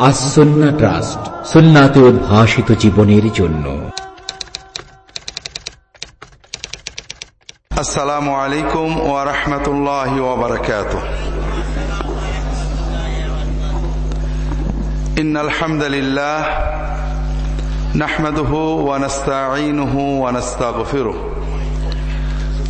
আসন্না trust সুন্নাতে উদ্ভাসিত জীবনের জন্য আসসালামু আলাইকুম ওয়া রাহমাতুল্লাহি ওয়া বারাকাতুহু ইন্নাল হামদালিল্লাহ نحمده ونستعينه ونستغفره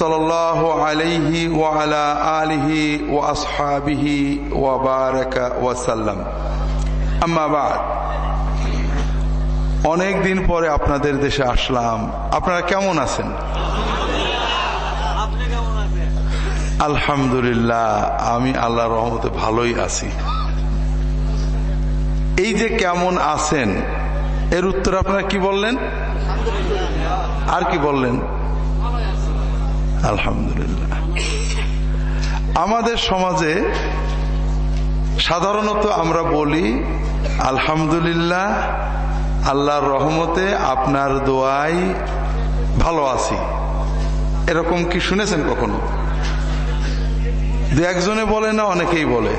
আলাইহি আলিহি ওয়াসাল্লাম অনেক দিন পরে আপনাদের দেশে আসলাম। আপনারা কেমন আছেন? আলহামদুলিল্লাহ আমি আল্লাহ রহমতে ভালোই আছি। এই যে কেমন আছেন এর উত্তর আপনারা কি বললেন? আর কি বললেন? আলহামদুলিল্লাহ। আমাদের সমাজে সাধারণত আমরা বলি, আলহামদুলিল্লাহ, আল্লাহর রহমতে আপনার দোয়াই ভালো আছি। এরকম কি শুনেছেন কখনো? দু একজনে বলে না, অনেকেই বলে।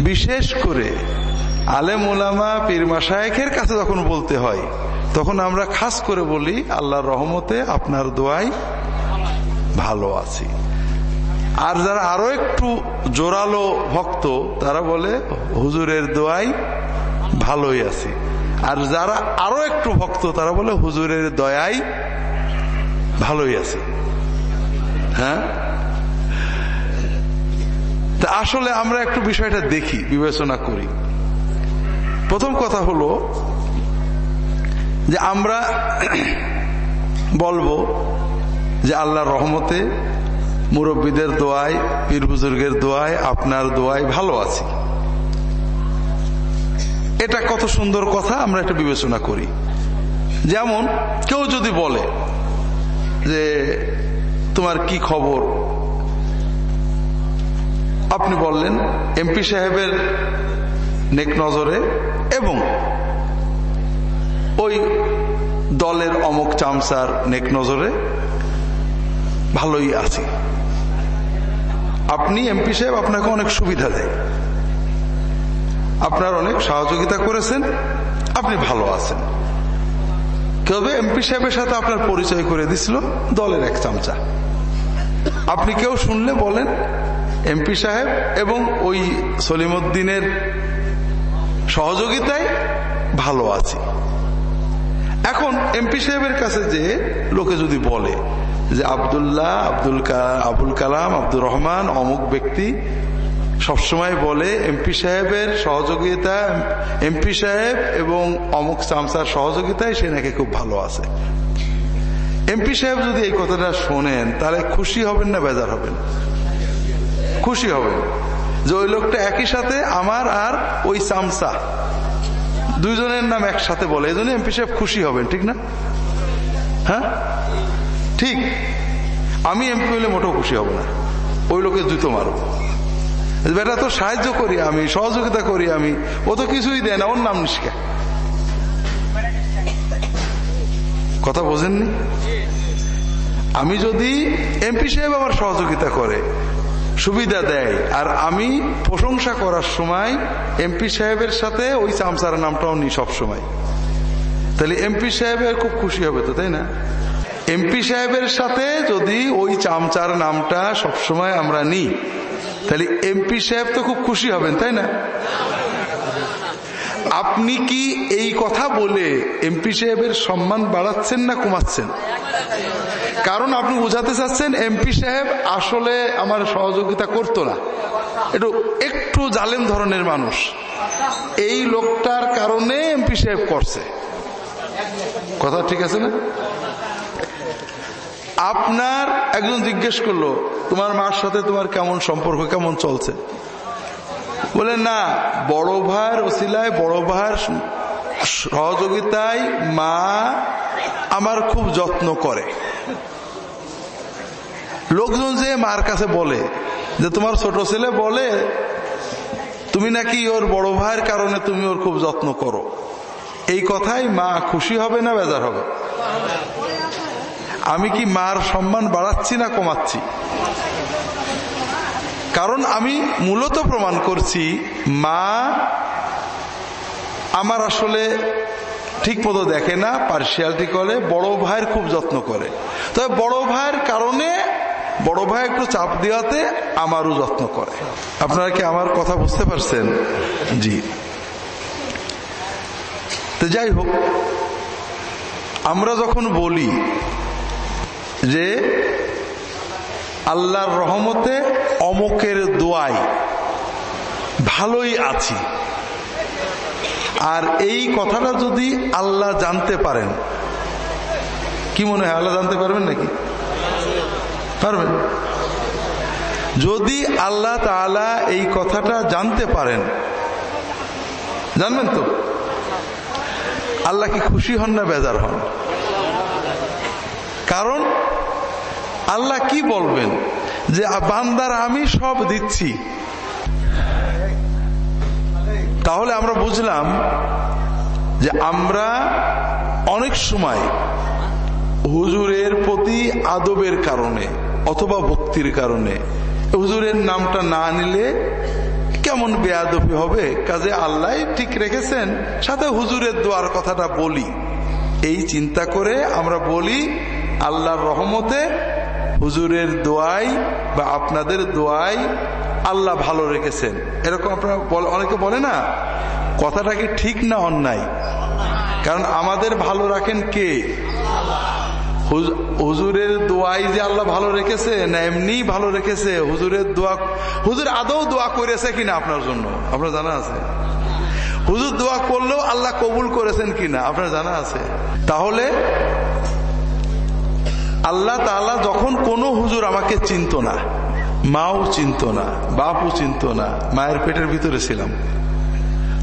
বিশেষ করে আলেম ওলামা পীর মাসায়েকের কাছে যখন বলতে হয়, তখন আমরা খাস করে বলি, আল্লাহর রহমতে আপনার দোয়াই ভালো আছি। আর যারা আরও একটু জোরালো ভক্ত, তারা বলে, হুজুরের দোয়াই ভালোই আছি। আর যারা আরও একটু ভক্ত, তারা বলে, হুজুরের দয়াই ভালোই আছে। হ্যাঁ? তা আসলে আমরা একটু বিষয়টা দেখি, বিবেচনা করি। প্রথম কথা হলো যে আমরা বলব যে আল্লাহর রহমতে মুরব্বীদের দোয়ায়, পীর বুজুর্গের দোয়ায়, আপনার দোয়ায় ভালো আছি। এটা কত সুন্দর কথা, আমরা একটা বিবেচনা করি। যেমন কেউ যদি বলে যে, তোমার কি খবর? আপনি বললেন, এমপি সাহেবের নেক নজরে এবং ওই দলের অমক চামচার নেক নজরে ভালোই আছি। আপনি এমপি সাহেব আপনাকে অনেক সুবিধা দেয়। আপনার অনেক সহযোগিতা করেছেন, আপনি ভালো আছেন। কেউ এমপি সাহেবের সাথে আপনার পরিচয় করে দিছিল, দলের এক চামচা। আপনি কেউ শুনলে বলেন, এমপি সাহেব এবং ওই সলিমুদ্দিনের সহযোগিতায় ভালো আছি। এখন এমপি সাহেবের কাছে যে লোকে যদি বলে যে আবদুল্লাহ, আব্দুল আবুল কালাম, আব্দুর রহমান অমুক ব্যক্তি সবসময় বলে এমপি সাহেবের সহযোগিতা, এমপি সাহেব এবং অমুক চামচার সহযোগিতায় সে নাকি খুব ভালো আছে। এমপি সাহেব যদি এই কথাটা শোনেন, তাহলে খুশি হবেন না বেজার হবেন? খুশি হবেন। যে ওই লোকটা একই সাথে আমার আর ওই চামচা। দুইজনের নাম একসাথে বলে, এই জন্য এমপি সাহেব খুশি হবেন, ঠিক না? হ্যাঁ? ঠিক, আমি এমপি হলে মোটেও খুশি হব না। ওই লোকের জুতো মারব বেটা তো সাহায্য করি আমি, সহযোগিতা করি আমি। ও তো কিছুই দেয় না, ওর নাম নিষ্কা। কথা বোঝেননি? আমি যদি এমপি সাহেব আমার সহযোগিতা করে, সুবিধা দেয়, আর আমি প্রশংসা করার সময় এমপি সাহেবের সাথে ওই চামচার নামটাও নিই সবসময়। তাহলে এমপি সাহেবের খুব খুশি হবে তো, তাই না? এমপি সাহেবের সাথে যদি ওই চামচার নামটা সবসময় আমরা নিই, তাহলে এমপি সাহেব তো খুব খুশি হবেন, তাই না? আপনি কি এই কথা বলে এমপি সাহেবের সম্মান বাড়াচ্ছেন না কমাচ্ছেন? কারণ আপনি বোঝাতে চাচ্ছেন এমপি সাহেব আসলে আমার সহযোগিতা করতো না। একটু একটু জালেম ধরনের মানুষ। এই লোকটার কারণে এমপি সাহেব করছে। কথা ঠিক আছে না? আপনার একজন জিজ্ঞেস করল, তোমার মার সাথে তোমার কেমন সম্পর্ক, কেমন চলছে? বলে, না, বড় ভাইয়ের ওসিলায় বড় ভাইয়ের সহযোগিতায় মা আমার খুব যত্ন করে। লোকজন যে মার কাছে বলে, যে তোমার ছোট ছেলে বলে, তুমি নাকি ওর বড় ভাইয়ের কারণে তুমি ওর খুব যত্ন করো? এই কথাই মা খুশি হবে না বেজার হবে? আমি কি মার সম্মান বাড়াচ্ছি না কমাচ্ছি? কারণ আমি মূলত প্রমাণ করছি, মা আমার আসলে ঠিক মতো দেখে না পার্সিয়ালিটি করে, বড় ভাইয়ের খুব যত্ন করে। তবে বড় ভাইয়ের কারণে বড় ভাই একটু চাপ দেওয়াতে আমারও যত্ন করে। আপনারা কি আমার কথা বুঝতে পারছেন? জি। তো যাই হোক, আমরা যখন বলি যে আল্লাহর রহমতে অমকের দোয়াই ভালোই আছি। আর এই কথাটা যদি আল্লাহ জানতে পারেন, কি মনে হয় আল্লাহ জানতে পারবেন নাকি? পারবেন? যদি আল্লাহ তালা এই কথাটা জানতে পারেন, জানবেন তো? আল্লাহ কি খুশি হন না বেজার হন? কারণ আল্লাহ কি বলবেন? যে বান্দার আমি সব দিচ্ছি। তাহলে আমরা বুঝলাম যে আমরা অনেক সময় হুজুরের প্রতি আদবের কারণে অথবা ভক্তির কারণে হুজুরের নামটা না নিলে কেমন বেয়াদবি হবে? কাজে আল্লাহ ঠিক রেখেছেন। সাথে হুজুরের দোয়ার কথাটা বলি। এই চিন্তা করে আমরা বলি, আল্লাহর রহমতে হুজুরের দোয়াই বা আপনাদের দোয়াই আল্লাহ ভালো রেখেছেন। এরকম আপনারা অনেকে বলে না, কথাটা কি ঠিক না অন্যায়? কারণ আমাদের ভালো রাখেন কে? হুজুরের দোয়াই যে আল্লাহ ভালো রেখেছে না এমনি ভালো রেখেছে? হুজুরের দোয়া, হুজুর আদৌ দোয়া করেছে কিনা আপনার জন্য? আপনার জানা আছে? হুজুর দোয়া করলেও আল্লাহ কবুল করেছেন কিনা? আপনার জানা আছে? তাহলে আল্লাহ তাআলা যখন কোনো হুজুর আমাকে চিনত না, মাও চিনত না, বাপও চিনত না, মায়ের পেটের ভিতরে ছিলাম।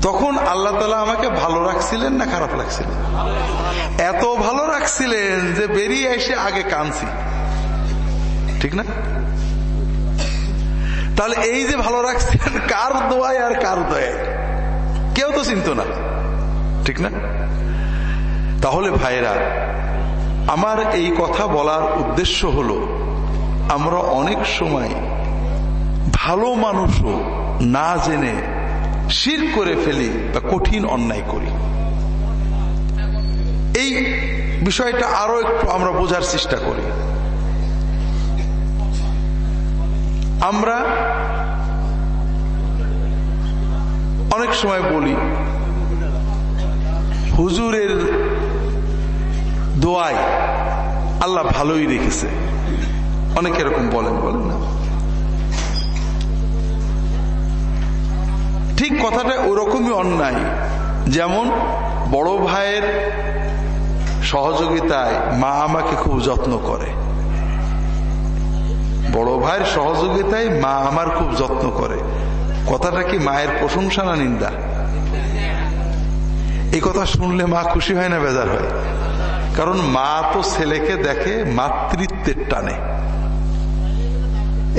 তখন আল্লাহ তালা আমাকে ভালো রাখছিলেন না খারাপ রাখছিলেন? এত ভালো রাখছিলেন যে বেরিয়ে এসে আগে কানছি ঠিক না? তাহলে এই যে ভালো রাখছিলেন কার দোয়ায় আর কার দয়ায় কেউ তো চিনত না। ঠিক না? তাহলে ভাইরা আমার এই কথা বলার উদ্দেশ্য হল, আমরা অনেক সময় ভালো মানুষও না জেনে শির করে ফেলি বা কঠিন অন্যায় করি। এই বিষয়টা আরও একটু আমরা বোঝার চেষ্টা করি। আমরা অনেক সময় বলি, হুজুরের দোয়াই আল্লাহ ভালোই রেখেছে। অনেক এরকম বলেন বলেন না। ঠিক কথাটা ওরকমই অন্যায়। যেমন বড় ভাইয়ের সহযোগিতায় মা আমাকে খুব যত্ন করে। বড় ভাইয়ের সহযোগিতায় মা আমার খুব যত্ন করে। কথাটা কি মায়ের প্রশংসা না নিন্দা? এই কথা শুনলে মা খুশি হয় না, বেজার হয়? কারণ মা তো ছেলেকে দেখে মাতৃত্বের টানে।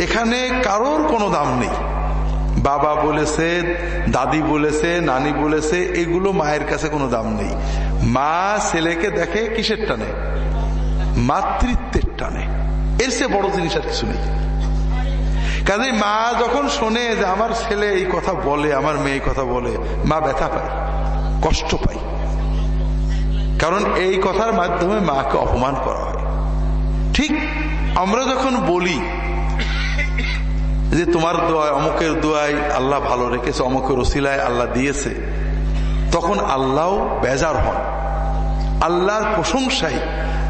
এখানে কারোর কোনো দাম নেই। বাবা বলেছে, দাদি বলেছে, নানি বলেছে, এগুলো মায়ের কাছে কোনো দাম নেই। মা ছেলেকে দেখে কিসের টানে? মাতৃত্বের টানে। এর সে বড় জিনিস আর কিছু নেই। কাজে মা যখন শোনে যে আমার ছেলে এই কথা বলে, আমার মেয়ে কথা বলে, মা ব্যথা পায়, কষ্ট পায়। কারণ এই কথার মাধ্যমে মাকে অপমান করা হয়। ঠিক আমরা যখন বলি যে তোমার দোয়ায়, অমুকের দোয়ায় আল্লাহ ভালো রেখেছে, অমুকের ওসিলায় আল্লাহ দিয়েছে, তখন আল্লাহ বেজার হন। আল্লাহর প্রশংসায়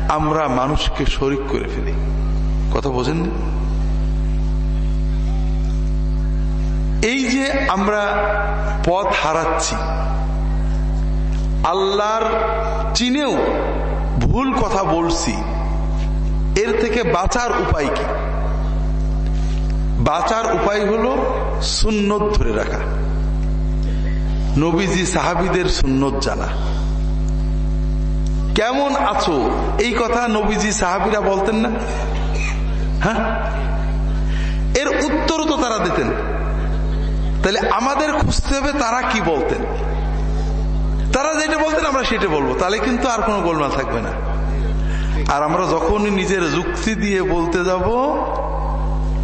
আমরা মানুষকে শরিক করে ফেলি। কথা বোঝেননি? এই যে আমরা পথ হারাচ্ছি আল্লাহর চিনেও ভুল কথা বলছি। এর থেকে বাঁচার উপায় কি? বাঁচার উপায় হলো সুন্নত ধরে রাখা। নবীজি সাহাবিদের সুন্নত জানা। কেমন আছো? এই কথা নবীজি সাহাবিরা বলতেন না? হ্যাঁ? এর উত্তর তো তারা দিতেন। তাহলে আমাদের খুঁজতে হবে তারা কি বলতেন? তারা যেটা বলতেন, আমরা সেটা বলব। তাহলে কিন্তু আর কোনো গোলমাল থাকবে না। আর আমরা যখনই নিজের যুক্তি দিয়ে বলতে যাব,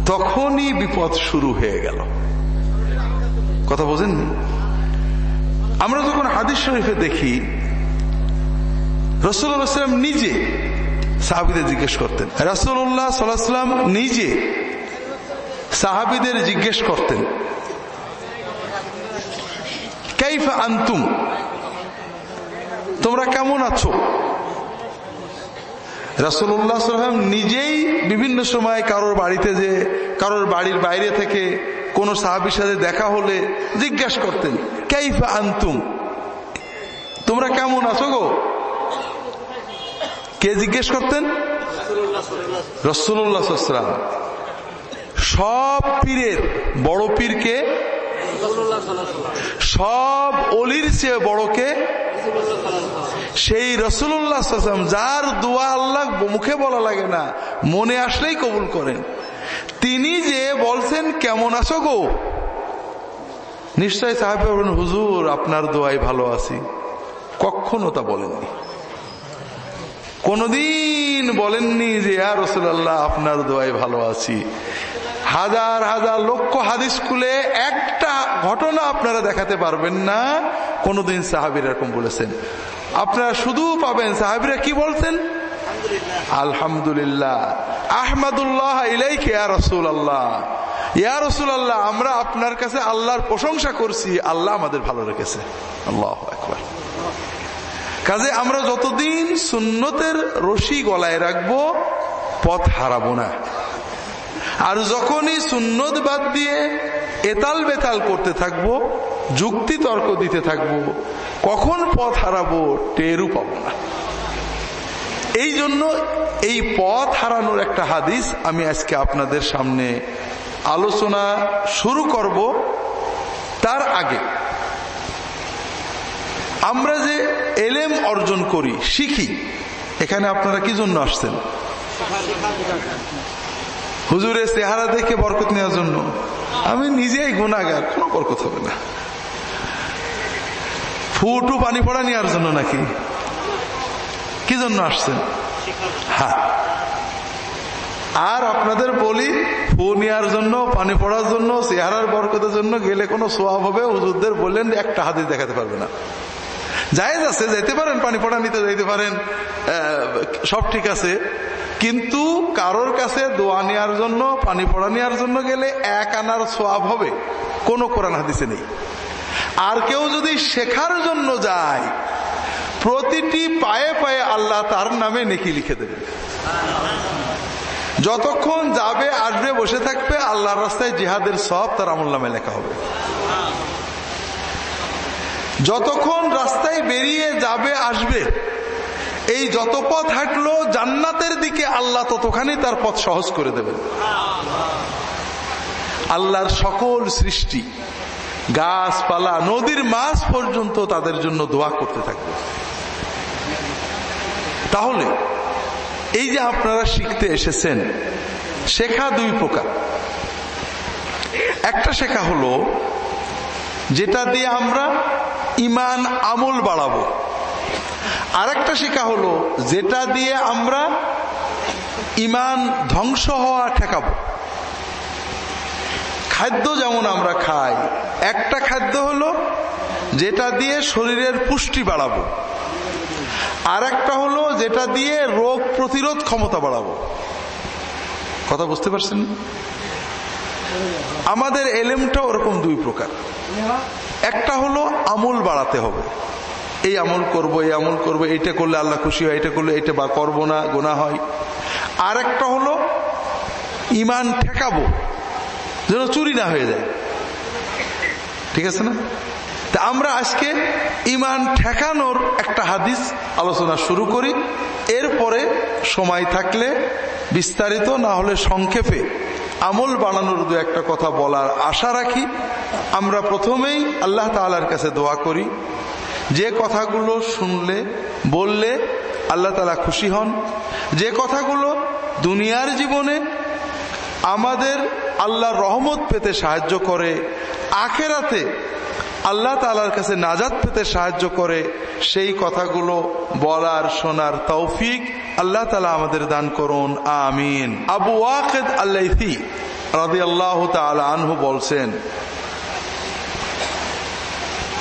তখনই বিপদ শুরু হয়ে গেল। কথা বোঝেন? আমরা যখন হাদিস শরীফে দেখি রসুল্লাহাম নিজে সাহাবিদের জিজ্ঞেস করতেন। রসুল্লাহ সাল্লাম নিজে সাহাবিদের জিজ্ঞেস করতেন, কাইফা আন্তুম? তোমরা কেমন আছো? রাসুল্লাহ সাল্লাম নিজেই বিভিন্ন সময় কারোর বাড়িতে যে, কারোর বাড়ির বাইরে থেকে কোন সাহাবির সাথে দেখা হলে জিজ্ঞাসা করতেন, কাইফা আন্তুম? তোমরা কেমন আছো গো? কে জিজ্ঞেস করতেন? রসুল্লাহাম সব পীরের, বড় পীরকে সব অলির চেয়ে বড়কে সেই রসুল্লাহ যার দোয়া আল্লাহ মুখে বলা লাগে না, মনে আসলেই কবুল করেন। তিনি যে বলছেন, কেমন আছো গো? নিশ্চয় সাহেব হুজুর, আপনার দোয়াই ভালো আছি। কখনো তা বলেননি। কোনদিন বলেননি যে আর রসুল্লাহ আপনার দোয়াই ভালো আছি। হাজার হাজার লক্ষ হাদিস স্কুলে একটা ঘটনা আপনারা দেখাতে পারবেন না। কোনদিন সাহাবির এরকম বলেছেন। আপনারা শুধু পাবেন। সাহাবিরা কি বলছেন? আলহামদুলিল্লাহ। আহমদুল্লাহ ইলাইকে রসুল আল্লাহ ইয়া রসুল আল্লাহ আমরা আপনার কাছে আল্লাহর প্রশংসা করছি। আল্লাহ আমাদের ভালো রেখেছে। আল্লাহ একবার কাজে আমরা যতদিন সুন্নতের রশি গলায় রাখব, পথ হারাবো না। আর যখনই সুন্নত বাদ দিয়ে এতাল বেতাল করতে থাকব, যুক্তি তর্ক দিতে থাকব, কখন পথ হারাবো টেরু পাব না। এই জন্য এই পথ হারানোর একটা হাদিস আমি আজকে আপনাদের সামনে আলোচনা শুরু করব তার আগে। আমরা যে এলেম অর্জন করি, শিখি, এখানে আপনারা কি জন্য আসছেন? হুজুরের চেহারা দেখে বরকত নেওয়ার জন্য। আমি নিজেই গুণাগার, কোনো বরকত হবে না। ফুটু পানি পড়া নেওয়ার জন্য নাকি? কি জন্য আসছেন? হ্যাঁ। আর আপনাদের বলি, ফু নেওয়ার জন্য, পানি পড়ার জন্য, চেহারার বরকতের জন্য গেলে কোনো সোয়াব হবে? হুজুরদের বললেন, একটা হাদিস দেখাতে পারবে না। জায়েজ আছে যেতে পারেন, পানি পড়া নিতে যাইতে পারেন। সব ঠিক আছে। কিন্তু কারোর কাছে দোয়া নেওয়ার জন্য, পানি পড়া নেওয়ার জন্য গেলে এক আনার সোয়াব হবে। কোনো কোরআন হাদিসে নেই। আর কেউ যদি শেখার জন্য যায়, প্রতিটি পায়ে পায়ে আল্লাহ তার নামে নেকি লিখে দেবে। যতক্ষণ যাবে, আসবে, বসে থাকবে, আল্লাহর রাস্তায় জিহাদের সব তার আমল নামে লেখা হবে। যতক্ষণ রাস্তায় বেরিয়ে যাবে, আসবে এই যত পথ হাঁটলো, জান্নাতের দিকে আল্লাহ ততখানি তার পথ সহজ করে দেবেন। আল্লাহর সকল সৃষ্টি, গাছপালা, নদীর মাছ পর্যন্ত তাদের জন্য দোয়া করতে থাকবে। তাহলে, এই যে আপনারা শিখতে এসেছেন, শেখা দুই প্রকার। একটা শেখা হলো, যেটা দিয়ে আমরা ইমান আমল বাড়াবো। আরেকটা শেখা হলো, যেটা দিয়ে আমরা ইমান ধ্বংস হওয়া ঠেকাবো। খাদ্য যেমন আমরা খাই, একটা খাদ্য হলো যেটা দিয়ে শরীরের পুষ্টি বাড়াবো। আর একটা হলো যেটা দিয়ে রোগ প্রতিরোধ ক্ষমতা বাড়াবো। কথা বুঝতে পারছেন? আমাদের এলেমটা ওরকম দুই প্রকার। একটা হলো আমল বাড়াতে হবে। এই আমল করব, এই আমল করব এটা করলে আল্লাহ খুশি হয় এটা করলে এটা বা করব না গোনা হয়। আর একটা হলো ইমান ঠেকাবো, যেন চুরি না হয়ে যায়। ঠিক আছে না? তা আমরা আজকে ইমান ঠেকানোর একটা হাদিস আলোচনা শুরু করি। এরপরে সময় থাকলে বিস্তারিত, না হলে সংক্ষেপে আমল বানানোর দু একটা কথা বলার আশা রাখি। আমরা প্রথমেই আল্লাহ তালার কাছে দোয়া করি। যে কথাগুলো শুনলে, বললে আল্লাহ তালা খুশি হন। যে কথাগুলো দুনিয়ার জীবনে আমাদের আল্লাহর রহমত পেতে সাহায্য করে, আখেরাতে আল্লাহ তালার কাছে নাজাদ পেতে সাহায্য করে, সেই কথাগুলো বলার, শোনার তৌফিক আল্লাহ তালা আমাদের দান করুন। আমিন। আবু ওয়াকেদ আল্লাইথি রাদি আল্লাহ আনহু বলছেন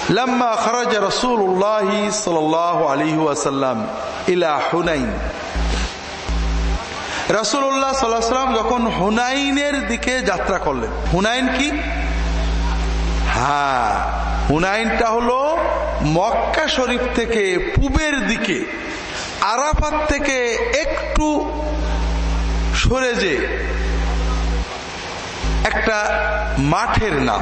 لما خرج رسول الله صلى الله عليه وسلم إلى حنين রসুল্লাহ সাল্লাম যখন হুনাইনের দিকে যাত্রা করলেন হুনাইন কি হ্যাঁ হুনাইনটা হলো মক্কা শরীফ থেকে পূবের দিকে আরাফাত থেকে একটু সরে যে একটা মাঠের নাম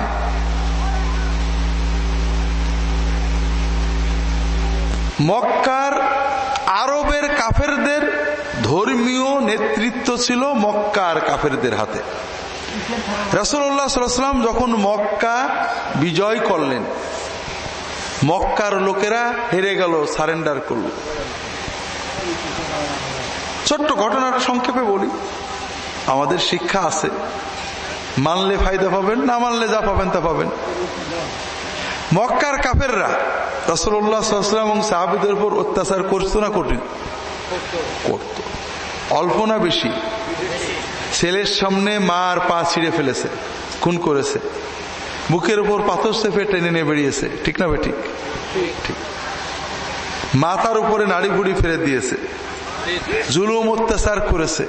মক্কার আরবের কাফেরদের ধর্মীয় নেতৃত্ব ছিল মক্কার কাফেরদের হাতে। রসুল্লাহ সাল্লাম যখন মক্কা বিজয় করলেন, মক্কার লোকেরা হেরে গেল, সারেন্ডার করল। ছোট্ট ঘটনাটা সংক্ষেপে বলি, আমাদের শিক্ষা আছে, মানলে ফায়দা পাবেন, না মানলে যা পাবেন তা পাবেন। মক্কার কাফেররা রসল্লাহাম এবং সাহাবিদের উপর অত্যাচার করতো না কঠিন? করত। অল্প না বেশি? ছেলের সামনে মার পা ছিঁড়ে ফেলেছে, খুন করেছে। বুকের উপর পাথর সেফে টেনে নিয়ে বেরিয়েছে। ঠিক না বেঠিক ঠিক? মাথার উপরে নাড়ি ভুড়ি ফেলে দিয়েছে। জুলুম অত্যাচার করেছে।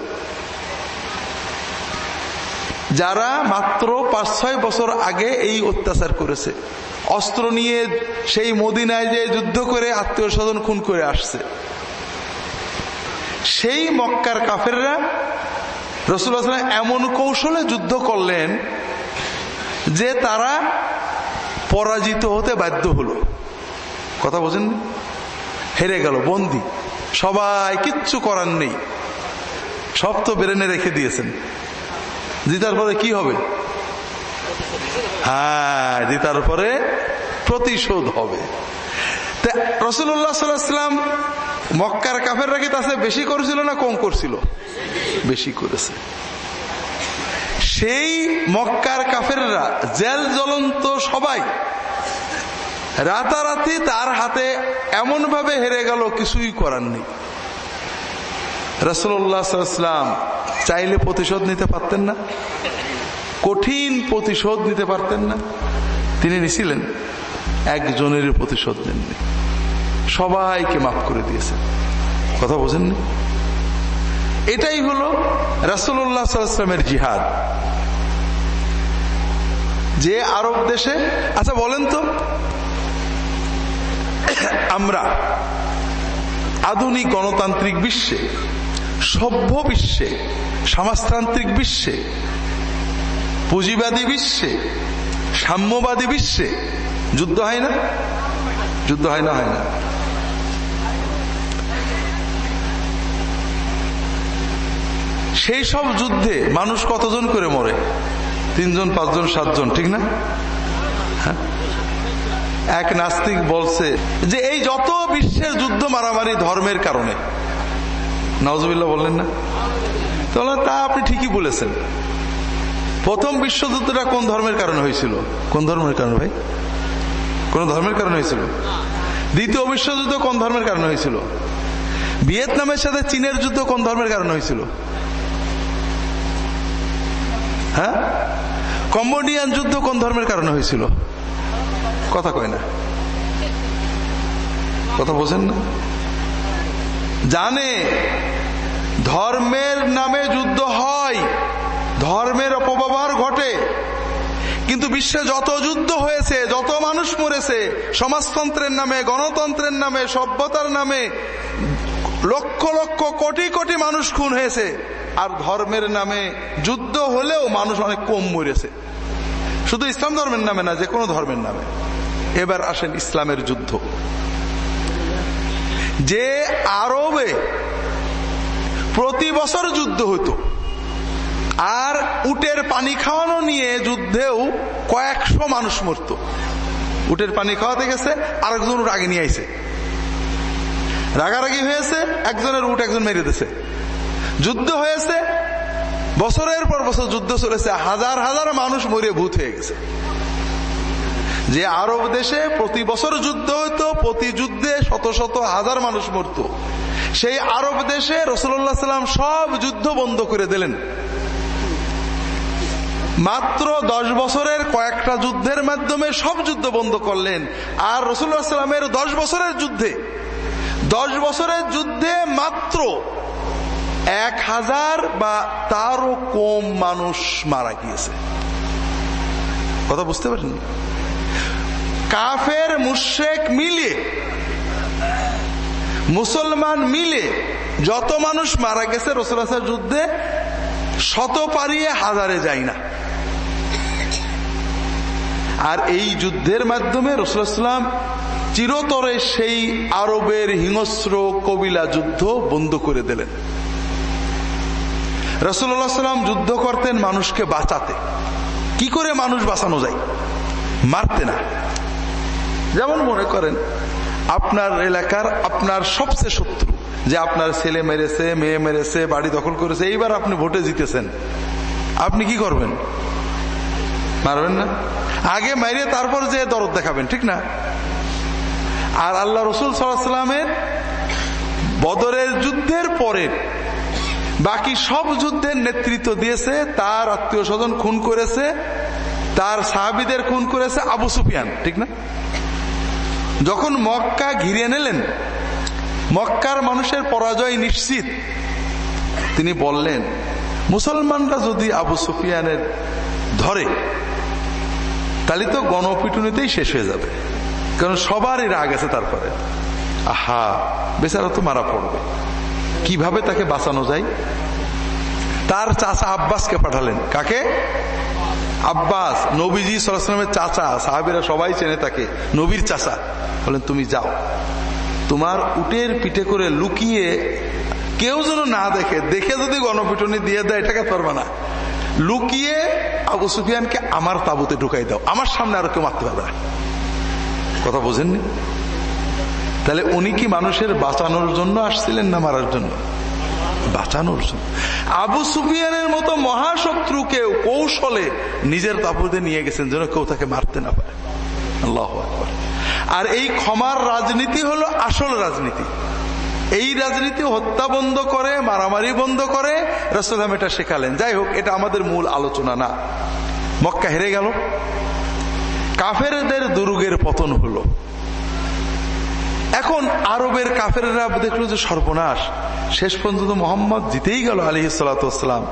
যারা মাত্র পাঁচ ছয় বছর আগে এই অত্যাচার করেছে। অস্ত্র নিয়ে সেই মদিনায় যে যুদ্ধ করে আত্মীয় স্বজন খুন করে আসছে। সেই মক্কার কাফেররা রসুল্লাহ এমন কৌশলে যুদ্ধ করলেন যে তারা পরাজিত হতে বাধ্য হলো। কথা বোঝেন হেরে গেল, বন্দি। সবাই কিচ্ছু করার নেই। সব তো বেরেনে রেখে দিয়েছেন। জিতার পরে কি হবে? হ্যাঁ জিতার পরে প্রতিশোধ হবে। রসুল্লাহ সাল্লাম মক্কার কাফের রাখি তাছে বেশি করেছিল না কম করছিল? বেশি করেছে। সেই মক্কার কাফেররা, জেল জ্বলন্ত সবাই, রাতারাতি তার হাতে এমন ভাবে হেরে গেল, কিছুই করার নেই। রসুল্লাহাম চাইলে প্রতিশোধ নিতে পারতেন না। কঠিন প্রতিশোধ নিতে পারতেন না। তিনি নিছিলেন, একজনের প্রতিশোধ নেননি। সবাইকে মাফ করে দিয়েছেন। কথা বোঝেননি? এটাই হলো রাসুল্লাহামের জিহাদ। যে আরব দেশে আচ্ছা বলেন তো, আমরা আধুনিক গণতান্ত্রিক বিশ্বে সভ্য বিশ্বে, সমাজতান্ত্রিক বিশ্বে, পুঁজিবাদী বিশ্বে, সাম্যবাদী বিশ্বে, যুদ্ধ হয় না? যুদ্ধ হয় না হয় না। সেই সব যুদ্ধে মানুষ কতজন করে মরে? তিনজন, পাঁচজন, সাতজন, ঠিক না? হ্যাঁ? এক নাস্তিক বলছে যে এই যত বিশ্বের যুদ্ধ মারামারি ধর্মের কারণে নজবিল্লা বললেন না? তাহলে তা আপনি ঠিকই বলেছেন। প্রথম বিশ্বযুদ্ধটা কোন ধর্মের কারণে হয়েছিল? কোন ধর্মের কারণে ভাই? কোন ধর্মের কারণে হয়েছিল? দ্বিতীয় বিশ্বযুদ্ধ কোন ধর্মের কারণে হয়েছিল? ভিয়েতনামের সাথে চীনের যুদ্ধ কোন ধর্মের কারণে হয়েছিল? হ্যাঁ? কম্বোডিয়ান যুদ্ধ কোন ধর্মের কারণে হয়েছিল? কথা কয় না। কথা বোঝেন না? জানে, ধর্মের নামে যুদ্ধ হয়, ধর্মের অপব্যবহার ঘটে। কিন্তু বিশ্বে যত যুদ্ধ হয়েছে, যত মানুষ মরেছে, সমাজতন্ত্রের নামে, গণতন্ত্রের নামে, সভ্যতার নামে, লক্ষ লক্ষ কোটি কোটি মানুষ খুন হয়েছে। আর ধর্মের নামে যুদ্ধ হলেও মানুষ অনেক কম মরেছে। শুধু ইসলাম ধর্মের নামে না, যে কোনো ধর্মের নামে। এবার আসেন ইসলামের যুদ্ধ। যে আরবে প্রতি বছর যুদ্ধ হতো আর উটের পানি খাওয়ানো নিয়ে যুদ্ধেও কয়েকশো মানুষ মরত। উটের পানি খাওয়াতে গেছে, আরেকজন উঠ আগে নিয়ে আইছে। রাগারাগি হয়েছে, একজনের উঠ একজন মেরে দিছে যুদ্ধ হয়েছে, বছরের পর বছর যুদ্ধ চলেছে, হাজার হাজার মানুষ মরে ভূত হয়ে গেছে। যে আরব দেশে প্রতি বছর যুদ্ধ হইতো, প্রতি যুদ্ধে শত শত হাজার মানুষ মরত। সেই আরব দেশে রসুল্লাহ সাল্লাম সব যুদ্ধ বন্ধ করে দিলেন। মাত্র দশ বছরের কয়েকটা যুদ্ধের মাধ্যমে সব যুদ্ধ বন্ধ করলেন। আর রসুল্লাহ সাল্লামের দশ বছরের যুদ্ধে, দশ বছরের যুদ্ধে মাত্র এক হাজার বা তারও কম মানুষ মারা গিয়েছে। কথা বুঝতে পারেন কাফের মুশেক মিলে, মুসলমান মিলে যত মানুষ মারা গেছে রসুলাসার যুদ্ধে, শত পারিয়ে হাজারে যায় না। আর এই যুদ্ধের মাধ্যমে রসুলাম চিরতরে সেই আরবের হিংস্র কবিলা যুদ্ধ বন্ধ করে দিলেন। রসুল্লাহ যুদ্ধ করতেন মানুষকে বাঁচাতে। কি করে মানুষ বাঁচানো যায়? মারতে না। যেমন মনে করেন, আপনার এলাকার আপনার সবচেয়ে শত্রু, যে আপনার ছেলে মেরেছে, মেয়ে মেরেছে, বাড়ি দখল করেছে, এইবার আপনি ভোটে জিতেছেন। আপনি কি করবেন? মারবেন না? আগে মাইরে তারপর যে দরদ দেখাবেন, ঠিক না? আর আল্লাহ রসুল সাল্লামের বদরের যুদ্ধের পরে বাকি সব যুদ্ধের নেতৃত্ব দিয়েছে, তার আত্মীয় স্বজন খুন করেছে, তার সাহাবিদের খুন করেছে আবু সুফিয়ান, ঠিক না? যখন মক্কা ঘিরে নিলেন, মক্কার মানুষের পরাজয় নিশ্চিত। তিনি বললেন, মুসলমানরা যদি আবু সুফিয়ানের ধরে, তাহলে তো গণপিটুনিতেই শেষ হয়ে যাবে। কারণ সবারই রাগ আছে তারপরে। আহা, বেচারা তো মারা পড়বে। কীভাবে তাকে বাঁচানো যায়? তার চাচা আব্বাসকে পাঠালেন। কাকে? আব্বাস, নবীজি সরাসলামের চাচা, সাহাবিরা সবাই চেনে তাকে, নবীর চাচা। বলেন, তুমি যাও। তোমার উটের পিঠে করে লুকিয়ে কেউ যেন না দেখে দেখে যদি গণপিটনি দিয়ে দেয়, এটাকে পারবে না। লুকিয়ে আবু সুফিয়ানকে আমার তাবুতে ঢুকাই দাও, আমার সামনে আরও কেউ মারতে পারবে না। কথা বোঝেননি? তাহলে উনি কি মানুষের বাঁচানোর জন্য আসছিলেন না মারার জন্য? বাঁচানোর জন্য। আবু সুফিয়ানের মতো মহাশত্রুকে কৌশলে নিজের তাবুতে নিয়ে গেছেন যেন কেউ তাকে মারতে না পারে। আর এই ক্ষমার রাজনীতি হলো আসল রাজনীতি। এই রাজনীতি হত্যা বন্ধ করে, মারামারি বন্ধ করে রসলাম এটা শেখালেন। যাই হোক, এটা আমাদের মূল আলোচনা না। মক্কা হেরে গেল। কাফেরদের দুর্গের পতন হলো। এখন আরবের কাফেররা দেখল যে সর্বনাশ। শেষ পর্যন্ত মোহাম্মদ জিতেই গেল আলী সালাম।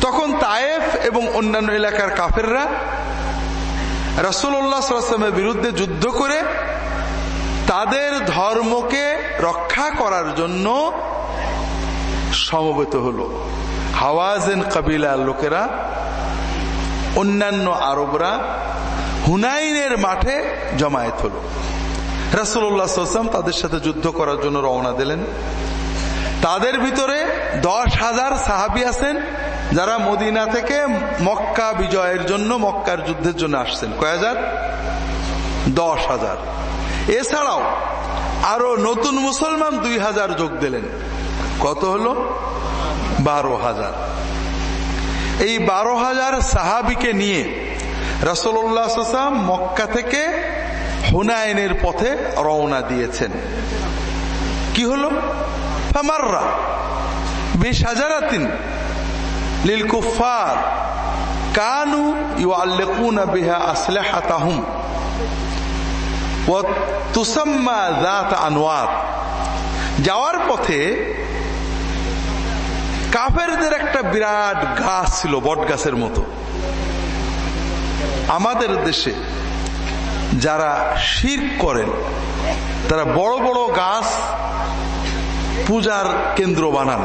তখন তায়েফ এবং অন্যান্য এলাকার কাফেররা রসুল্লাহামের বিরুদ্ধে যুদ্ধ করে তাদের ধর্মকে রক্ষা করার জন্য সমবেত হল। হাওয়াজেন কাবিলার লোকেরা, অন্যান্য আরবরা হুনাইনের মাঠে জমায়েত হল। রাসুল্লাহাম তাদের সাথে যুদ্ধ করার জন্য রওনা দিলেন। তাদের ভিতরে দশ হাজার সাহাবি আছেন যারা মদিনা থেকে মক্কা বিজয়ের জন্য, মক্কার যুদ্ধের জন্য আসছেন। কয় হাজার? দশ হাজার। এছাড়াও আরও নতুন মুসলমান দুই হাজার যোগ দিলেন। কত হলো? বারো হাজার। এই বারো হাজার সাহাবিকে নিয়ে রসল্লাহ মক্কা থেকে হুনায়নের পথে রওনা দিয়েছেন। কি হলো? ফামাররা বিশ হাজারাতিন লিল কুফার কানু ইউআল্লিকুনা বিহা আসলিহাতাহুম ওয়া তুসাম্মা যাত আনওয়ার। যাওয়ার পথে কাফেরদের একটা বিরাট গাছ ছিল বট গাছের মতো। আমাদের দেশে যারা শির করেন, তারা বড় বড় গাছ পূজার কেন্দ্র বানান।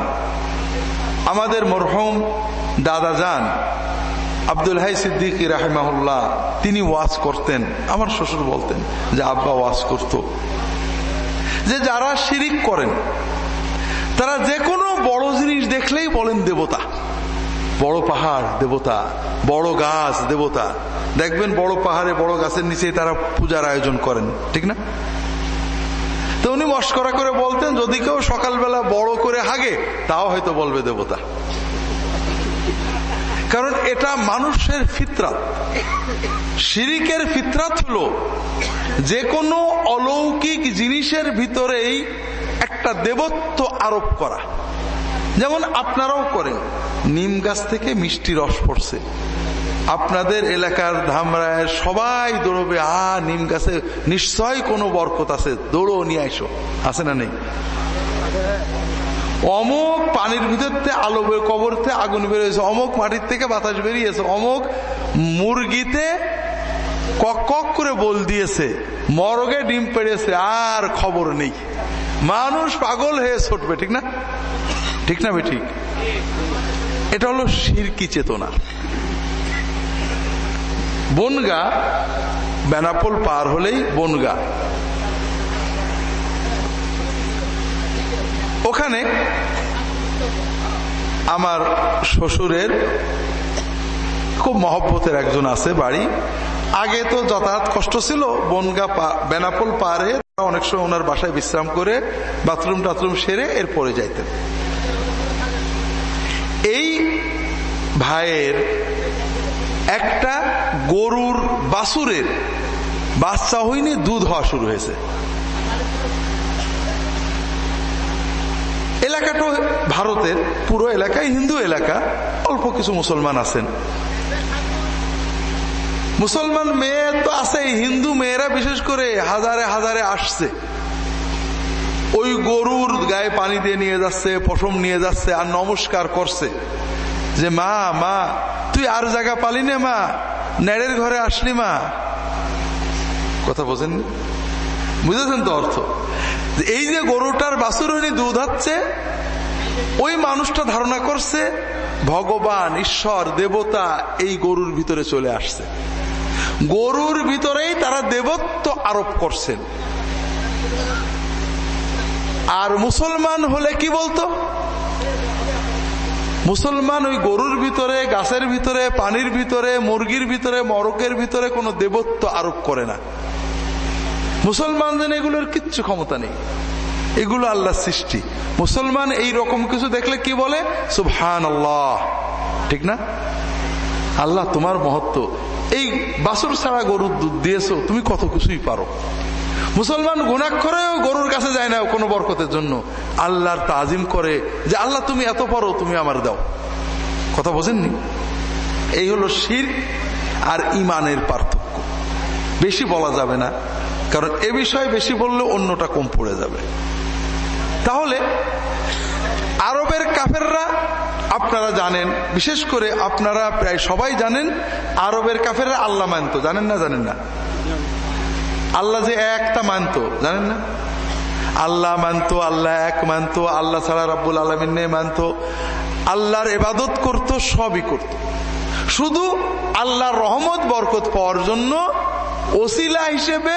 আমাদের মরহম দাদা যান আব্দুল হাই সিদ্দিক রাহেমাহুল্লাহ, তিনি ওয়াজ করতেন। আমার শ্বশুর বলতেন যে, আব্বা ওয়াজ করত। যে যারা শিরিক করেন, তারা যে কোনো বড় জিনিস দেখলেই বলেন দেবতা। বড় পাহাড় দেবতা, বড় গাছ দেবতা। দেখবেন বড় পাহাড়ে বড় গাছের নিচে তারা পূজার আয়োজন করেন, ঠিক না? তো উনি মস্করা করে বলতেন, যদি কেউ সকালবেলা বড় করে হাগে, তাও হয়তো বলবে দেবতা। কারণ এটা মানুষের ফিতরাত। শিরিকের ফিতরাত হলো যে কোনো অলৌকিক জিনিসের ভিতরেই একটা দেবত্ব আরোপ করা। যেমন আপনারাও করেন, নিম গাছ থেকে মিষ্টি রস পড়ছে। আপনাদের এলাকার ধামরায় সবাই দৌড়বে, আ, নিম গাছে নিশ্চয় কোনো বরকত আছে, দৌড়ো, নিয়ে আইসো। আছে না নেই? অমুক পানির ভিতর থেকে আলো কবর থেকে আগুন বেরিয়েছে অমুক মাটির থেকে বাতাস বেরিয়েছে। অমুক মুরগিতে কক কক করে বল দিয়েছে। মরগে ডিম পেড়েছে, আর খবর নেই। মানুষ পাগল হয়ে ছুটবে, ঠিক না? ঠিক না ঠিক? এটা হলো সিরকি চেতনা। বনগা বেনাপোল পার হলেই বনগা। ওখানে আমার শ্বশুরের খুব মহব্বতের একজন আছে বাড়ি। আগে তো যাতায়াত কষ্ট ছিল, বনগা বেনাপোল পারে অনেক সময় ওনার বাসায় বিশ্রাম করে বাথরুম টাথরুম সেরে এরপরে যাইতেন। এই ভাইয়ের একটা গরুর বাসুরের বাচ্চা হয়নি দুধ হওয়া শুরু হয়েছে। এলাকাটা ভারতের, পুরো এলাকায় হিন্দু এলাকা, অল্প কিছু মুসলমান আছেন। মুসলমান মেয়ে তো আছে হিন্দু মেয়েরা বিশেষ করে হাজারে হাজারে আসছে। ওই গরুর গায়ে পানি দিয়ে নিয়ে যাচ্ছে, পশম নিয়ে যাচ্ছে আর নমস্কার করছে। যে মা মা, তুই আর জায়গা পালি নে মা, নেড়ের ঘরে আসলি মা। কথা বোঝেন বুঝেছেন তো অর্থ? এই যে গরুটার বাসুরণী দুধ হচ্ছে, ওই মানুষটা ধারণা করছে, ভগবান, ঈশ্বর, দেবতা এই গরুর ভিতরে চলে আসছে। গরুর ভিতরেই তারা দেবত্ব আরোপ করছেন। আর মুসলমান হলে কি বলতো? মুসলমান ওই গরুর ভিতরে, গাছের ভিতরে, পানির ভিতরে, মুরগির ভিতরে, মরকের ভিতরে কোনো দেবত্ব আরোপ করে না। মুসলমানদের এগুলোর কিচ্ছু ক্ষমতা নেই। এগুলো আল্লাহ সৃষ্টি। মুসলমান এই রকম কিছু দেখলে কি বলে? সুবহান আল্লাহ ঠিক না? আল্লাহ তোমার মহত্ব। এই বাসুর ছাড়া গরুর দুধ দিয়েছ, তুমি কত কিছুই পারো। মুসলমান গুণাক্ষরেও গরুর কাছে যায় না কোনো বরকতের জন্য। আল্লাহর তাজিম করে যে, আল্লাহ, তুমি এত পারো, তুমি আমার দাও। কথা বোঝেননি? এই হলো শির আর ইমানের পার্থক্য। বেশি বলা যাবে না, কারণ এ বিষয়ে বেশি বললে অন্যটা কম পড়ে যাবে। তাহলে আরবের কাফেররা, আপনারা জানেন, বিশেষ করে আপনারা প্রায় সবাই জানেন, আরবের কাফেররা আল্লাহ মানত। জানেন না জানেন না? আল্লাহ যে একটা মানত, জানেন না? আল্লাহ মানত, আল্লাহ এক মানত, আল্লাহ ছাড়া রাব্বুল আলমিন মানত। আল্লাহর এবাদত করত, সবই করত। শুধু আল্লাহর রহমত, বরকত পাওয়ার জন্য ওসিলা হিসেবে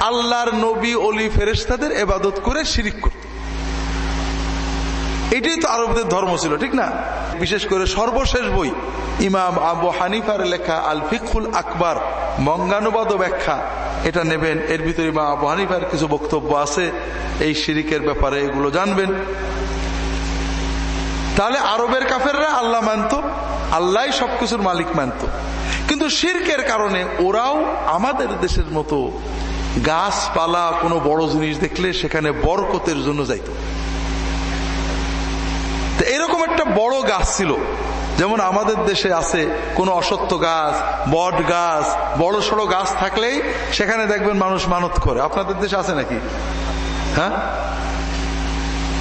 আল্লাহর নবী অলি ফেরেস্তাদের এবাদত করে শিরিক করত। এটাই তো আরবদের ধর্ম ছিল, ঠিক না? বিশেষ করে সর্বশেষ বই, ইমাম আবু হানিফার লেখা আল ফিকুল আকবর মঙ্গানুবাদ ব্যাখ্যা। এটা নেবেন, এর ভিতরে ইমাম আবু হানিফার কিছু বক্তব্য আছে, এই শিরিকের ব্যাপারে এগুলো জানবেন। তাহলে আরবের কাফেররা আল্লাহ মানত, আল্লাহ সবকিছুর মালিক মানত। কিন্তু শিরকের কারণে ওরাও আমাদের দেশের মতো গাছপালা, কোনো বড় জিনিস দেখলে সেখানে বরকতের জন্য যাইত। এরকম একটা বড় গাছ ছিল। যেমন আমাদের দেশে আছে কোন অসত্য গাছ, বট গাছ, বড় সড়ো গাছ থাকলেই সেখানে দেখবেন মানুষ মানত করে। আপনাদের দেশে আছে নাকি? হ্যাঁ?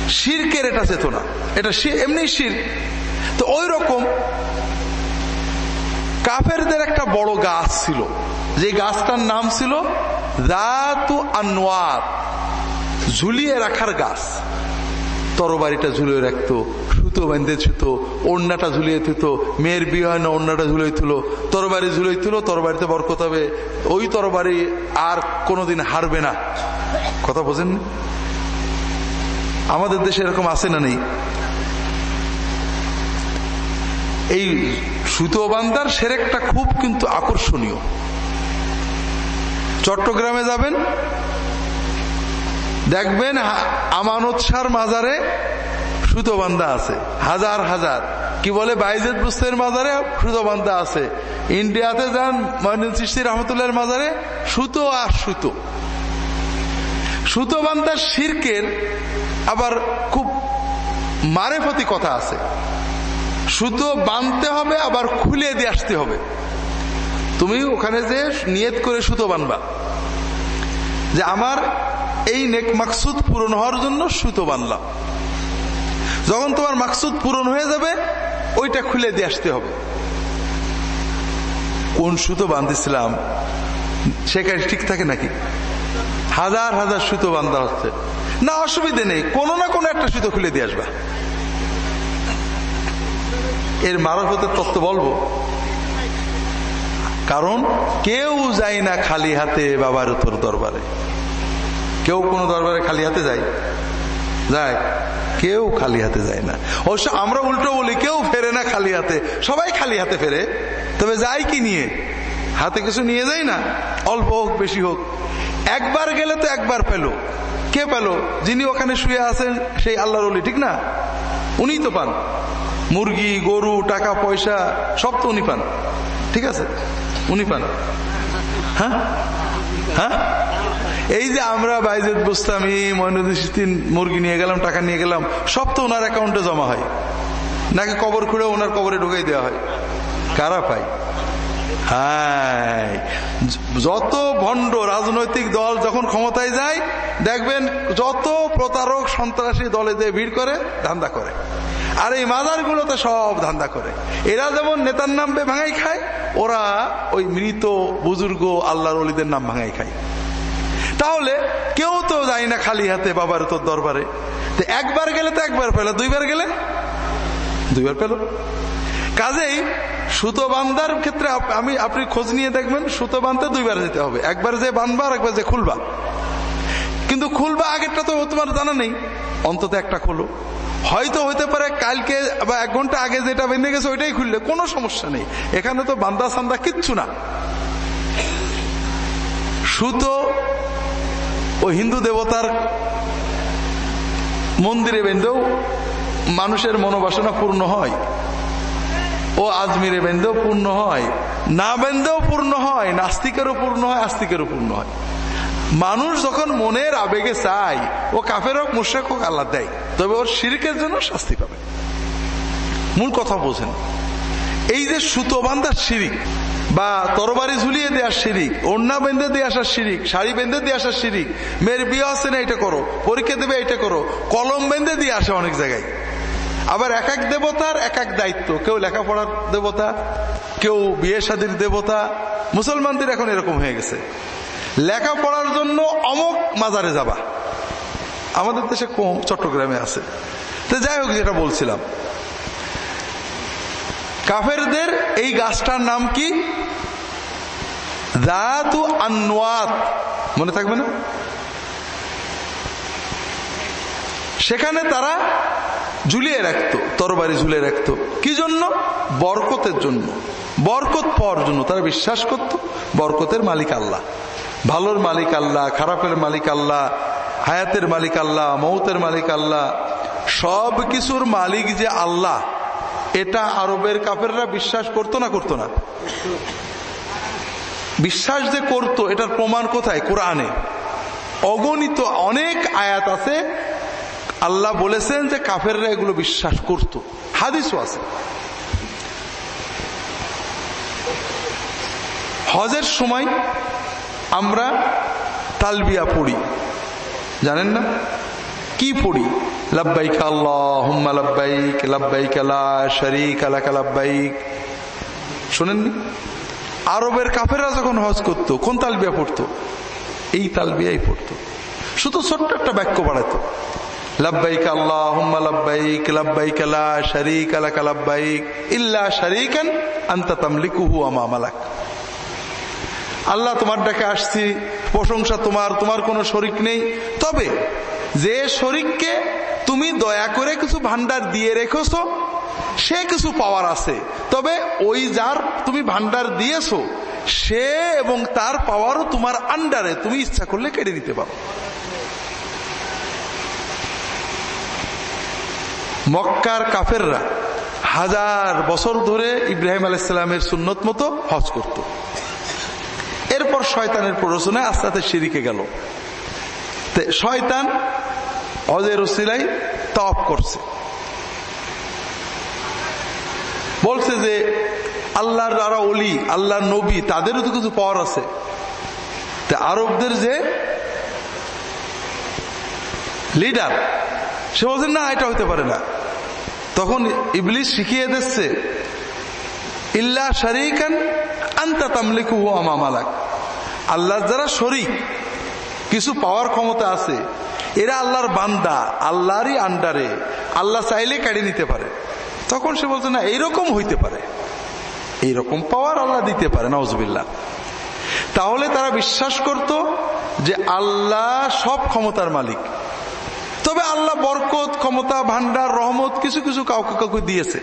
শিরকের এটা চেতনা। এটা এমনি শির। তো ওই রকম কাফেরদের একটা বড় গাছ ছিল। যে গাছটার নাম ছিল রাতু আনোয়ার ঝুলিয়ে রাখার গাছ। তরবারিটা ঝুলিয়ে রাখতো, সুতো বেঁধে ছুত ওড়নাটা ঝুলিয়ে থুত মেয়ের বিয়ে হয় না, ওড়নাটা ঝুলিয়ে তুলো তরবারি ঝুলিয়ে তুলো তরবারিতে বরকত হবে। ওই তরবারি আর কোনোদিন হারবে না। কথা বোঝেন? আমাদের দেশে এরকম আছে না নেই? এই সুতো বান্দার সেরেকটা খুব কিন্তু আকর্ষণীয়। চট্টগ্রামে যাবেন দেখবেন আমানত সার মাজারে সুতো বান্ধা আছে। হাজার হাজার। কি বলে? বাইজেদ বুস্তের মাজারে সুতো বান্ধা আছে। ইন্ডিয়াতে যান মহিনুল সৃষ্টি রহমতুল্লাহ মাজারে সুতো আর সুতো। সুতো বান্ধার শির্কের আবার খুব মারেফতি কথা আছে। সুতো বাঁধতে হবে, আবার খুলে দিয়ে আসতে হবে। তুমি ওখানে যে নিয়ত করে সুতো বানবা। যে আমার এই নেক মাকসুদ পূরণ হওয়ার জন্য সুতো বানলাম। যখন তোমার মাকসুদ পূরণ হয়ে যাবে, ওইটা খুলে দিয়ে আসতে হবে। কোন সুতো বাঁধতেছিলাম সেখানে ঠিক থাকে নাকি? হাজার হাজার সুতো বান্ধা হচ্ছে। না, অসুবিধে নেই, কোনো না কোনো একটা সুতো খুলে দিয়ে আসবা। এর মারফতের তত্ত্ব বলব কারণ কেউ যায় না খালি হাতে বাবার তোর দরবারে। কেউ কোনো দরবারে খালি হাতে যায়? যায়। কেউ খালি হাতে যায় না। অবশ্য আমরা উল্টো বলি, কেউ ফেরে না খালি হাতে। সবাই খালি হাতে ফেরে। তবে যায় কি নিয়ে? হাতে কিছু নিয়ে যায় না? অল্প হোক, বেশি হোক। একবার গেলে তো একবার পেল। কে পেল? যিনি ওখানে শুয়ে আছেন, সেই আল্লাহর অলি ঠিক না? উনি তো পান। মুরগি, গরু, টাকা, পয়সা, সব তো উনি পান। ঠিক আছে? উনি পান? হ্যাঁ? হ্যাঁ? এই যে আমরা বাইজেদ বুস্তামি, মহিনুদ্দিন মুরগি নিয়ে গেলাম, টাকা নিয়ে গেলাম, সব তো ওনার অ্যাকাউন্টে জমা হয়। নাকি কবর খুঁড়ে ওনার কবরে ঢুকাই দেওয়া হয়? কারা পায়? হ্যাঁ। যত ভণ্ড রাজনৈতিক দল যখন ক্ষমতায় যায়, দেখবেন যত প্রতারক সন্ত্রাসী দলে দিয়ে ভিড় করে, ধান্দা করে। আর এই মাজার গুলোতে সব ধান্দা করে। এরা যেমন নেতার নাম ভাঙাই খায়, ওরা ওই মৃত বুজুর্গ আল্লাহর অলিদের নাম ভাঙাই খায়। তাহলে কেউ তো যায় না খালি হাতে বাবার তোর দরবারে। একবার গেলে তো একবার পেল দুইবার গেলে? দুইবার পেল কাজেই সুতো বান্ধার ক্ষেত্রে আমি, আপনি খোঁজ নিয়ে দেখবেন, সুতো বাঁধতে দুইবার যেতে হবে। একবার যে বাঁধবা আর একবার যে খুলবা। কিন্তু খুলবা আগেরটা তো তোমার জানা নেই। অন্তত একটা খোলো। হয়তো হইতে পারে কালকে বা এক ঘণ্টা আগে যেটা বেঁধে গেছে ওইটাই খুললে, কোনো সমস্যা নেই। এখানে তো বান্দা সান্দা কিচ্ছু না। সুতো ও হিন্দু দেবতার মন্দিরে বেঁধেও মানুষের মনোবাসনা পূর্ণ হয়। ও আজমিরে বেঁধেও পূর্ণ হয়, না বেঁধেও পূর্ণ হয়, নাস্তিকেরও পূর্ণ হয়, আস্তিকেরও পূর্ণ হয়। মানুষ যখন মনের আবেগে চায়, ও কাফের হোক মুর্শেক হোক, আল্লাহ দেয়, তবে ওর শিরিকের জন্য শাস্তি পাবে। মূল কথা বোঝেন। এই যে সুতো বান্ধার শিরিক, বা তরবারি ঝুলিয়ে দেওয়ার শিরিক, ওড়না বেঁধে দিয়ে আসার শিরিক, শাড়ি বেঁধে দিয়ে আসার শিরিক, মেয়ের বিয়ে আছে না এটা করো, পরীক্ষা দেবে এটা করো, কলম বেঁধে দিয়ে আসে অনেক জায়গায়। আবার এক এক দেবতার এক এক দায়িত্ব। কেউ লেখাপড়ার দেবতা, কেউ বিয়ে শাদির দেবতা। মুসলমানদের এখন এরকম হয়ে গেছে। লেখাপড়ার জন্য অমক মাজারে যাবা। আমাদের দেশে কম চট্টগ্রামে আছে। তো যাই হোক, যেটা বলছিলাম। কাফেরদের এই গাছটার নাম কি? দাতু আনোয়াত মনে থাকবে না? সেখানে তারা ঝুলিয়ে রাখত, তরবারি ঝুলিয়ে রাখত। কি জন্য? বরকতের জন্য। বরকত পাওয়ার জন্য তারা বিশ্বাস করত, বরকতের মালিক আল্লাহ। ভালোর মালিক আল্লাহ, খারাপের মালিক আল্লাহ, হায়াতের মালিক আল্লাহ, মৌতের মালিক আল্লাহ। সব কিছুর মালিক যে আল্লাহ, এটা আরবের কাপেররা বিশ্বাস করতো না করতো না? বিশ্বাস যে করত, এটার প্রমাণ কোথায়? কোরআনে। অগণিত অনেক আয়াত আছে আল্লাহ বলেছেন যে কাফেররা এগুলো বিশ্বাস করত। হাদিসও আছে। হজের সময় আমরা তালবিয়া পড়ি। জানেন না? কি পড়ি? লাব্বাইক আল্লাহ লাব্বাইক লাব্বাইক আলা শরিক আলাকা লাব্বাইক। শোনেননি? আরবের কাফেররা যখন হজ করতো, কোন তালবিয়া পড়তো? এই তালবিয়াই পড়তো। শুধু ছোট্ট একটা বাক্য বাড়াতো। লাব্বাইক আল্লাহ লাব্বাইক লাব্বাইক আলা শরিক আলাকা লাব্বাইক ইল্লা শরিকান আনতা তামলিকুহু আমা মালাক। আল্লাহ তোমার ডাকে আসছি, প্রশংসা তোমার তোমার কোনো শরিক নেই। তবে যে শরিককে তুমি দয়া করে কিছু ভান্ডার দিয়ে রেখেছ, সে কিছু পাওয়ার আছে। তবে ওই যার তুমি ভান্ডার দিয়েছ, সে এবং তার পাওয়ারও তোমার আন্ডারে, তুমি ইচ্ছা করলে কেড়ে দিতে পারো। মক্কার কাফেররা হাজার বছর ধরে ইব্রাহিম আলাইসালামের সুন্নত মতো হজ করত। এরপর শয়তানের প্ররোচনায় আস্তে আস্তে সিঁড়িকে গেল শয়তান হজের ওসিলাই তপ করছে। বলছে যে, আল্লাহর যারা অলি আল্লাহর নবী, তাদেরও তো কিছু পাওয়ার আছে। আরবদের যে লিডার সে বলছে, না, এটা হইতে পারে না। তখন ইবলিশ শিখিয়ে দিচ্ছে, ইল্লা শরিকান আন্তা তামলিকু আমামালাক আল্লাহ যারা শরিক, কিছু পাওয়ার ক্ষমতা আছে, এরা আল্লাহর বান্দা, আল্লাহরই আন্ডারে, আল্লাহ চাইলে কাড়ি নিতে পারে। তখন সে বলছে, না, এইরকম হইতে পারে। এইরকম পাওয়ার আল্লাহ দিতে পারে নজবিল্লা তাহলে তারা বিশ্বাস করত যে আল্লাহ সব ক্ষমতার মালিক। তবে আল্লাহ বরকত, ক্ষমতা ভান্ডার রহমত কিছু কিছু কাউকে কাউকে দিয়েছে।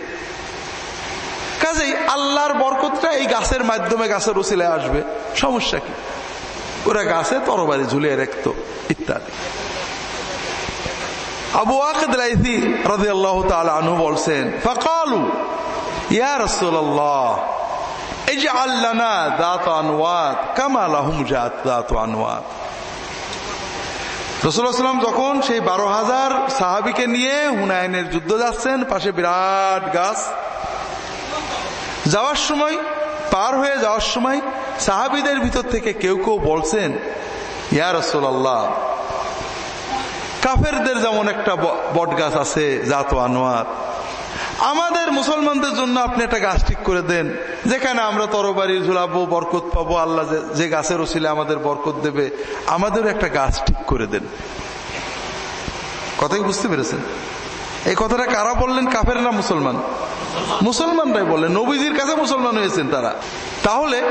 কাজেই আল্লাহর বরকতটা এই গাছের মাধ্যমে গাছের ওসিলায় আসবে। সমস্যা কি? ওরা গাছে তরবারি ঝুলিয়ে রাখত, ইত্যাদি। আবু আকেদ রাজি আল্লাহ আনহু বলছেন, ফকালু, ইয়া রসোল্লাহ এই যে আল্লানা দাঁত আনোয়াত কামাল আহম জাত দাঁত আনোয়াত রসুল্লাহাম যখন সেই বারো হাজার সাহাবিকে নিয়ে হুনায়নের যুদ্ধ যাচ্ছেন, পাশে বিরাট গাছ। যাওয়ার সময়, পার হয়ে যাওয়ার সময় সাহাবিদের ভিতর থেকে কেউ কেউ বলছেন, ইয়া রসোল্লাহ কাফেরদের যেমন একটা বট গাছ আছে, জাত আনোয়ার আমাদের মুসলমানদের জন্য আপনি একটা গাছ ঠিক করে দেন, যেখানে আমরা তরবারি, ঝুলাবো, বরকত পাবো, আল্লাহ যে গাছের ওসিলে আমাদের বরকত দেবে আমাদের একটা গাছ ঠিক করে দেন। কথাই বুঝতে পেরেছেন? এই কথাটা কারা বললেন? কাফের না মুসলমান। মুসলমানরাই বললেন, নবীজির কাছে মুসলমান হয়েছেন তারা। তাহলে,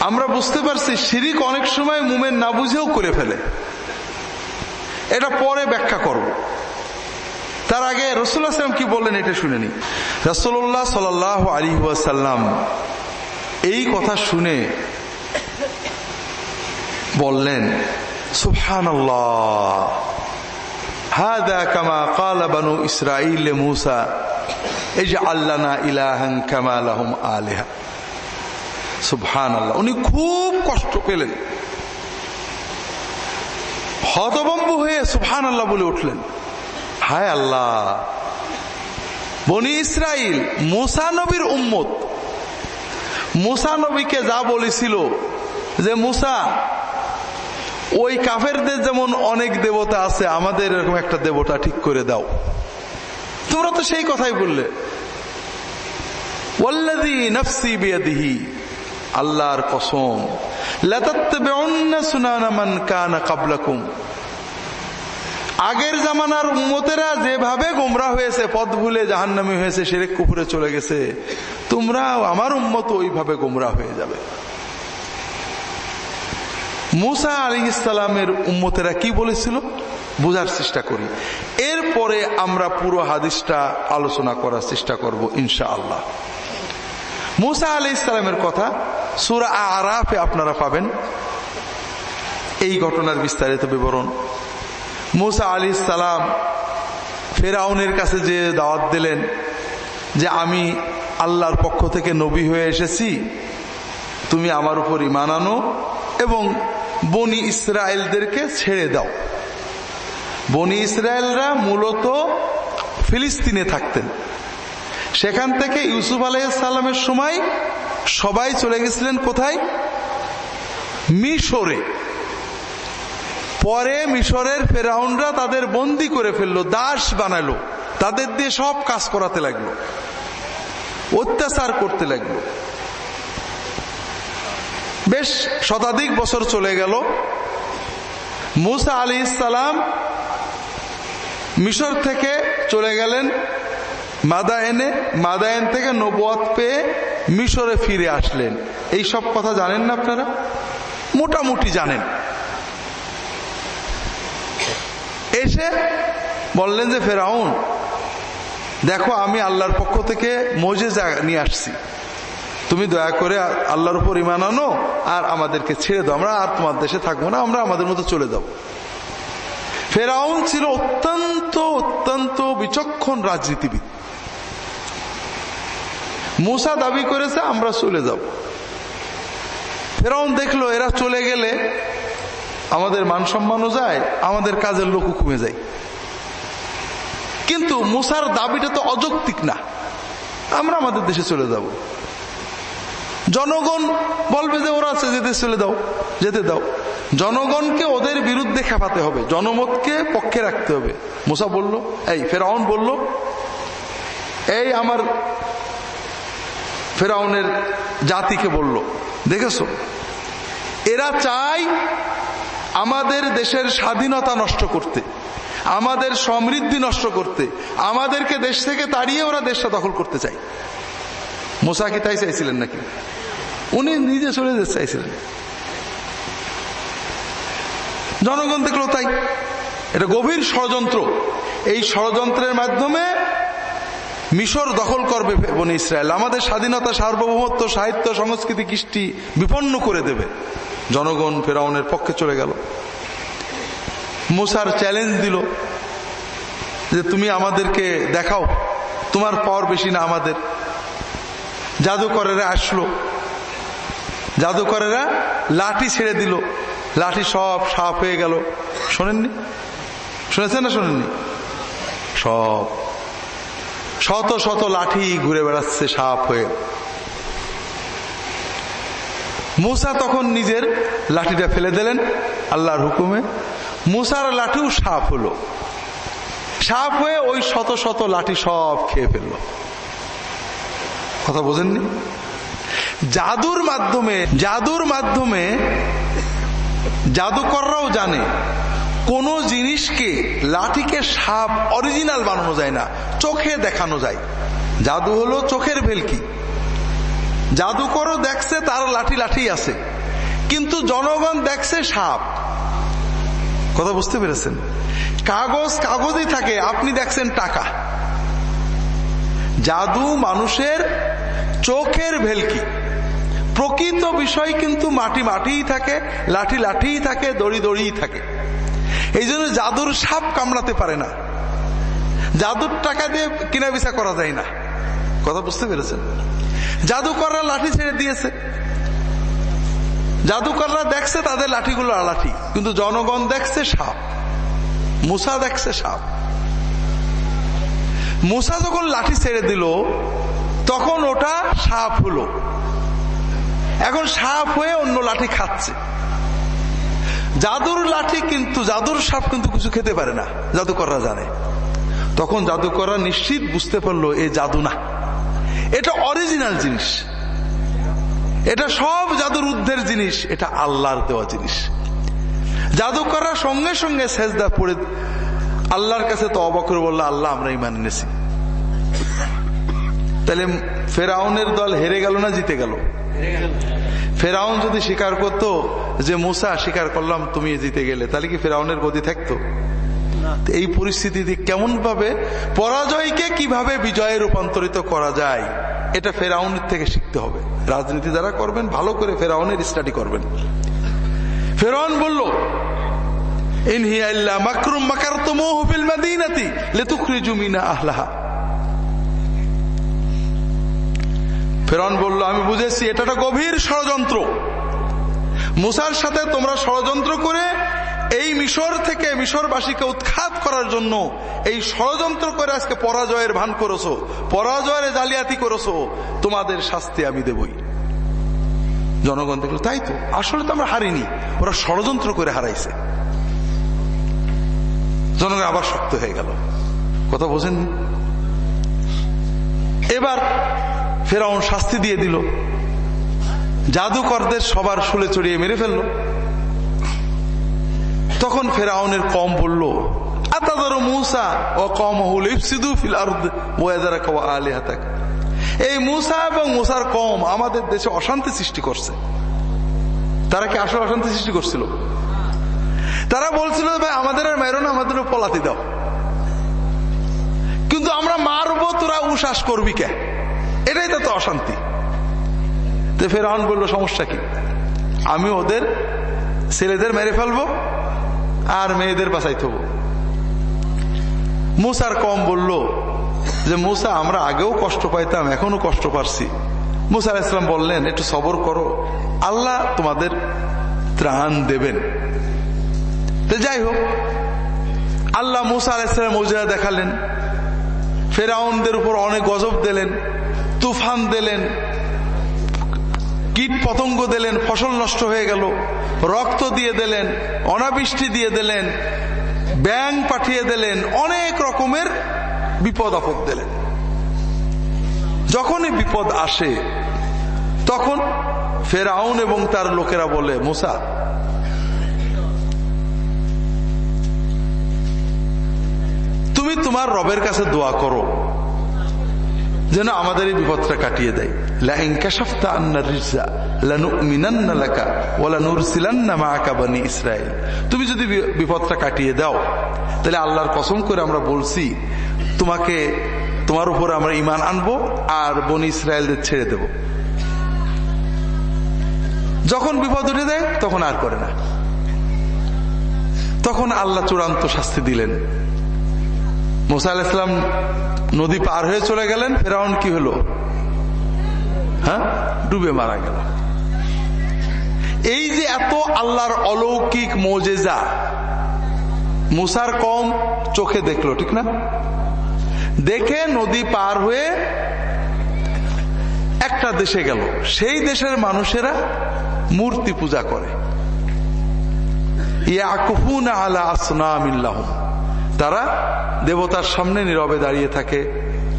আমরা বুঝতে পারছি শিরিক অনেক সময় মুমের না বুঝেও করে ফেলে। এটা পরে ব্যাখ্যা করব। তার আগে রসুল্লাহ সাল্লাম কি বললেন এটা শুনেনি রসুল্লাহ সাল আলী সাল্লাম এই কথা শুনে বললেন সুফহান হাদা এই যে আল্লাহ উনি খুব কষ্ট পেলেন। হতবম্ব হয়ে সুবহান আল্লাহ বলে উঠলেন। হায় আল্লাহ। বনি ইসরাইল, মুসা নবীর উম্মত। মুসা নবীকে যা বলেছিল যে, মুসা, ওই কাফেরদের যেমন অনেক দেবতা আছে, আমাদের এরকম একটা দেবতা ঠিক করে দাও। তোমরা তো সেই কথাই বললে। আল্লাহর কসম। সুনানা মান কানা ক্বাবলাকুম আগের জামানার উম্মতেরা যেভাবে গোমরা হয়েছে, পথ ভুলে জাহান্নামী হয়েছে সেরেক কুপুরে চলে গেছে তোমরা আমার উম্মত ওইভাবে গোমরা হয়ে যাবে। মুসা আলী ইসলামের উম্মতেরা কি বলেছিল? বোঝার চেষ্টা করি। এরপরে আমরা পুরো হাদিসটা আলোচনা করার চেষ্টা করব ইনশা আল্লাহ মুসা আলী ইসলামের কথা সুরা আরাফে আপনারা পাবেন। এই ঘটনার বিস্তারিত বিবরণ মুসা আলী সালাম ফেরাউনের কাছে যে দাওয়াত দিলেন যে আমি আল্লাহর পক্ষ থেকে নবী হয়ে এসেছি, তুমি আমার উপর ইমান আনো এবং বনি ইসরায়েলদেরকে ছেড়ে দাও। বনি ইসরায়েলরা মূলত ফিলিস্তিনে থাকতেন। সেখান থেকে ইউসুফ আলাইসাল্লামের সময় সবাই চলে গেছিলেন কোথায়? মিশরে। পরে মিশরের ফেরাউনরা তাদের বন্দি করে ফেলল, দাস বানালো তাদের দিয়ে সব কাজ করাতে লাগল। অত্যাচার করতে লাগল। বেশ শতাধিক বছর চলে গেল। মুসা আলী ইসালাম মিশর থেকে চলে গেলেন মাদায়নে। মাদায়ন থেকে নবুয়াত পেয়ে মিশরে ফিরে আসলেন। এই সব কথা জানেন না আপনারা? মোটামুটি জানেন। এসে বললেন যে, ফেরাউন, দেখো আমি আল্লাহর পক্ষ থেকে মজে নিয়ে আসছি। তুমি দয়া করে আল্লাহর উপর ইমান আনো আর আমাদেরকে ছেড়ে দাও। আমরা আর তোমার দেশে থাকব না, আমরা আমাদের মতো চলে যাব। ফেরাউন ছিল অত্যন্ত অত্যন্ত বিচক্ষণ রাজনীতিবিদ। মুসা দাবি করেছে, আমরা চলে যাব। ফেরাউন দেখল, এরা চলে গেলে আমাদের মান সম্মানও যায়, আমাদের কাজের লোকও কমে যায়। কিন্তু মুসার দাবিটা তো অযৌক্তিক না। আমরা আমাদের দেশে চলে যাব। জনগণ বলবে যে, ওরা আছে, যেতে চলে দাও, যেতে দাও। জনগণকে ওদের বিরুদ্ধে খেপাতে হবে, জনমতকে পক্ষে রাখতে হবে। মুসা বলল, এই ফেরাউন বলল, এই আমার ফেরাউনের জাতিকে বলল, দেখেছ? এরা চায় আমাদের দেশের স্বাধীনতা নষ্ট করতে, আমাদের সমৃদ্ধি নষ্ট করতে, আমাদেরকে দেশ থেকে তাড়িয়ে ওরা দেশটা দখল করতে চায়। মোসা কি তাই চাইছিলেন নাকি? উনি নিজে চলে যেতে চাইছিলেন। জনগণ দেখল তাই। এটা গভীর ষড়যন্ত্র। এই ষড়যন্ত্রের মাধ্যমে মিশর দখল করবে বনে ইসরায়েল। আমাদের স্বাধীনতা, সার্বভৌমত্ব, সাহিত্য, সংস্কৃতি, কৃষ্টি বিপন্ন করে দেবে। জনগণ ফেরাউনের পক্ষে চলে গেল। মুসার চ্যালেঞ্জ দিল যে তুমি আমাদেরকে দেখাও, তোমার পাওয়ার বেশি না আমাদের। জাদুকরেরা আসলো। জাদুকরেরা লাঠি ছেড়ে দিল। লাঠি সব সাফ হয়ে গেল। শোনেননি? শুনেছেন না শোনেননি? সব শত শত লাঠি ঘুরে বেড়াচ্ছে সাপ হয়ে। মুসা তখন নিজের লাঠিটা ফেলে দিলেন আল্লাহর হুকুমে। মুসার লাঠিও সাপ হলো। সাপ হয়ে ওই শত শত লাঠি সব খেয়ে ফেলল। কথা বোঝেননি? জাদুর মাধ্যমে জাদুর মাধ্যমে জাদুকররাও জানে, কোন জিনিসকে লাঠিকে সাপ অরিজিনাল বানানো যায় না, চোখে দেখানো যায়। জাদু হলো চোখের ভেলকি। জাদুকরও দেখছে তার লাঠি লাঠি আছে। কিন্তু জনগণ দেখছে সাপ। কথা বুঝতে পেরেছেন? কাগজ কাগজই থাকে, আপনি দেখছেন টাকা। জাদু মানুষের চোখের ভেলকি। প্রকৃত বিষয় কিন্তু মাটি মাটিই থাকে, লাঠি লাঠিই থাকে, দড়ি দড়িই থাকে। এই জন্য জাদুর সাপ কামড়াতে পারে না। জাদুর টাকা দিয়ে কিনা বিচা করা যায় না। কথা বুঝতে পেরেছেন? জাদুকররা লাঠি ছেড়ে দিয়েছে। জাদুকররা দেখছে তাদের লাঠিগুলো লাঠি, কিন্তু জনগণ দেখছে সাপ। মুসা দেখছে সাপ। মুসা যখন লাঠি ছেড়ে দিল, তখন ওটা সাপ হলো। এখন সাপ হয়ে অন্য লাঠি খাচ্ছে। জাদুর লাঠি কিন্তু, জাদুর সাপ কিন্তু কিছু খেতে পারে না, জাদুকররা জানে। তখন জাদুকররা নিশ্চিত বুঝতে পারল, এ জাদু না। এটা অরিজিনাল জিনিস। এটা সব জাদুর উদ্ধের জিনিস, এটা আল্লাহর দেওয়া জিনিস। জাদুকররা সঙ্গে সঙ্গে সেজদা পড়ে, আল্লাহর কাছে তো অবকর বলল, আল্লাহ, আমরা ইমান এনেছি। তাহলে ফেরাউনের দল হেরে গেল না জিতে গেল? ফেরাউন যদি স্বীকার করতো যে, মুসা, স্বীকার করলাম তুমি জিতে গেলে। তাহলে কি ফেরাউনের গতি থাকতো? এই পরিস্থিতিতে কেমন ভাবে পরাজয়কে কীভাবে বিজয়ে রূপান্তরিত করা যায়, এটা ফেরাউনের থেকে শিখতে হবে। রাজনীতি যারা করবেন, ভালো করে ফেরাউনের স্টাডি করবেন। ফেরাউন বলল মাকরুম মাকার তো মহফিল মাদিনাতি লেতুখরিজু মিনা আহলাহা। ফেরন বলল, আমি বুঝেছি এটা একটা গভীর ষড়যন্ত্র। মুসার সাথে তোমরা ষড়যন্ত্র করে এই মিশর থেকে মিশরবাসীকে উৎখাত করার জন্য এই ষড়যন্ত্র করে আজকে পরাজয়ের ভান করেছ, পরাজয়ের জালিয়াতি করেছ, তোমাদের শাস্তি আমি দেবই। জনগণ দেখল, তাই তো, আসলে তো আমরা হারিনি, ওরা ষড়যন্ত্র করে হারাইছে। জনগণ আবার শক্ত হয়ে গেল। কথা বোঝেন এবার ফেরাউন শাস্তি দিয়ে দিল। জাদুকরদের সবার শুলে চড়িয়ে মেরে ফেলল। তখন ফেরাউনের কম বলল, আতাদার মুসা ও কম হুল ইফসিদু ফিল এই মুসা এবং মুসার কম আমাদের দেশে অশান্তি সৃষ্টি করছে। তারা কি আসলে অশান্তি সৃষ্টি করছিল? তারা বলছিল, ভাই, আমাদের আর মেরো না, আমাদের পলাতি দাও। কিন্তু আমরা মারবো, তোরা উশ্বাস করবি কে? এটাই তো অশান্তি। ফেরাউন বলল, সমস্যা কি? আমি ওদের ছেলেদের মেরে ফেলব আর মেয়েদের বাসাই থবো মুসার কম বলল যে, মুসা, আমরা আগেও কষ্ট পাইতাম, এখনও কষ্ট পারছি। মুসা ইসলাম বললেন, একটু সবর করো। আল্লাহ তোমাদের ত্রাণ দেবেন। তো যাই হোক, আল্লাহ মুসা আলাইসালাম মৌজা দেখালেন। ফেরাউনদের উপর অনেক গজব দিলেন, তুফান দিলেন কীট পতঙ্গ দিলেন, ফসল নষ্ট হয়ে গেল। রক্ত দিয়ে দিলেন, অনাবৃষ্টি দিয়ে দিলেন ব্যাং পাঠিয়ে দিলেন, অনেক রকমের বিপদ আপদ দিলেন। যখনই বিপদ আসে, তখন ফেরাউন এবং তার লোকেরা বলে, মুসা, তুমি তোমার রবের কাছে দোয়া করো, যেন আমাদের এই বিপদটা কাটিয়ে দেয়। তুমি যদি বিপদটা কাটিয়ে দাও, তাহলে আল্লাহর কসম করে আমরা বলছি, তোমাকে, তোমার উপরে আমরা ইমান আনব আর বনি ইসরায়েলদের ছেড়ে দেব। যখন বিপদ উঠে দেয় তখন আর করে না। তখন আল্লাহ চূড়ান্ত শাস্তি দিলেন। মোসা আলাইসলাম নদী পার হয়ে চলে গেলেন, ফেরাউন কি হলো? হ্যাঁ? ডুবে মারা গেল। এই যে এত আল্লাহর অলৌকিক মোজেজা, মুসার কম চোখে দেখল, ঠিক না? দেখে নদী পার হয়ে একটা দেশে গেল। সেই দেশের মানুষেরা মূর্তি পূজা করে। আলা তারা দেবতার সামনে নীরবে দাঁড়িয়ে থাকে,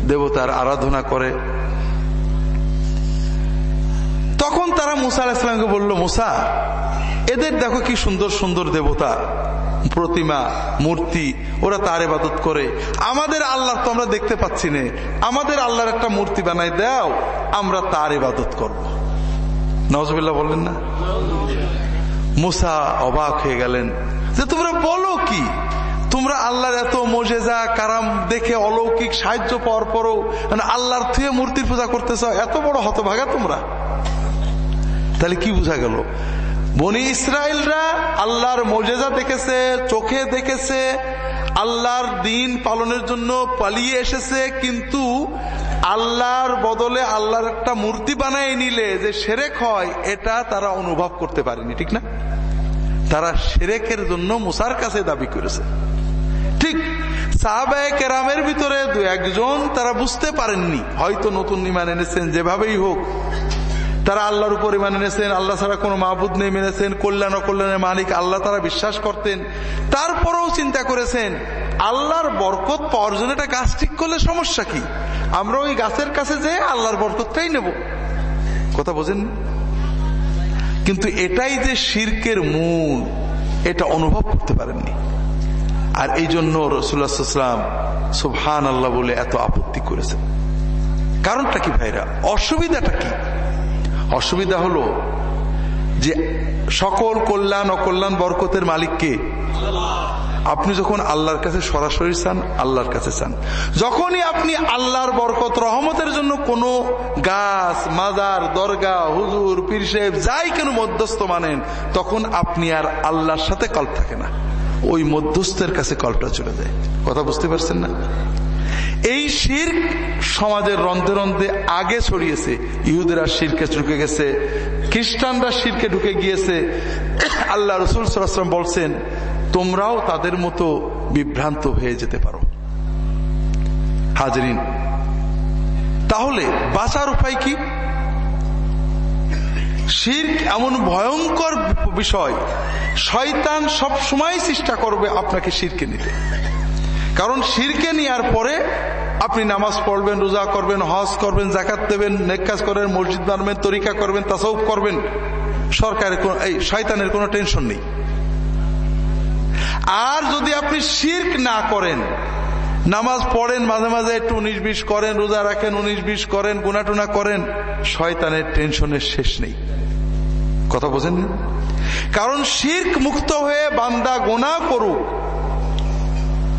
দেবতার আরাধনা করে। তখন তারা মুসা আলাহিসামকে বলল, মুসা, এদের দেখো কি সুন্দর সুন্দর দেবতা, প্রতিমা, মূর্তি, ওরা তার এবাদত করে। আমাদের আল্লাহ তো আমরা দেখতে পাচ্ছি না। আমাদের আল্লাহর একটা মূর্তি বানাই দাও, আমরা তার ইবাদত করব। নজবিল্লা বললেন না। মুসা অবাক হয়ে গেলেন যে, তোমরা বলো কি? তোমরা আল্লাহর এত মজেজা, কারাম দেখে অলৌকিক সাহায্য পাওয়ার পরও মানে আল্লাহর থুয়ে মূর্তির পূজা করতেছ, এত বড় হতভাগা তোমরা? তাহলে কি বোঝা গেল? বনি ইসরায়েলরা আল্লাহর মজেজা দেখেছে, চোখে দেখেছে, আল্লাহর দিন পালনের জন্য পালিয়ে এসেছে, কিন্তু আল্লাহর বদলে আল্লাহর একটা মূর্তি বানায় নিলে যে সেরেক হয়, এটা তারা অনুভব করতে পারেনি, ঠিক না? তারা সেরেকের জন্য মুসার কাছে দাবি করেছে। ঠিক, সাহাবায় কেরামের ভিতরে দু একজন তারা বুঝতে পারেননি, হয়তো নতুন ইমান এনেছেন, যেভাবেই হোক। তারা আল্লাহর উপরে ইমান এনেছেন, আল্লাহ ছাড়া কোনো মাহবুদ নেই মেনেছেন, কল্যাণ অকল্যাণের মালিক আল্লাহ তারা বিশ্বাস করতেন। তারপরেও চিন্তা করেছেন, আল্লাহর বরকত পাওয়ার জন্য গাছ ঠিক করলে সমস্যা কি? আমরা ওই গাছের কাছে যে আল্লাহর বরকতটাই নেব। কথা বোঝেন? কিন্তু এটাই যে শির্কের মূল, এটা অনুভব করতে পারেননি। আর এই জন্য রসুল্লাহাম সুবহান আল্লাহ বলে এত আপত্তি করেছেন। কারণটা কি ভাইরা? অসুবিধাটা কি? অসুবিধা হলো যে সকল কল্যাণ অকল্যাণ বরকতের মালিককে আপনি যখন আল্লাহর কাছে সরাসরি চান, আল্লাহর কাছে চান। যখনই আপনি আল্লাহর বরকত, রহমতের জন্য কোনো গাছ, মাজার দরগা হুজুর, পীর যাই কেন মধ্যস্থ মানেন, তখন আপনি আর আল্লাহর সাথে কল্প থাকে না। ওই মধ্যস্থের কাছে কল্পটা চলে যায়। কথা বুঝতে পারছেন না? এই শির সমাজের রন্ধে রন্ধে আগে ছড়িয়েছে। ইহুদেরা শিরকে ঢুকে গেছে, খ্রিস্টানরা শিরকে ঢুকে গিয়েছে। আল্লাহ রসুল সাল্লাম বলছেন, তোমরাও তাদের মতো বিভ্রান্ত হয়ে যেতে পারো। হাজরিন, তাহলে বাঁচার উপায় কি? শির এমন ভয়ঙ্কর বিষয়, শয়তান সব সময় চেষ্টা করবে আপনাকে শিরকে নিতে। কারণ শিরকে নেওয়ার পরে আপনি নামাজ পড়বেন, রোজা করবেন, হজ করবেন জাকাত দেবেন নেকাজ করবেন মসজিদ বানবেন, তরিকা করবেন, তাসাউফ করবেন। সরকারের এই শয়তানের কোনো টেনশন নেই। আর যদি আপনি শির্ক না করেন, নামাজ পড়েন, মাঝে মাঝে একটু উনিশ বিশ করেন, রোজা রাখেন, উনিশ বিশ করেন, গুনাটুনা করেন, শয়তানের টেনশনের শেষ নেই। কথা বোঝেন কারণ শির্ক মুক্ত হয়ে বান্দা গোনা করুক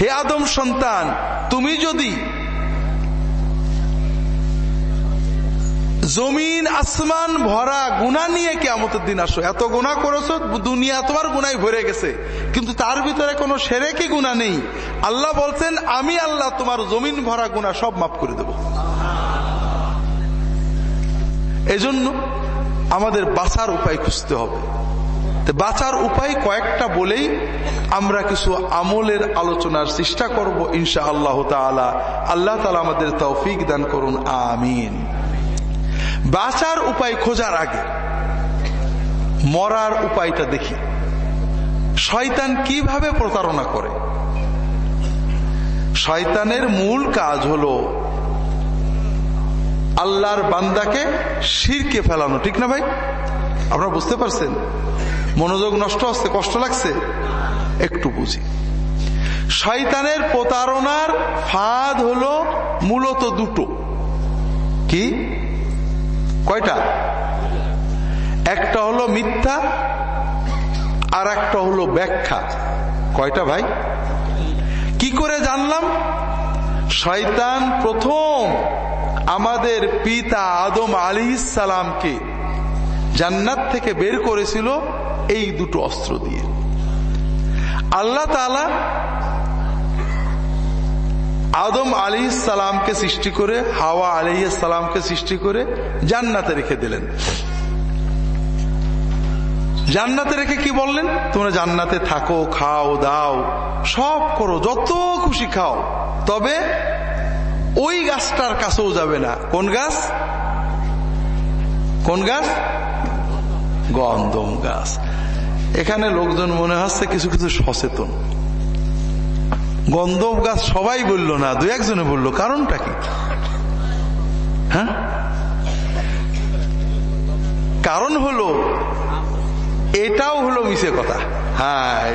হে আদম সন্তান, তুমি যদি জমিন, আসমান ভরা গুণা নিয়ে কেমতের দিন আসো। এত গুণা করেছ, দুনিয়া তোমার গুনাই ভরে গেছে। কিন্তু তার ভিতরে কোনো সেরে কি গুণা নেই। আল্লাহ বলছেন, আমি আল্লাহ তোমার জমিন ভরা গুণা সব মাফ করে দেব। এজন্য আমাদের বাঁচার উপায় খুঁজতে হবে। বাঁচার উপায় কয়েকটা বলেই আমরা কিছু আমলের আলোচনার চেষ্টা করব ইনশা আল্লাহ তালা আল্লাহ তালা আমাদের তৌফিক দান করুন, আমিন। বাঁচার উপায় খোঁজার আগে, মরার উপায়টা দেখি। শয়তান কীভাবে প্রতারণা করে? শয়তানের মূল কাজ হল আল্লাহর বান্দাকে শিরকে ফেলানো, ঠিক না ভাই? আপনারা বুঝতে পারছেন? মনোযোগ নষ্ট হচ্ছে, কষ্ট লাগছে? একটু বুঝি। শয়তানের প্রতারণার ফাঁদ হলো মূলত দুটো। কি? কয়টা? একটা হলো মিথ্যা, আর একটা হলো ব্যাখ্যা। কয়টা ভাই? কি করে জানলাম? শয়তান প্রথম আমাদের পিতা আদম আলী সালামকে জান্নাত থেকে বের করেছিল এই দুটো অস্ত্র দিয়ে। আল্লাহ তালা আদম আলী সালামকে সৃষ্টি করে, হাওয়া আলী সালামকে সৃষ্টি করে জান্নাতে রেখে দিলেন। জান্নাতে রেখে কি বললেন? তোমরা জান্নাতে থাকো, খাও, দাও, সব করো, যত খুশি খাও। তবে ওই গাছটার কাছেও যাবে না। কোন গাছ? কোন গাছ? গন্ধম গাছ। এখানে লোকজন মনে হচ্ছে কিছু কিছু সচেতন। গন্ধম গাছ সবাই বলল না, দু একজনে বলল, কারণটা কি? হ্যাঁ? কারণ হলো, এটাও হলো মিশে কথা। হ্যাঁ।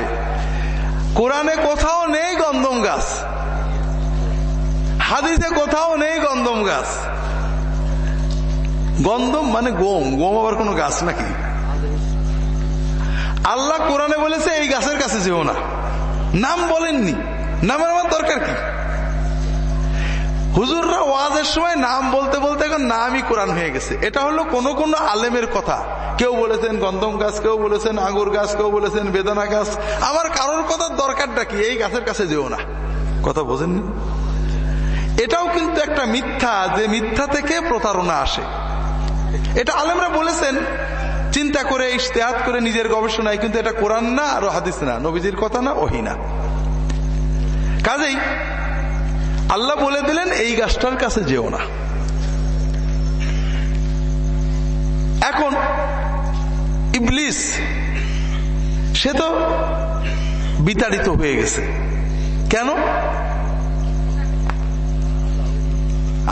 কোরআনে কোথাও নেই গন্ধম গাছ। হাদিসে কোথাও নেই গন্ধম গাছ। গন্ধম মানে গম গম আবার কোনো গাছ নাকি? আল্লাহ কোরআনে বলেছে, এই গাছের কাছে যেও না। নাম বলেননি। নামের আমার দরকার কি? হুজুররা ওয়াজের সময় নাম বলতে বলতে এখন নামই কোরআন হয়ে গেছে। এটা হলো কোন কোন আলেমের কথা। কেউ বলেছেন গন্ধম গাছ, কেউ বলেছেন আঙ্গুর গাছ, কেউ বলেছেন বেদনা গাছ। আমার কারোর কথার দরকারটা কি? এই গাছের কাছে যেও না। কথা বোঝেননি? এটাও কিন্তু একটা মিথ্যা, যে মিথ্যা থেকে প্রতারণা আসে। এটা আলেমরা বলেছেন চিন্তা করে ইশতেহাত করে নিজের গবেষণায়, কিন্তু এটা কোরআন না আর হাদিস না। নবীজির কথা না, ওহি না। কাজেই আল্লাহ বলে দিলেন, এই গাছটার কাছে যেও না। এখন ইবলিস, সে তো বিতাড়িত হয়ে গেছে। কেন?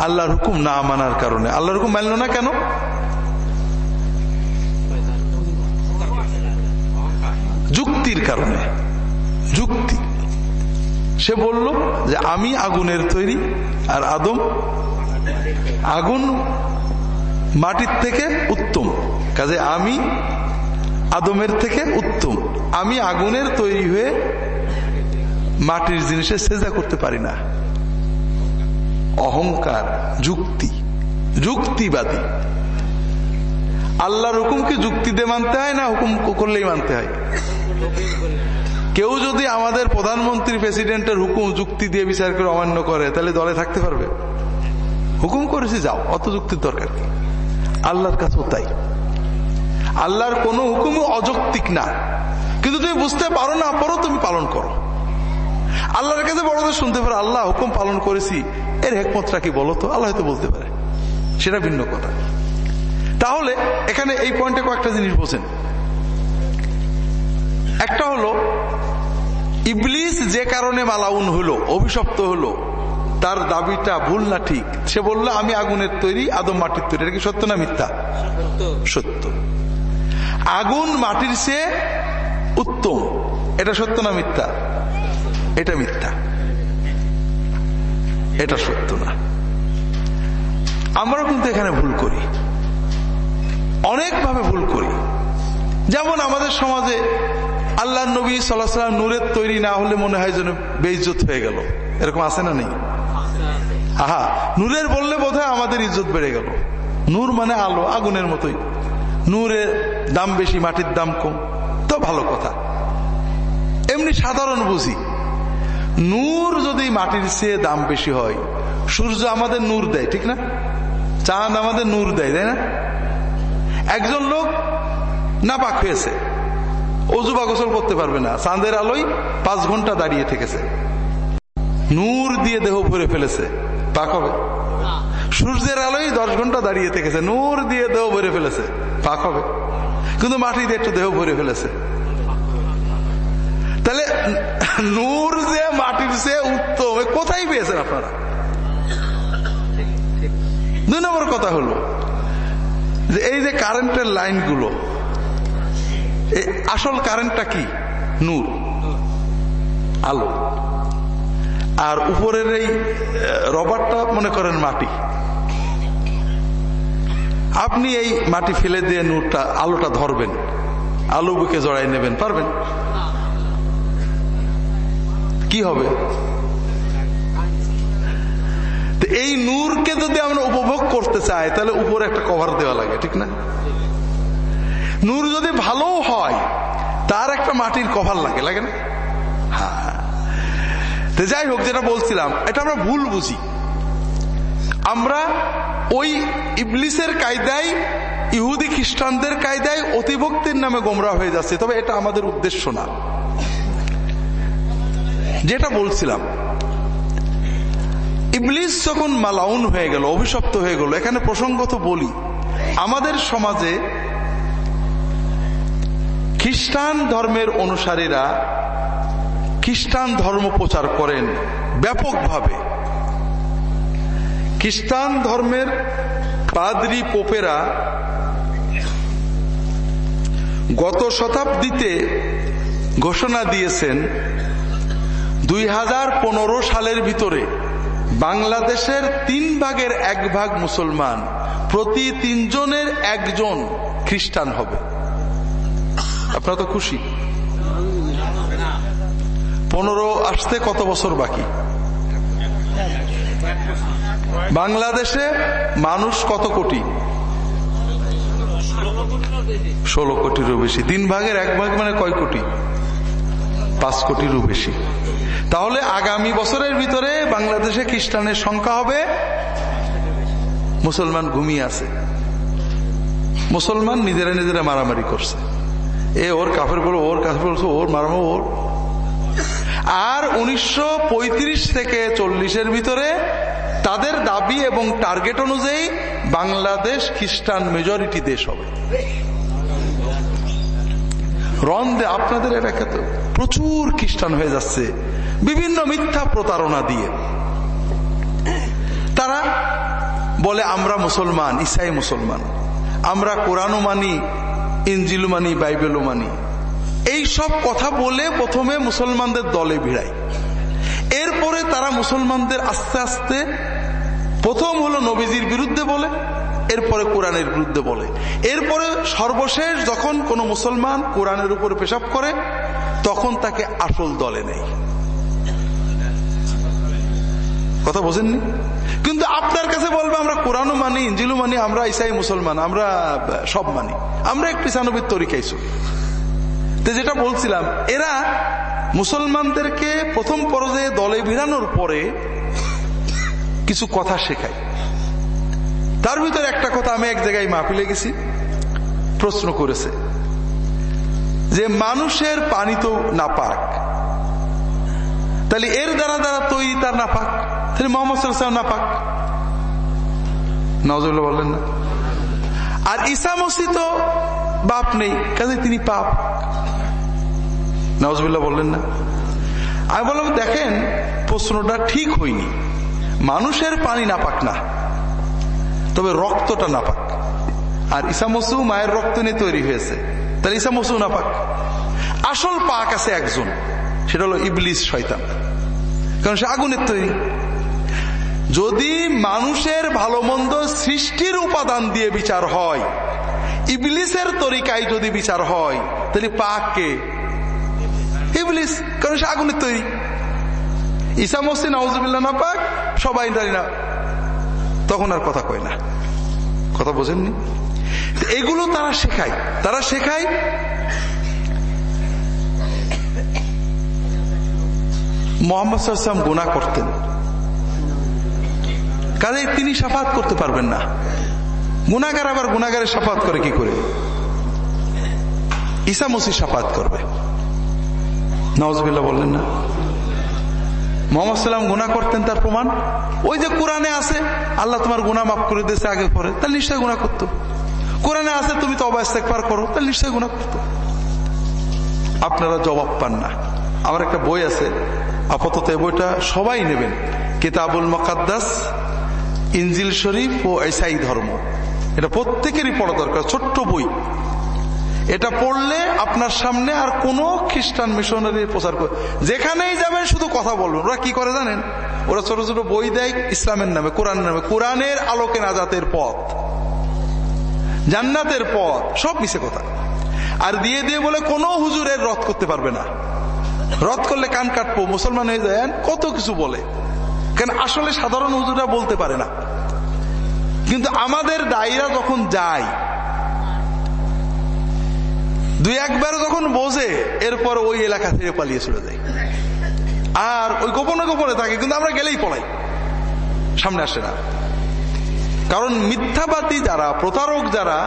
আল্লাহর হুকুম না মানার কারণে। আল্লাহর হুকুম মানল না কেন? যুক্তির কারণে। যুক্তি। সে বলল যে আমি আগুনের তৈরি আর আদম আগুন মাটির থেকে উত্তম। কাজে আমি আদমের থেকে উত্তম। আমি আগুনের তৈরি হয়ে মাটির জিনিসে সেজা করতে পারি না। অহংকার, যুক্তি, যুক্তিবাদী। আল্লাহর হুকুমকে যুক্তি দিয়ে মানতে হয় না? হুকুম করলেই মানতে হয়। কেউ যদি আমাদের প্রধানমন্ত্রী প্রেসিডেন্টের হুকুম, যুক্তি দিয়ে বিচার করে অমান্য করে, তাহলে দলে থাকতে পারবে? হুকুম করেছি, যাও। অত যুক্তির দরকার আল্লাহর কাছেও তাই। আল্লাহর কোন হুকুমই অযৌক্তিক না। কিন্তু তুমি বুঝতে পারো না, পারো, তুমি পালন করো। আল্লাহর কাছে বড়দের শুনতে পারো, আল্লাহ হুকুম পালন করেছি। এর হেকমতটা কি বলো তো? আল্লাহ হয়তো বলতে পারে। সেটা ভিন্ন কথা। তাহলে, এখানে এই পয়েন্টে কয়েকটা জিনিস বোঝেন একটা হলো, ইবলিস যে কারণে মালাউন হলো, অভিশপ্ত হলো, তার দাবিটা ভুল না ঠিক। সে বলল, আমি আগুনের তৈরি, আদম মাটির তৈরি। এটা কি সত্য না মিথ্যা? সত্য। আগুন মাটির সে উত্তম। এটা সত্য না মিথ্যা? এটা মিথ্যা। এটা সত্য না। আমরাও কিন্তু এখানে ভুল করি। অনেকভাবে ভুল করি। যেমন আমাদের সমাজে আল্লাহ নবী সাল্লাহ নূরের তৈরি না হলে মনে হয় যেন বেইজত হয়ে গেল। এরকম আছে না নেই? আহা, নূরের বললে বোধ আমাদের ইজ্জত বেড়ে গেল। নূর মানে আলো, আগুনের মতোই। নূরের দাম বেশি, মাটির দাম কম। তো ভালো কথা। এমনি সাধারণ বুঝি। নূর যদি মাটির চেয়ে দাম বেশি হয়, সূর্য আমাদের নূর দেয়, ঠিক না? চাঁদ আমাদের নূর দেয়, তাই না? একজন লোক না পাক হয়েছে। অজু বা গোসল করতে পারবে না। চাঁদের আলোয় পাঁচ ঘণ্টা দাঁড়িয়ে থেকেছে। নূর দিয়ে দেহ ভরে ফেলেছে। পাক হবে সূর্যের আলোয় দশ ঘণ্টা দাঁড়িয়ে থেকেছে। নূর দিয়ে দেহ ভরে ফেলেছে। পাক হবে কিন্তু মাটি দিয়ে একটু দেহ ভরে ফেলেছে। তাহলে নূর যে মাটির যে উত্তম কোথায় পেয়েছেন আপনারা? দুই নম্বর কথা হলো যে এই যে কারেন্টের লাইনগুলো আসল কারেন্টটা কি? নূর। আলো। আর উপরের এই রবারটা মনে করেন মাটি। আপনি এই মাটি ফেলে দিয়ে নূরটা, আলোটা ধরবেন। আলো বুকে জড়াই নেবেন, পারবেন? কি হবে? এই নূরকে যদি আমরা উপভোগ করতে চাই, তাহলে উপরে একটা কভার দেওয়া লাগে, ঠিক না? নূর যদি ভালো হয়, তার একটা মাটির কভার লাগে লাগে না? হ্যাঁ। যাই হোক, যেটা বলছিলাম, এটা আমরা ভুল বুঝি। আমরা ওই ইবলিসের কায়দায়, ইহুদি খ্রিস্টানদের কায়দায় অতিভক্তির নামে গোমরা হয়ে যাচ্ছে, তবে এটা আমাদের উদ্দেশ্য না। যেটা বলছিলাম, ইবলিস যখন মালাউন হয়ে গেল, অভিশপ্ত হয়ে গেল, এখানে প্রসঙ্গত বলি, আমাদের সমাজে খ্রিস্টান ধর্মের অনুসারীরা খ্রিস্টান ধর্ম প্রচার করেন ব্যাপকভাবে। খ্রিস্টান ধর্মের পাদ্রি পোপেরা গত শতাব্দীতে ঘোষণা দিয়েছেন, দুই হাজার পনেরো সালের ভিতরে বাংলাদেশের তিন ভাগের এক ভাগ মুসলমান, প্রতি তিনজনের একজন খ্রিস্টান হবে। আপনারা তো খুশি। পনেরো আসতে কত বছর বাকি? বাংলাদেশে মানুষ কত কোটি? ষোলো কোটিরও বেশি। তিন ভাগের এক ভাগ মানে কয় কোটি? পাঁচ কোটিরও বেশি। তাহলে আগামী বছরের ভিতরে বাংলাদেশে খ্রিস্টানের সংখ্যা হবে? মুসলমান ঘুমিয়ে আছে। মুসলমান নিজেরা নিজেরা মারামারি করছে। এ ওর কাফের বলো, ওর কাফের বলছো ওর মারামো ওর। আর উনিশশো পঁয়ত্রিশ থেকে চল্লিশের ভিতরে তাদের দাবি এবং টার্গেট অনুযায়ী বাংলাদেশ খ্রিস্টান মেজরিটি দেশ হবে। রন্দে আপনাদের এলাকাতে প্রচুর খ্রিস্টান হয়ে যাচ্ছে। বিভিন্ন মিথ্যা প্রতারণা দিয়ে। তারা বলে, আমরা মুসলমান ইসাই মুসলমান। আমরা কোরআনও মানি ইঞ্জিলু মানি বাইবেলও মানি এই সব কথা বলে প্রথমে মুসলমানদের দলে ভিড়ায়। এরপরে তারা মুসলমানদের আস্তে আস্তে, প্রথম হলো নবীজির বিরুদ্ধে বলে, এরপরে কোরআনের বিরুদ্ধে বলে। এরপরে সর্বশেষ যখন কোন মুসলমান কোরআনের উপরে পেশাব করে, তখন তাকে আসল দলে নেই কথা বোঝেননি? কিন্তু আপনার কাছে বলবে, আমরা কোরআনও মানি ইঞ্জিলু মানি, আমরা ইসাই মুসলমান, আমরা সব মানি। আমরা একটু ইসানবির তরিকাইছো তো যেটা বলছিলাম, এরা মুসলমানদেরকে প্রথম পর্যায়ে দলে ভিড়ানোর পরে কিছু কথা শেখায়। তার ভিতরে একটা কথা আমি এক জায়গায় মাহফিলে গেছি, প্রশ্ন করেছে যে মানুষের পানি তো নাপাক। তাহলে এর দ্বারা দ্বারা তৈরি তার নাপাক? তাহলে মোহাম্মদ সাল্লাম নাপাক। নজরুল্লাহ বললেন না। আর ঈসা মসি তো বাপ নেই কাজে তিনি পাপ। নজরুল্লাহ বললেন না। আমি বললাম, দেখেন, প্রশ্নটা ঠিক হয়নি। মানুষের পানি না পাক না, তবে রক্তটা না পাক আর ইসামসু মায়ের রক্ত নিয়ে তৈরি হয়েছে। তাহলে ইসামসু না পাক আসল পাক আছে একজন, সেটা হলো ইবলিস শয়তান। কারণ সে আগুনের তৈরি। যদি মানুষের ভালো মন্দ সৃষ্টির উপাদান দিয়ে বিচার হয়, ইবলিসের তরিকায় যদি বিচার হয়, তাহলে পাক কে? ইবলিস, কারণ সে আগুনের তৈরি। ইসা মসি নওয়াজবিল্লা না পাক? সবাই জানি না। তখন আর কথা কয় না। কথা বোঝেননি? এগুলো তারা শেখায়। তারা শেখায় মোহাম্মদ গুণা করতেন। কাজে তিনি সাফাত করতে পারবেন না। গুণাগার আবার গুণাগারের সাফাত করে কি করে? ঈসা মসি সাফাত করবে। নওয়াজবিল্লা বললেন না। মোহাম্মদ সাল্লাম গুণা করতেন তার প্রমাণ? ওই যে কোরআনে আছে, আল্লাহ তোমার গুণা মাফ করে দিয়েছে, আগে পরে। তাহলে নিশ্চয় গুণা করতো। কোরআনে আছে, তুমি তো অবাস্তেক পার করো, তাহলে নিশ্চয় গুণা করতো। আপনারা জবাব পান না। আমার একটা বই আছে, আপাতত এই বইটা সবাই নেবেন। কিতাবুল মকাদ্দাস ইনজিল শরীফ ও এসাই ধর্ম। এটা প্রত্যেকেরই পড়া দরকার, ছোট্ট বই। এটা পড়লে আপনার সামনে আর কোন খ্রিস্টান মিশনারি প্রচার করে যেখানেই যাবেন শুধু কথা বলবেন। ওরা কি করে জানেন? ওরা ছোট ছোট বই দেয় ইসলামের নামে কোরআনের নামে। কোরআনের আলোকে নাজাতের পথ, জান্নাতের পথ, সব মিশে কথা। আর দিয়ে দিয়ে বলে কোনো হুজুরের রদ করতে পারবে না। রদ করলে কান কাটবো, মুসলমান হয়ে যায় কত কিছু বলে। কেন আসলে সাধারণ হুজুরা বলতে পারে না। কিন্তু আমাদের দায়ীরা যখন যায়, দুই একবার যখন বোঝে, এরপর ওই এলাকা থেকে পালিয়ে চলে যায়। আর ওই গোপনে গোপনে থাকে, কিন্তু আমরা গেলেই পড়াই সামনে আসে না। কারণ মিথ্যাবাদী যারা, প্রতারক যারা,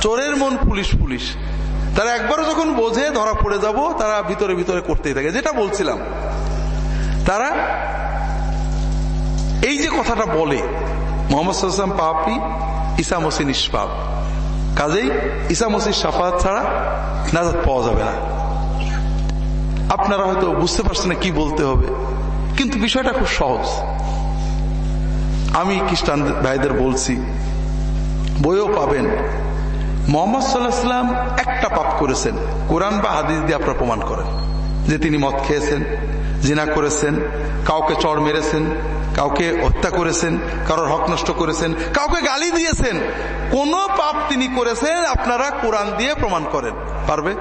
চোরের মন পুলিশ পুলিশ, তারা একবারও যখন বোঝে, ধরা পড়ে যাব, তারা ভিতরে ভিতরে করতেই থাকে। যেটা বলছিলাম, তারা এই যে কথাটা বলে, মোহাম্মদ পাপি ইসা মসি নিষ্পাপ। কাজেই ইসা মসির সাফাত ছাড়া নাজাদ পাওয়া যাবে না। আপনারা হয়তো বুঝতে পারছেন না কি বলতে হবে, কিন্তু বিষয়টা খুব সহজ। আমি খ্রিস্টান ভাইদের বলছি, বইও পাবেন। মোহাম্মদ সাল্লাহাম একটা পাপ করেছেন। কোরআন বা হাদিস দিয়ে আপনারা প্রমাণ করেন যে তিনি মদ খেয়েছেন, জিনা করেছেন, কাউকে চড় মেরেছেন কাউকে হত্যা করেছেন, কারোর হক নষ্ট করেছেন, কাউকে গালি দিয়েছেন, কোন পাপ তিনি করেছেন, আপনারা কোরআন দিয়ে প্রমাণ করেন। পারবে?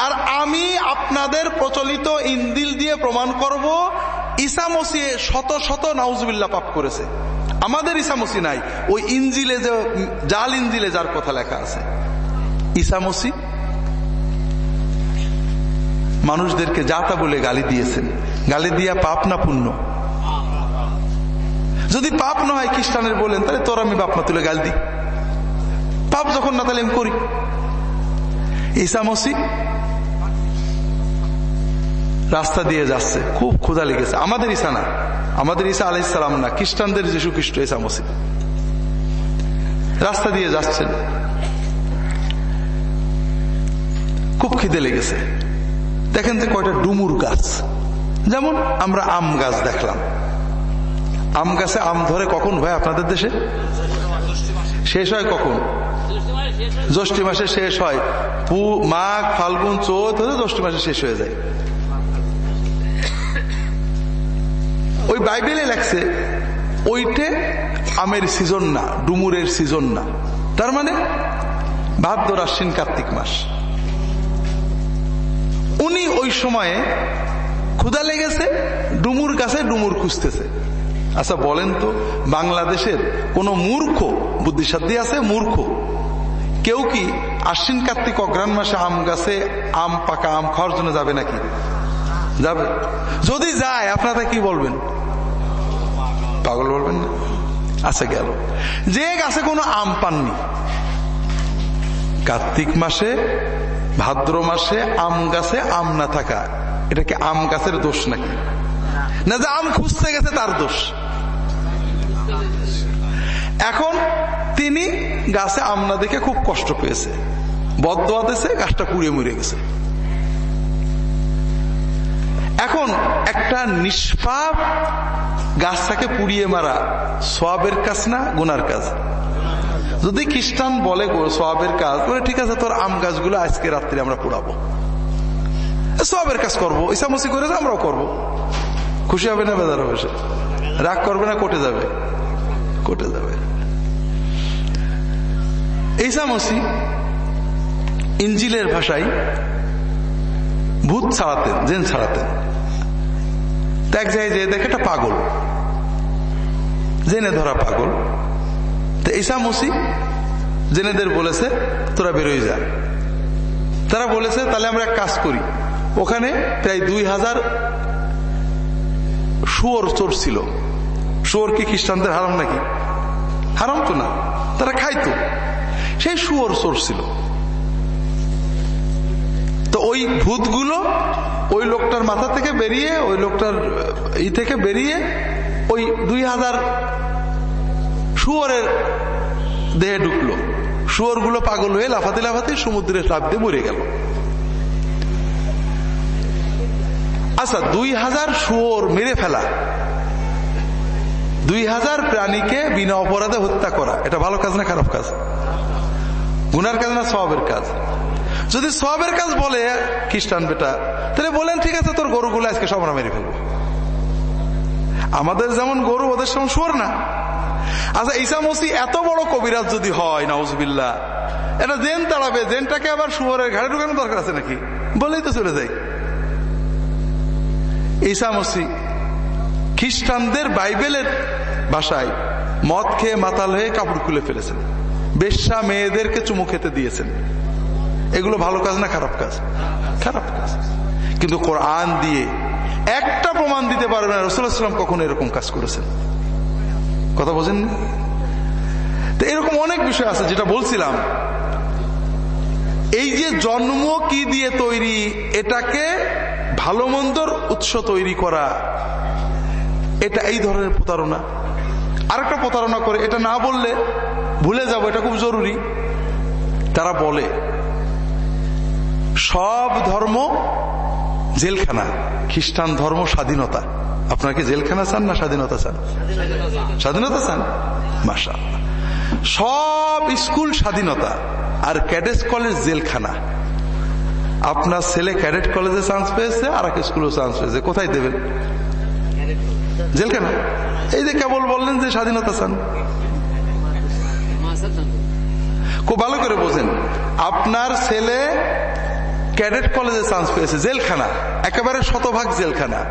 আর আমি আপনাদের প্রচলিত ইন্দিল দিয়ে প্রমাণ করব ইসামসি শত শত নাউজবিল্লা পাপ করেছে। আমাদের ইসামসি নাই। ওই ইঞ্জিলে যে, জাল ইঞ্জিলে যার কথা লেখা আছে। ইসামসি মানুষদেরকে যা তা বলে গালি দিয়েছেন। গালি দিয়া পাপ না পুণ্য। যদি পাপ না হয় খ্রিস্টানের বলেন, তাহলে তোর আমি বাপ মা তুলে গাল দিই। পাপ যখন না, তাহলে আমি করি। ইসামসি রাস্তা দিয়ে যাচ্ছে, খুব ক্ষুধা লেগেছে। আমাদের ঈসা না, আমাদের ঈসা আলাইসালাম না, খ্রিস্টানদের যীশু খ্রিস্ট, ঈসা মসি রাস্তা দিয়ে যাচ্ছেন। খুব খিদে লেগেছে। দেখেন যে কয়টা ডুমুর গাছ। যেমন আমরা আম গাছ দেখলাম। আম গাছে আম ধরে কখন ভাই আপনাদের দেশে? শেষ হয় কখন? জ্যৈষ্ঠী মাসে শেষ হয়। পু, মাঘ, ফাল্গুন চোদ্দ হলে জ্যৈষ্ঠী মাসে শেষ হয়ে যায়। ওই বাইবেলে লেখছে, ওইটে আমের সিজন না, ডুমুরের সিজন না। তার মানে ভাদ্র, আশ্বিন, কার্তিক মাস। উনি ওই সময়ে ক্ষুদা লেগেছে, ডুমুর কাছে ডুমুর খুঁজতেছে। আচ্ছা বলেন তো, বাংলাদেশের কোন মূর্খ বুদ্ধিসাধ্য আছে মূর্খ? কেউ কি আশ্বিন কার্তিক অগ্রাণ মাসে আম গাছে আম, পাকা আম খাওয়ার জন্য যাবে নাকি? যাবে। যদি যায়, আপনারা কি বলবেন? পাগল বলবেন না? আচ্ছা গেল। যে গাছে কোনো আম পাননি, কার্তিক মাসে, ভাদ্র মাসে আম গাছে আম না থাকা, এটা কি আম গাছের দোষ নাকি? না যে আম খুঁজতে গেছে তার দোষ। এখন তিনি গাছে আম না দেখে খুব কষ্ট পেয়েছে। বদোয়া দিয়েছে গাছটা পুড়ে মরে গেছে। এখন একটা নিষ্পাপ গাছটাকে পুড়িয়ে মারা সোয়াবের কাজ না, গুনার কাজ? যদি খ্রিস্টান বলে সোয়াবের কাজ, বলে, ঠিক আছে, তোর আম গাছগুলো আজকে রাত্রে আমরা পুড়াবো। সবের কাজ করব, ইসামসি করে আমরাও করব। খুশি হবে না বেদার হবে রাগ করবে না, কোটে যাবে? কোটে যাবে। ইসামসি ইঞ্জিলের ভাষায় ভূত ছাড়াতেন, জেন ছাড়াতেন। এক জায়গায় যে দেখে একটা পাগল। জেনে ধরা পাগল। তো ঈসা মসি জেনেদের বলেছে, তোরা বেরোয় যা। তারা বলেছে, তাহলে আমরা এক কাজ করি। ওখানে প্রায় দুই হাজার শুয়োর চোর ছিল। শুয়োর কি খ্রিস্টানদের হারাম নাকি? হারাম তো না, তারা খাইতো। সেই শুয়োর চোর ছিল। তো ওই ভূতগুলো ওই লোকটার মাথা থেকে বেরিয়ে, ওই লোকটার ই থেকে বেরিয়ে ওই দুই হাজার শুয়োরের দেহে ঢুকলো। শুয়োরগুলো পাগল হয়ে লাফাতে লাফাতে সমুদ্রে লাভ দিয়ে মরে গেল। আচ্ছা দুই হাজার শুয়োর মেরে ফেলা। দুই হাজার প্রাণীকে বিনা অপরাধে হত্যা করা। এটা ভালো কাজ না খারাপ কাজ? গুনার কাজ না সবের কাজ? যদি সবের কাজ বলে, খ্রিস্টান বেটা, তাহলে বলেন, ঠিক আছে, তোর গরুগুলো আজকে সব আমরা মেরে ফেলব। আমাদের যেমন গরু, ওদের যেমন শোর না। আচ্ছা ঈসা মসি এত বড় কবিরাজ যদি হয় নাউজবিল্লা এটা জেন তাড়াবে, জেনটাকে আবার শুয়ারের ঘাড়ে ঢুকানো দরকার আছে নাকি? বলেই তো চলে যায়। ঈসা মসি খ্রিস্টানদের বাইবেলের ভাষায় মদ খেয়ে মাতাল হয়ে কাপড় খুলে ফেলেছেন। বেশ্যা মেয়েদেরকে চুমু খেতে দিয়েছেন। এগুলো ভালো কাজ না খারাপ কাজ? খারাপ কাজ। কিন্তু কোরআন দিয়ে একটা প্রমাণ দিতে পারবে না রসুলাম কখনো এরকম কাজ করেছেন। কথা বোঝেন তো এরকম অনেক বিষয় আছে যেটা বলছিলাম। এই যে জন্ম কি দিয়ে তৈরি, এটাকে ভালো মন্দর উৎস তৈরি করা। এটা এই ধরনের প্রতারণা। আরেকটা প্রতারণা করে, এটা না বললে ভুলে যাব, এটা খুব জরুরি। তারা বলে, সব ধর্ম জেলখানা, খ্রিস্টান ধর্ম স্বাধীনতা। আপনার কি জেলখানা চান না স্বাধীনতা চান? স্বাধীনতা চান? মাসা সব স্কুল স্বাধীনতা, আর ক্যাডেট কলেজ জেলখানা। আপনার ছেলে ক্যাডেট কলেজে চান্স পেয়েছে, আর এক স্কুলে চান্স পেয়েছে। কোথায় দেবেন? জেলখানা। এই যে কেবল বললেন যে স্বাধীনতা চান। খুব ভালো করে বোঝেন। আপনার ছেলে ক্যাডেট কলেজে চান্স পেয়েছে, জেলখানা। একেবারে শতভাগ জেলখানা।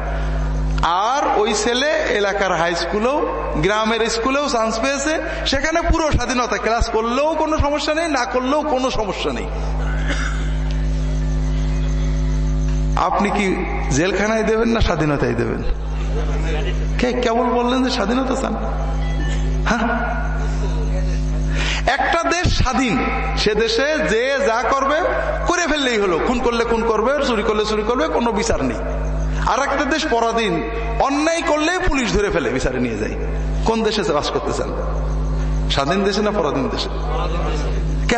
আর ওই ছেলে এলাকার হাই স্কুলেও গ্রামের স্কুলেও চান্স পেয়েছে। সেখানে পুরো স্বাধীনতা ক্লাস করলেও কোনো সমস্যা নেই, না করলেও কোনো সমস্যা নেই। আপনি কি জেলখানায় দেবেন না স্বাধীনতায় দেবেন? কে কেবল বললেন যে স্বাধীনতা চান? হ্যাঁ? একটা দেশ স্বাধীন, সে দেশে যে যা করবে, করে ফেললেই হলো। খুন করলে খুন করবে, চুরি করলে চুরি করবে, কোনো বিচার নেই। আর একটা দেশ পরাধীন, অন্যায় করলে পুলিশ ধরে ফেলে, বিচারে নিয়ে যায়। কোন দেশে বাস করতে চান? স্বাধীন দেশে না পরাধীন দেশে?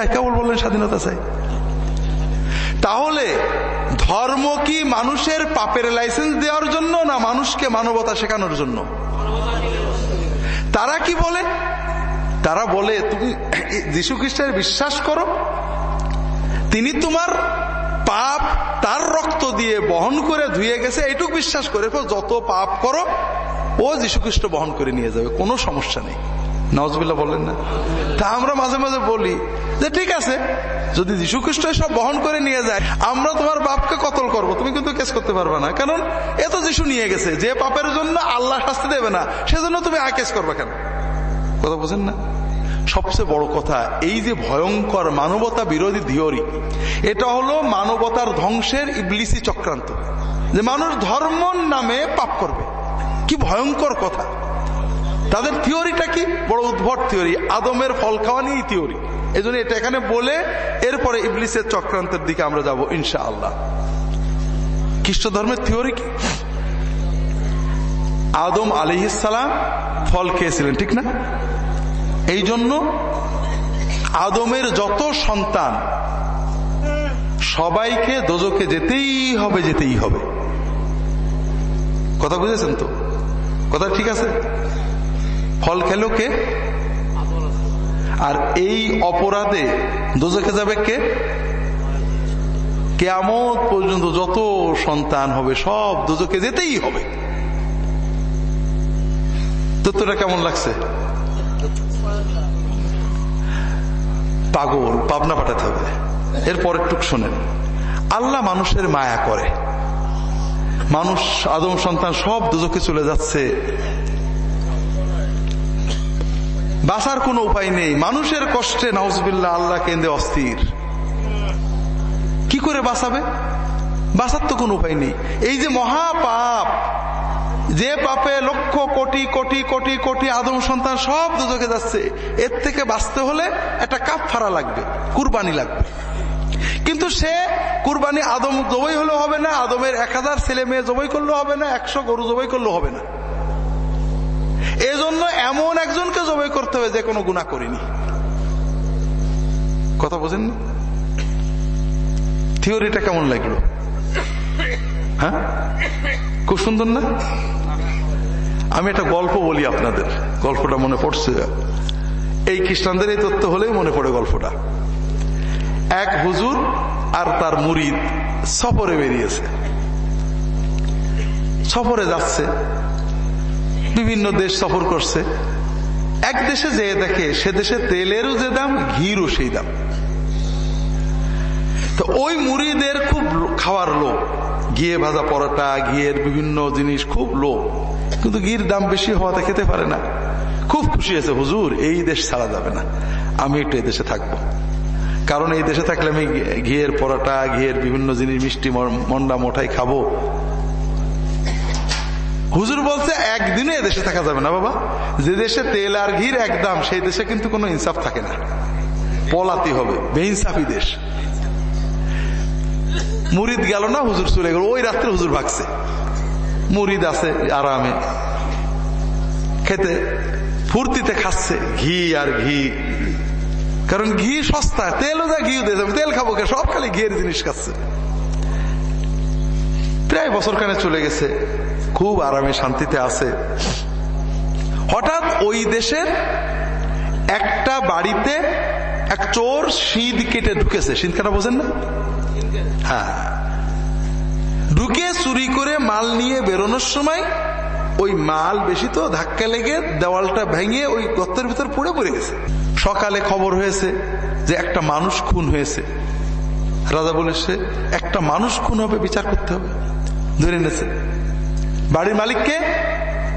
কেবল বললেন স্বাধীনতা চাই। তাহলে ধর্ম কি মানুষের পাপের লাইসেন্স দেওয়ার জন্য না মানুষকে মানবতা শেখানোর জন্য? তারা কি বলে? তারা বলে, তুমি যীশু খ্রিস্টের বিশ্বাস করো। তিনি তোমার পাপ তার রক্ত দিয়ে বহন করে ধুয়ে গেছে এটুক বিশ্বাস করে। যত পাপ করো, ও যীশুখ্রিস্ট বহন করে নিয়ে যাবে, কোনো সমস্যা নেই। নওয়াজবিল্লা বললেন না। তা আমরা মাঝে মাঝে বলি যে, ঠিক আছে, যদি যীশু খ্রিস্ট সব বহন করে নিয়ে যায়, আমরা তোমার বাপকে কতল করব? তুমি কিন্তু কেস করতে পারবে না। কারণ এ তো যিশু নিয়ে গেছে। যে পাপের জন্য আল্লাহ শাস্তি দেবে না, সেজন্য তুমি আ কেস করবে কেন? কথা বোঝেন না? সবচেয়ে বড় কথা, এই যে ভয়ঙ্কর মানবতা বিরোধী থিওরি এটা হলো মানবতার ধ্বংসের ইবলিসি চক্রান্ত। যে মানুষ ধর্ম নামে পাপ করবে। কি ভয়ঙ্কর কথা। তাদের থিওরিটা কি? বড় উদ্ভট থিওরি আদমের ফল খাওয়া নিয়েই থিওরি এই জন্য এটা এখানে বলে এরপরে ইবলিসের চক্রান্তের দিকে আমরা যাব ইনশা আল্লাহ খ্রিস্ট ধর্মের থিওরি কি? আদম আলিহিসালাম ফল খেয়েছিলেন, ঠিক না? এই জন্য আদমের যত সন্তান, সবাইকে দোজকে যেতেই হবে যেতেই হবে। কথা বুঝেছেন তো? কথা ঠিক আছে? ফল খেলো কে? আর এই অপরাধে দোজখে যাবে কে? কেয়ামত পর্যন্ত যত সন্তান হবে, সব দুজকে যেতেই হবে। তত্ত্বটা কেমন লাগছে? পাগল, পাবনা পাঠাতে হবে। এরপর একটু শোনেন। আল্লাহ মানুষের মায়া করে। মানুষ, আদম সন্তান সব দুজকে চলে যাচ্ছে। বাঁচার কোনো উপায় নেই। মানুষের কষ্টে নওয়াজবিল্লা আল্লাহ কেন্দ্রে অস্থির। কি করে বাঁচাবে? বাঁচার তো কোনো উপায় নেই। এই যে মহাপাপ, যে পাপে লক্ষ কোটি কোটি কোটি কোটি আদম সন্তান সব দুজকে যাচ্ছে, এর থেকে বাঁচতে হলে একটা কাপ ফাড়া লাগবে, কুরবানি লাগবে। কিন্তু সে কুরবানি আদম জবই হলেও হবে না, আদমের এক হাজার ছেলে মেয়ে জবই করলেও হবে না, একশো গরু জবই করলেও হবে না। এজন্য এমন একজনকে জবাই করতে হবে যে কোনো গুণা করিনি। কথা বোঝেন থিওরিটা কেমন লাগল? হ্যাঁ? খুব সুন্দর না? আমি একটা গল্প বলি আপনাদের। গল্পটা মনে পড়ছে। এই খ্রিস্টানদের এই তথ্য হলেই মনে পড়ে গল্পটা। এক হুজুর আর তার মুরিদ সফরে বেরিয়েছে। সফরে যাচ্ছে। বিভিন্ন দেশ সফর করছে। এক দেশে যে দেখে, সে দেশে তেলেরও যে দাম, ঘিরও সেই দাম। তো ওই মুড়িদের খুব খাওয়ার লোক ঘিয়ে ভাজা পরোটা, ঘিয়ের বিভিন্ন জিনিস খুব লোক কিন্তু ঘির দাম বেশি হওয়াতে খেতে পারে না। খুব খুশি হয়েছে, হুজুর, এই দেশ ছাড়া যাবে না। আমি একটু এই দেশে থাকব। কারণ এই দেশে থাকলে আমি ঘিয়ের পরোটা, ঘিয়ের বিভিন্ন জিনিস, মিষ্টি মন্ডা, মোটাই খাব। হুজুর বলছে, একদিনে দেশে থাকা যাবে না বাবা। যে দেশে তেল আর ঘির একদম, সেই দেশে কিন্তু কোনো ইনসাফ থাকে না। পলাতি হবে, বেইনসাফি দেশ। মুরিদ গেল না, হুজুর চলে গেল। ওই রাত্রে হুজুর ভাগছে। মুরিদ আছে আরামে। খেতে, ফুর্তিতে খাচ্ছে, ঘি আর ঘি। কারণ ঘি সস্তা, তেলও যা ঘি তেল খাব কে? সব খালি ঘিয়ের জিনিস খাচ্ছে। প্রায় বছর কানে চলে গেছে। খুব আরামে শান্তিতে আছে। হঠাৎ ওই দেশের একটা বাড়িতে এক চোর শীত কেটে ঢুকেছে। শীত কাটা বোঝেন না? হ্যাঁ। ঢুকে চুরি করে মাল নিয়ে বেরোনোর সময় ওই মাল বেশি তো, ধাক্কা লেগে দেওয়ালটা ভেঙে ওই গর্তের ভিতর পড়ে পড়ে গেছে। সকালে খবর হয়েছে যে একটা মানুষ খুন হয়েছে। রাজা বলেছে, একটা মানুষ খুন হবে, বিচার করতে হবে। ধরে নিয়েছে বাড়ির মালিককে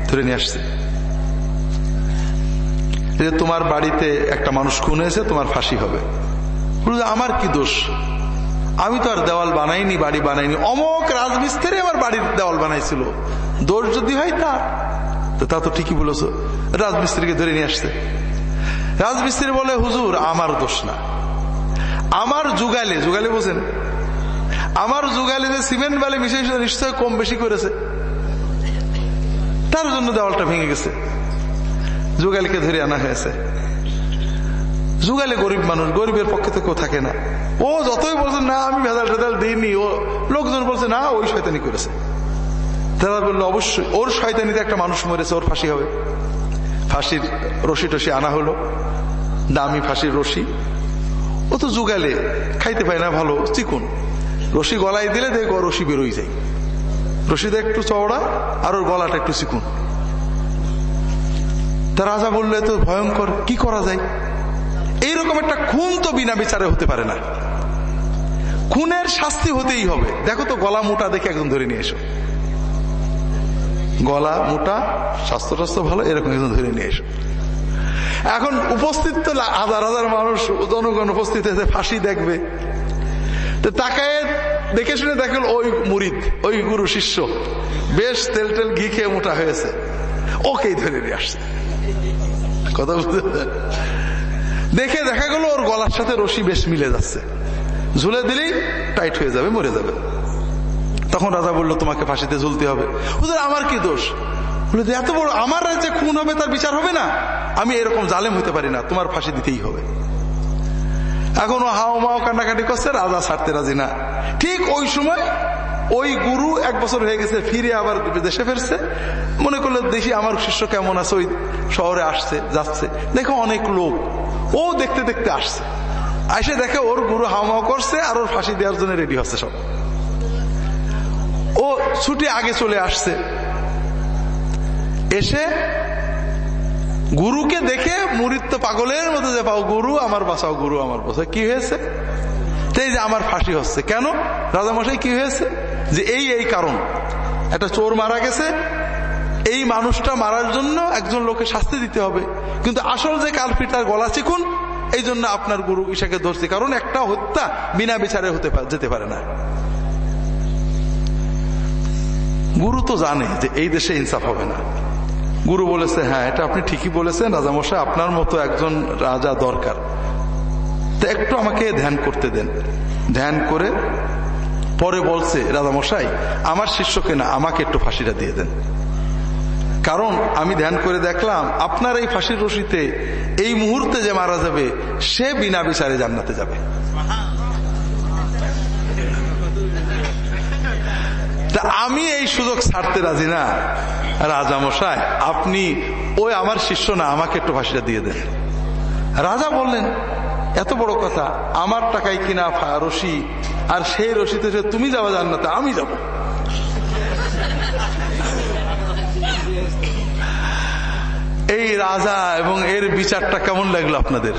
ধরে নিয়ে আসছে। যে তোমার বাড়িতে একটা মানুষ খুন হয়েছে, তোমার ফাঁসি হবে। আমার কি দোষ? আমি তো আর দেওয়াল বানাইনি, বাড়ি বানাইনি। অমক রাজমিস্ত্রি আমার বাড়ির দেওয়াল বানাইছিল। দোষ যদি হয় তা তো তা তো ঠিকই বলেছ। রাজমিস্ত্রিকে ধরে নিয়ে আসছে। রাজমিস্ত্রি বলে, হুজুর, আমার দোষ না। আমার যুগালে যুগালে বোঝেন, আমার যুগালে যে সিমেন্ট বালি মিশাইছে নিশ্চয় কম বেশি করেছে। তার জন্য দেওয়ালটা ভেঙে গেছে। যুগালিকে ধরে আনা হয়েছে। যুগালে গরিব মানুষ, গরিবের পক্ষে তো কেউ থাকে না। ও যতই বলছে, না, আমি ভেজাল টেজাল দিইনি। ও লোকজন বলছে, না, ওই শয়তানি করেছে। তারা বলল, অবশ্যই, ওর শয়তানিতে একটা মানুষ মরেছে, ওর ফাঁসি হবে। ফাঁসির রশি টসি আনা হলো। দামি ফাঁসির রশি। ও তো যুগালে, খাইতে পায় না, ভালো, চিকুন। রশি গলায় দিলে দেখ রশি বেরোই যায়। রশিদা একটু চওড়া আর ওর গলাটা একটু চিকুন তা রাজা বললে তো ভয়ঙ্কর, কি করা যায়? এইরকম একটা খুন তো বিনা বিচারে হতে পারে না। খুনের শাস্তি হতেই হবে। দেখো তো, গলা মোটা দেখে একজন ধরে নিয়ে এসো। গলা মোটা স্বাস্থ্য টাস্থ্য ভালো, এরকম একজন ধরে নিয়ে এসো। এখন উপস্থিত তো হাজার হাজার মানুষ, জনগণ উপস্থিত হয়েছে, ফাঁসি দেখবে। তো তাকায় দেখে শুনে দেখেন ওই মুরিদ, ওই গুরু শিষ্য, বেশ তেল টেল ঘি খেয়ে মোটা হয়েছে। ওকেই ধরে নিয়ে আসছে। কথা বুঝতে দেখে দেখা গেল ওর গলার সাথে রশি বেশ মিলে যাচ্ছে। ঝুলে দিলেই টাইট হয়ে যাবে, মরে যাবে। তখন রাজা বলল, তোমাকে ফাঁসিতে ঝুলতে হবে। হুজুর, আমার কি দোষ? এত বড়, আমার রাজ্যে খুন হবে, তার বিচার হবে না? আমি এরকম জালেম হতে পারি না, তোমার ফাঁসি দিতেই হবে। এখন হাও মাও কান্নাকাটি করছে, রাজা ছাড়তে রাজি না। ঠিক ওই সময় ওই গুরু এক বছর হয়ে গেছে, ফিরে আবার দেশে ফেরছে। মনে করল দেখি আমার শিষ্য কেমন আছে, ওই শহরে আসছে, যাচ্ছে। দেখো অনেক লোক, ও দেখতে দেখতে আসছে। এসে দেখে ওর গুরু হাওয়া করছে আর ওর ফাঁসি দেওয়ার জন্য রেডি হচ্ছে সব। ও ছুটি আগে চলে আসছে। এসে গুরুকে দেখে মুরিত পাগলের মতো যে পাও গুরু আমার বাঁচাও, গুরু আমার বাঁচাও। কি হয়েছে? এই যে আমার ফাঁসি হচ্ছে। কেন? রাজামশাই, কি হয়েছে? যে এই এই কারণ। একটা চোর মারা গেছে। এই মানুষটা মারার জন্য একজন লোকে শাস্তি দিতে হবে। কিন্তু আসল যে কালপিট তার গলা চিকুন, এই জন্য আপনার গুরু ঈশাকে ধরছে। কারণ একটা হত্যা বিনা বিচারে হতে যেতে পারে না। গুরু তো জানে যে এই দেশে ইনসাফ হবে না। গুরু বলেছে হ্যাঁ এটা আপনি ঠিকই বলেছেন, রাজামশাই, আপনার মতো একজন রাজা দরকার। তো একটু আমাকে ধ্যান করতে দেন। ধ্যান করে পরে বলছে, রাজামশাই, আমার শিষ্যকে না, আমাকে একটু ফাঁসিটা দিয়ে দেন। কারণ আমি ধ্যান করে দেখলাম, আপনার এই ফাঁসির রশিতে এই মুহূর্তে যে মারা যাবে, সে বিনা বিচারে জান্নাতে যাবে। আমি এই সুযোগ ছাড়তে রাজি না। রাজামশাই, আপনি, ওই আমার শিষ্য না, আমাকে একটু ফাঁসিটা দিয়ে দেন। রাজা বললেন, এত বড় কথা, আমার টাকায় কিনা রশি, আর সেই রশিতে তুমি যাওয়া জান্নাতে, আমি যাব। এই রাজা এবং এর বিচারটা কেমন লাগল আপনাদের?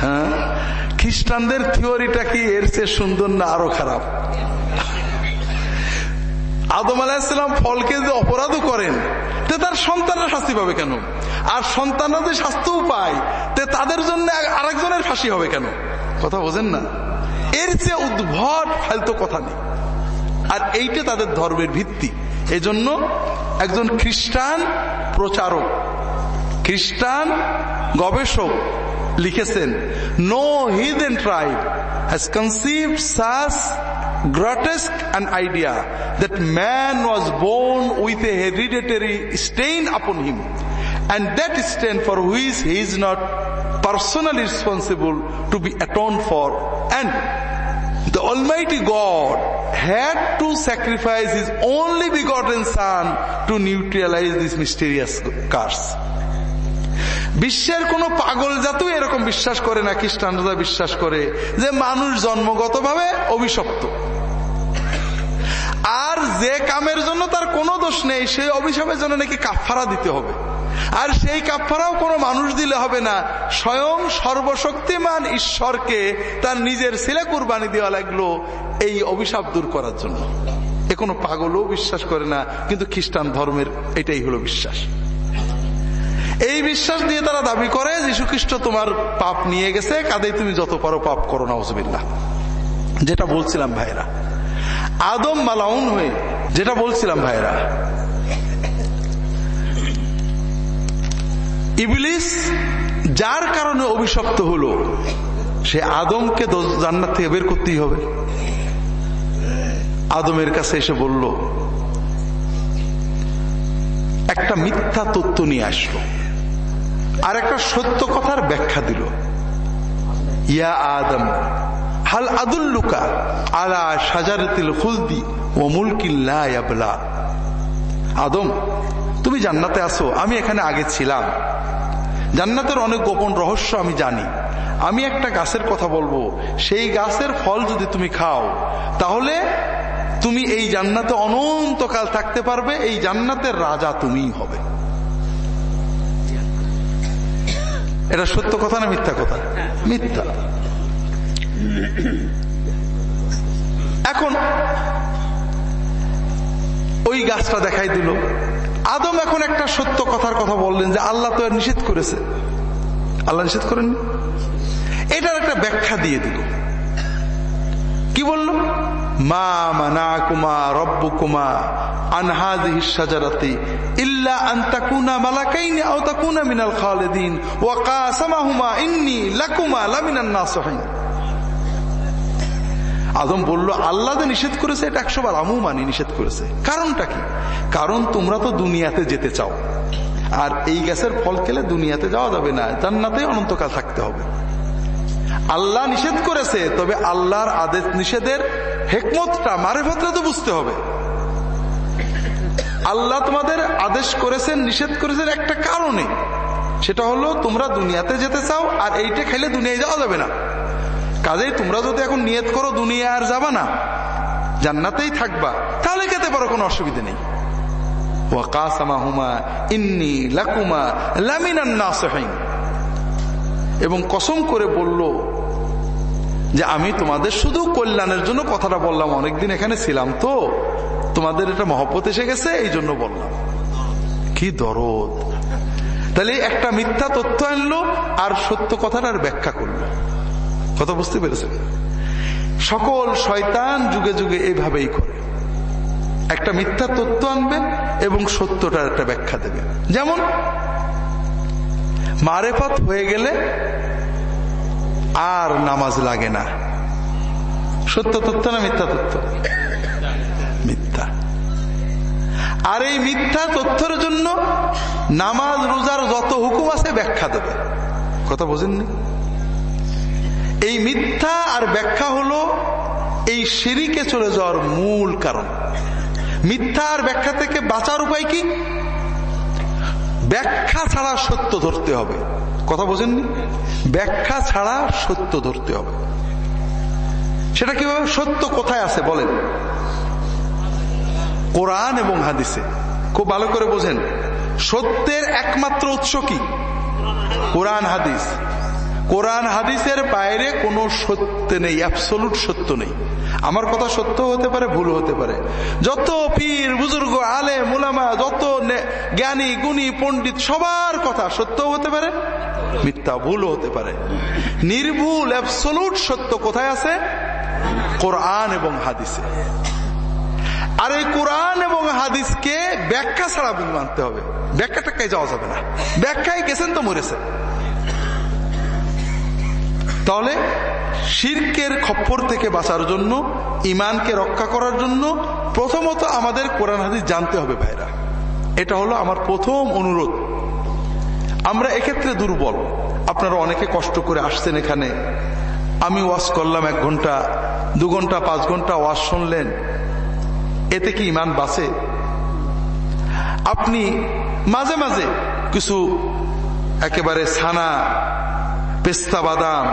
হ্যাঁ? খ্রিস্টানদের থিওরিটা কি এর চেয়ে সুন্দর না আরও খারাপ? আদম আলাহিসাম ফলকে যে অপরাধও করেন, তে তার সন্তানরা শাস্তি পাবে কেন? আর সন্তানরা যে শাস্তিও পায়, তে তাদের জন্য আরেকজনের ফাঁসি হবে কেন? কথা বোঝেন না? এর চেয়ে উদ্ভট ফালতো কথা নেই। আর এইটা তাদের ধর্মের ভিত্তি। এজন্য একজন খ্রিস্টান প্রচারক, খ্রিস্টান গবেষক লিখেছেন no heathen tribe has conceived such grotesque an idea that man was born with a hereditary stain upon him and that stain for which he is not personally responsible to be atoned for and the Almighty God had to sacrifice His only begotten Son to neutralize this mysterious curse. বিশ্বের কোন পাগল জাতু এরকম বিশ্বাস করে না, খ্রিস্টানরা বিশ্বাস করে যে মানুষ জন্মগতভাবে অভিশপ্ত। আর যে কামের জন্য তার কোনো দোষ নেই, সেই অভিশাপের জন্য নাকি কাফারা দিতে হবে। আর সেই কাফারাও কোনো মানুষ দিলে হবে না। স্বয়ং সর্বশক্তিমান ঈশ্বরকে তার নিজের ছেলে কুরবানি দেওয়া লাগল এই অভিশাপ দূর করার জন্য। এ কোনো পাগলও বিশ্বাস করে না, কিন্তু খ্রিস্টান ধর্মের এটাই হলো বিশ্বাস। এই বিশ্বাস দিয়ে তারা দাবি করে যীশু খ্রিস্ট তোমার পাপ নিয়ে গেছে, কাদেই তুমি যত পারো পাপ করো না যেটা বলছিলাম ভাইরা আদম মালাউন হয়ে, যেটা বলছিলাম ভাইরা ইবলিস যার কারণে অভিশপ্ত হলো, সে আদমকে জান্নাত থেকে বের করতেই হবে। আদমের কাছে এসে বলল, একটা মিথ্যা তথ্য নিয়ে আসলো। আর একটা সত্য কথার ব্যাখ্যা দিল। ইয়া আদম, হাল আদুল্লুকা আলা সাজারতিল খুলদি ও মুলকিল্লা আদম, তুমি জান্নাতে আসো আমি এখানে আগে ছিলাম। জান্নাতের অনেক গোপন রহস্য আমি জানি। আমি একটা গাছের কথা বলব, সেই গাছের ফল যদি তুমি খাও, তাহলে তুমি এই জান্নাতে অনন্তকাল থাকতে পারবে, এই জান্নাতের রাজা তুমিই হবে। এটা সত্য কথা না মিথ্যা কথা? মিথ্যা। এখন ওই গাছটা দেখাই দিল। আদম এখন একটা সত্য কথার কথা বললেন যে আল্লাহ তো নিষেধ করেছে। আল্লাহ নিষেধ করেননি? এটার একটা ব্যাখ্যা দিয়ে দিল। কি বলল? মা ইল্লা মালাকাইনি আও তাকুনা মিনাল লাকুমা আদম বলল, আল্লাহ যে নিষেধ করেছে, এটা একশো বার আমু মানি নিষেধ করেছে। কারণটা কি? কারণ তোমরা তো দুনিয়াতে যেতে চাও। আর এই গ্যাসের ফল খেলে দুনিয়াতে যাওয়া যাবে না, জান্নাতে অনন্তকাল থাকতে হবে। আল্লাহ নিষেধ করেছে, তবে আল্লাহর আদেশ নিষেধের হেকমতটা মারে মারেফতটা তো বুঝতে হবে। আল্লাহ তোমাদের আদেশ করেছেন, নিষেধ করেছেন একটা কারণে। সেটা হলো, তোমরা দুনিয়াতে যেতে চাও, আর এইটা খাইলে দুনিয়ায় যাওয়া যাবে না। কাজেই তোমরা যদি এখন নিয়ত করো দুনিয়া আর যাবা না, জান্নাতেই থাকবা, তাহলে খেতে পারো, কোনো অসুবিধা নেই। এবং কসম করে বলল যে আমি তোমাদের শুধু কল্যাণের জন্য কথাটা বললাম, অনেকদিন এখানে ছিলাম তো। তোমাদের এটা মহব্বত এসে গেছে, এই জন্য বললাম। কি দরদ। তাহলে একটা মিথ্যা তথ্য আনলো, আর সত্য কথাটার ব্যাখ্যা করল। কথা বুঝতে পেরেছেন? সকল শয়তান যুগে যুগে এইভাবেই করে। একটা মিথ্যা তথ্য আনবে এবং সত্যটার একটা ব্যাখ্যা দেবে যেমন, মারেফত হয়ে গেলে আর নামাজ লাগে না। সত্য তথ্য না মিথ্যা তথ্য? মিথ্যা। আর এই মিথ্যা তথ্যের জন্য নামাজ, রোজার যত হুকুম আছে ব্যাখ্যা দেবে। কথা বোঝেননি? এই মিথ্যা আর ব্যাখ্যা হলো এই সিঁড়িকে চলে যাওয়ার মূল কারণ। মিথ্যা আর ব্যাখ্যা থেকে বাঁচার উপায় কি? ব্যাখ্যা ছাড়া সত্য ধরতে হবে। কথা বোঝেননি ব্যাখ্যা ছাড়া সত্য ধরতে হবে। সেটা কীভাবে সত্য কোথায় আছে বলেন। কোরআন এবং হাদিসে। খুব ভালো করে বোঝেন। সত্যের একমাত্র উৎস কি? কোরআন, হাদিস। কোরআন, হাদিসের বাইরে কোনো সত্য নেই অ্যাবসলুট সত্য নেই। আমার কথা সত্য হতে পারে ভুল হতে পারে। যত পীর, বুজুর্গ আলে মুলামা যত জ্ঞানী, গুণী, পণ্ডিত, সবার কথা সত্য হতে পারে মিথ্যা ভুল হতে পারে। নির্ভুল অ্যাবসলুট সত্য কোথায় আছে? কোরআন এবং হাদিসে। আর এই কোরআন এবং হাদিসকে ব্যাখ্যা ছাড়া মানতে হবে। ব্যাখ্যা টাক্কায় যাওয়া যাবে না। ব্যাখ্যায় গেছেন তো মরেছে। তাহলে শির্কের খপ্পর থেকে বাঁচার জন্য ইমানকে রক্ষা করার জন্য প্রথমত আমাদের কোরআন হাদিস জানতে হবে ভাইরা। এটা হলো আমার প্রথম অনুরোধ। আমরা এক্ষেত্রে দুর্বল। আপনারা অনেকে কষ্ট করে আসছেন এখানে। আমি ওয়াশ করলাম এক ঘণ্টা, দু ঘণ্টা, পাঁচ ঘণ্টা ওয়াশ শুনলেন। এতে কি ইমান বাঁচে? আপনি মাঝে মাঝে কিছু একেবারে ছানা, পেস্তা বাদাম,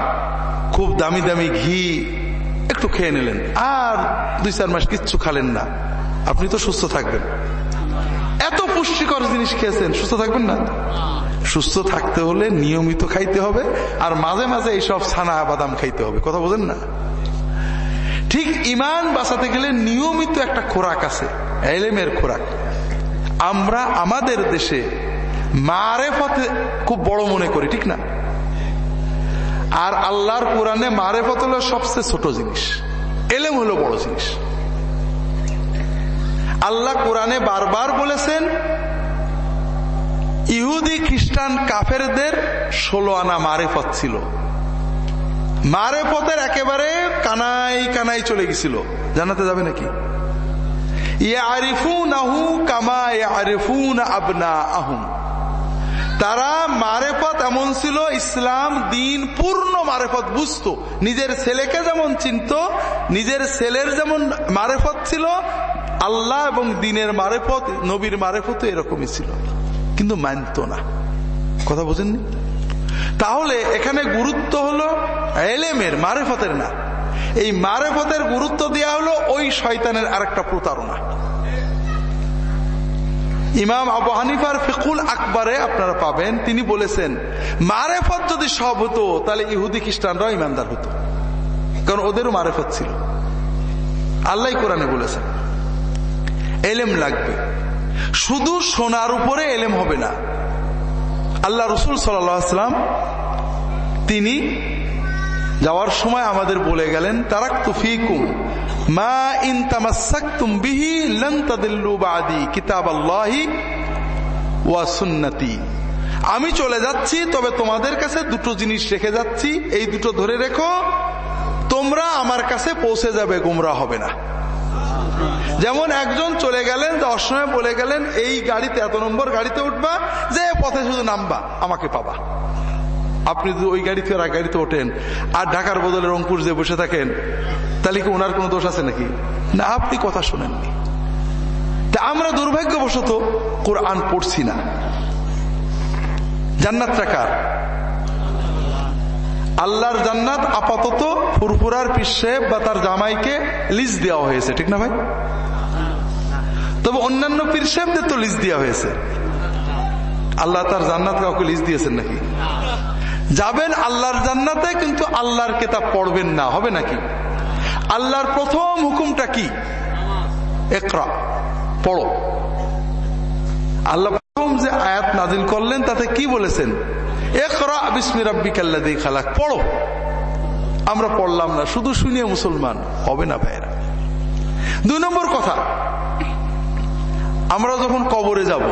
খুব দামি দামি ঘি একটু খেয়ে নিলেন। আর দুই চার মাস কিচ্ছু খালেন না। আপনি তো সুস্থ থাকবেন। পুষ্টিকর জিনিস খেয়েছেন। সুস্থ থাকবেন না? সুস্থ থাকতে হলে নিয়মিত খাইতে হবে, আর মাঝে মাঝে এইসব ছানা বাদাম খাইতে হবে। কথা বোঝেন না? ঠিক ইমান বাঁচাতে গেলে নিয়মিত একটা খোরাক আছে, এলেমের খোরাক। আমরা আমাদের দেশে মারে পথে খুব বড় মনে করি, ঠিক না? আর আল্লাহর কোরআনে মারেফত হলো সবচেয়ে ছোট জিনিস, এলেম হলো বড় জিনিস। আল্লাহ কোরআনে বারবার বলেছেন, ইহুদি খ্রিস্টান কাফেরদের ষোলো আনা মারেফত ছিল। মারেফতের একেবারে কানাই কানাই চলে গেছিল। জানাতে যাবে নাকি? তারা মারেফত এমন ছিল, ইসলাম দিন পূর্ণ মারেফত বুঝত। নিজের ছেলেকে যেমন চিনত, নিজের ছেলের যেমন মারেফত ছিল আল্লাহ এবং দিনের মারেফত, নবীর মারেফত এরকমই ছিল। কিন্তু মানত না। কথা বোঝেননি? তাহলে এখানে গুরুত্ব হলো এলেমের, মারেফতের না। এই মারেফতের গুরুত্ব দেওয়া হলো ওই শয়তানের আরেকটা প্রতারণা। ইমাম আবু হানিফার ফিকুল আকবরে আপনারা পাবেন, তিনি বলেছেন, মারেফত যদি সব হতো, তাহলে ইহুদি খ্রিস্টানরাও ইমানদার হতো। কারণ ওদেরও মারেফত ছিল। আল্লাহ কোরআনে বলেছেন। এলেম লাগবে। শুধু সোনার উপরে এলেম হবে না। আল্লাহ রসুল সাল্লাম তিনি যাওয়ার সময় আমাদের বলে গেলেন তারাক তুফিকুম মা ইন তামাসাক্তুম বিহি লন তাদিল্লু বাদি কিতাব আল্লাহি ওয়া সুন্নতি। আমি চলে যাচ্ছি, তবে তোমাদের কাছে দুটো জিনিস রেখে যাচ্ছি। এই দুটো ধরে রেখো, তোমরা আমার কাছে পৌঁছে যাবে গুমরা হবে না। যেমন একজন চলে গেলেন যাওয়ার সময় বলে গেলেন, এই গাড়িতে, এত নম্বর গাড়িতে উঠবা যে পথে শুধু নামবা, আমাকে পাবা। আপনি যদি ওই গাড়িতে আর গাড়িতে ওঠেন, আর ঢাকার বদলে রংপুর যে বসে থাকেন, তাহলে কি ওনার কোনো দোষ আছে নাকি? না, আপনি কথা শোনেননি। তা আমরা দুর্ভাগ্যবশত কোরআন পড়ছি না। জান্নাতটা কার? আল্লাহর জান্নাত আপাতত ফুরফুরার পিসেব বা তার জামাইকে লিজ দেওয়া হয়েছে, ঠিক না ভাই? তবে অন্যান্য পীর সাহেবদের তো লিজ দেওয়া হয়েছে। আল্লাহ তার জান্নাত কাউকে লিজ দিয়েছেন নাকি? যাবেন আল্লাহর জান্নাতে, কিন্তু আল্লাহর কেতাব পড়বেন না, হবে নাকি? আল্লাহর প্রথম হুকুমটা কি? একরা পড়ো। আল্লাহ প্রথম যে আয়াত নাজিল করলেন, তাতে কি বলেছেন? একরা বিসমি রাব্বিকাল্লাযী খালাক। পড়ো। আমরা পড়লাম না, শুধু শুনিয়ে মুসলমান হবে না ভাইরা দুই নম্বর কথা, আমরা যখন কবরে যাব,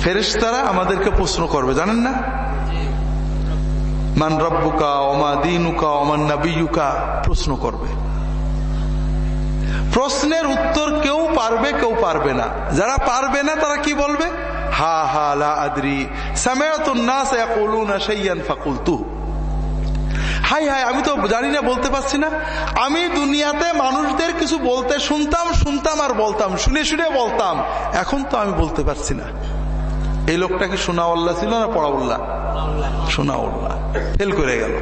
ফেরেশতারা আমাদেরকে প্রশ্ন করবে, জানেন না? মান রব্বুকা ওমা দিনুকা ওমান নাবিয়ুকা প্রশ্ন করবে। প্রশ্নের উত্তর কেউ পারবে কেউ পারবে না। যারা পারবে না, তারা কি বলবে? হা হা, লা আদরি। সামেয়াতুন্নাস হাই হাই, আমি তো জানি না, বলতে পারছি না। আমি দুনিয়াতে মানুষদের কিছু বলতে শুনতাম শুনতাম আর বলতাম, শুনে শুনে বলতাম। এখন তো আমি বলতে পারছি না। এই লোকটা কি সোনাউল্লাহ ছিল না পড়াউল্লাহ? সোনাউল্লাহ। ফেল করে গেল।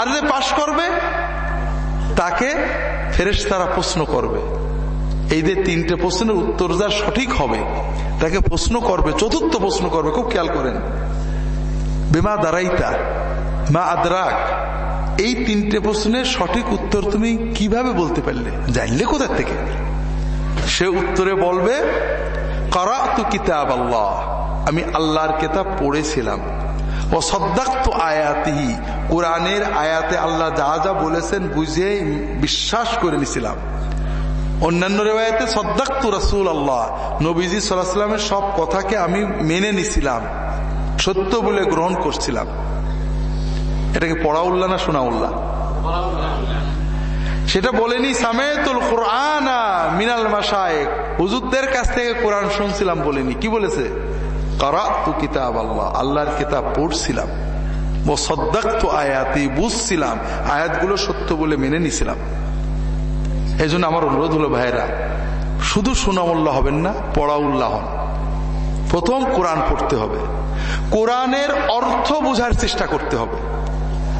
আর যে পাশ করবে, তাকে ফেরেস তারা প্রশ্ন করবে। এই যে তিনটে প্রশ্নের উত্তর যার সঠিক হবে, তাকে প্রশ্ন করবে, চতুর্থ প্রশ্ন করবে, খুব খেয়াল করেন। বেমা দাঁড়াইতা মা আদরাক, এই তিনটে প্রশ্নের সঠিক উত্তর তুমি কীভাবে বলতে পারলে? জানলে কোথার থেকে? সে উত্তরে বলবে তু আমি আল্লাহর কেতাব পড়েছিলাম। ও সদ্দাক্ত আয়াতিহি, কোরআনের আয়াতে আল্লাহ যা যা বলেছেন বুঝে বিশ্বাস করে নিছিলাম। অন্যান্য রেওয়ায়তে সদ্দাক্ত রাসুল আল্লাহ নবীজি সাল্লাহামের সব কথাকে আমি মেনে নিছিলাম। সত্য বলে গ্রহণ করছিলাম। এটাকে পড়া উল্লাহ না শোনা উল্লাহ? সেটা বলেনি সামেতুল কোরআন মিনাল মাসায়েক হুজুরদের কাছ থেকে কোরআন শুনছিলাম বলেনি কি বলেছে? কারাতু কিতাব আল্লাহ আল্লাহর কিতাব পড়ছিলাম। ও সদ্দাক্ত আয়াতি, বুঝছিলাম। আয়াতগুলো সত্য বলে মেনে নিছিলাম। এই জন্য আমার অনুরোধ হলো ভাইরা শুধু সুনামুল্লাহ হবেন না পড়া উল্লাহ হন। প্রথম কোরআন পড়তে হবে। কোরআনের অর্থ বোঝার চেষ্টা করতে হবে।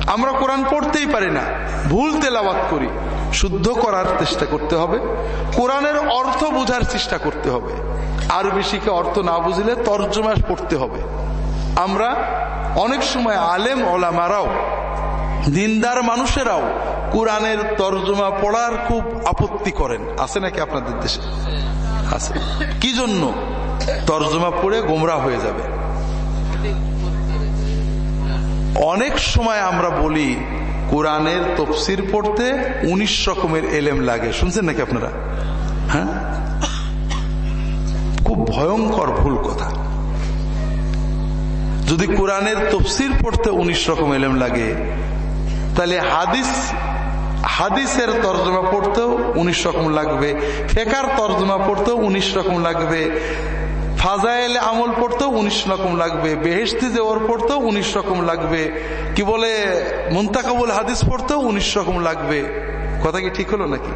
আমরা কোরআন পড়তেই পারি না, ভুল তেলাবাত করি, শুদ্ধ করার চেষ্টা করতে হবে। কোরআনের অর্থ বোঝার চেষ্টা করতে হবে। আরবি শিখে অর্থ না বুঝলে তর্জমা পড়তে হবে। আমরা অনেক সময় আলেম ওলামারাও, দিনদার মানুষেরাও কোরআনের তর্জমা পড়ার খুব আপত্তি করেন। আছে নাকি আপনাদের দেশে? আছে। কি জন্য? তর্জমা পড়ে গোমরা হয়ে যাবে। অনেক সময় আমরা বলি, কোরআনের তফসির পড়তে উনিশ রকমের এলেম লাগে। শুনছেন নাকি আপনারা? হ্যাঁ? খুব ভয়ঙ্কর ভুল কথা। যদি কোরআনের তফসির পড়তে উনিশ রকম এলেম লাগে, তাহলে হাদিস হাদিসের তর্জমা পড়তেও উনিশ রকম লাগবে, ফেকার তর্জমা পড়তেও উনিশ রকম লাগবে, ফাজাইল আমল পড়তেও উনিশ রকম লাগবে বেহেস্তি দেওয়ার পড়তেও উনিশ রকম লাগবে, কি বলে, মুন্তাকাবুল হাদিস পড়তেও উনিশ রকম লাগবে। কথা কি ঠিক হলো নাকি?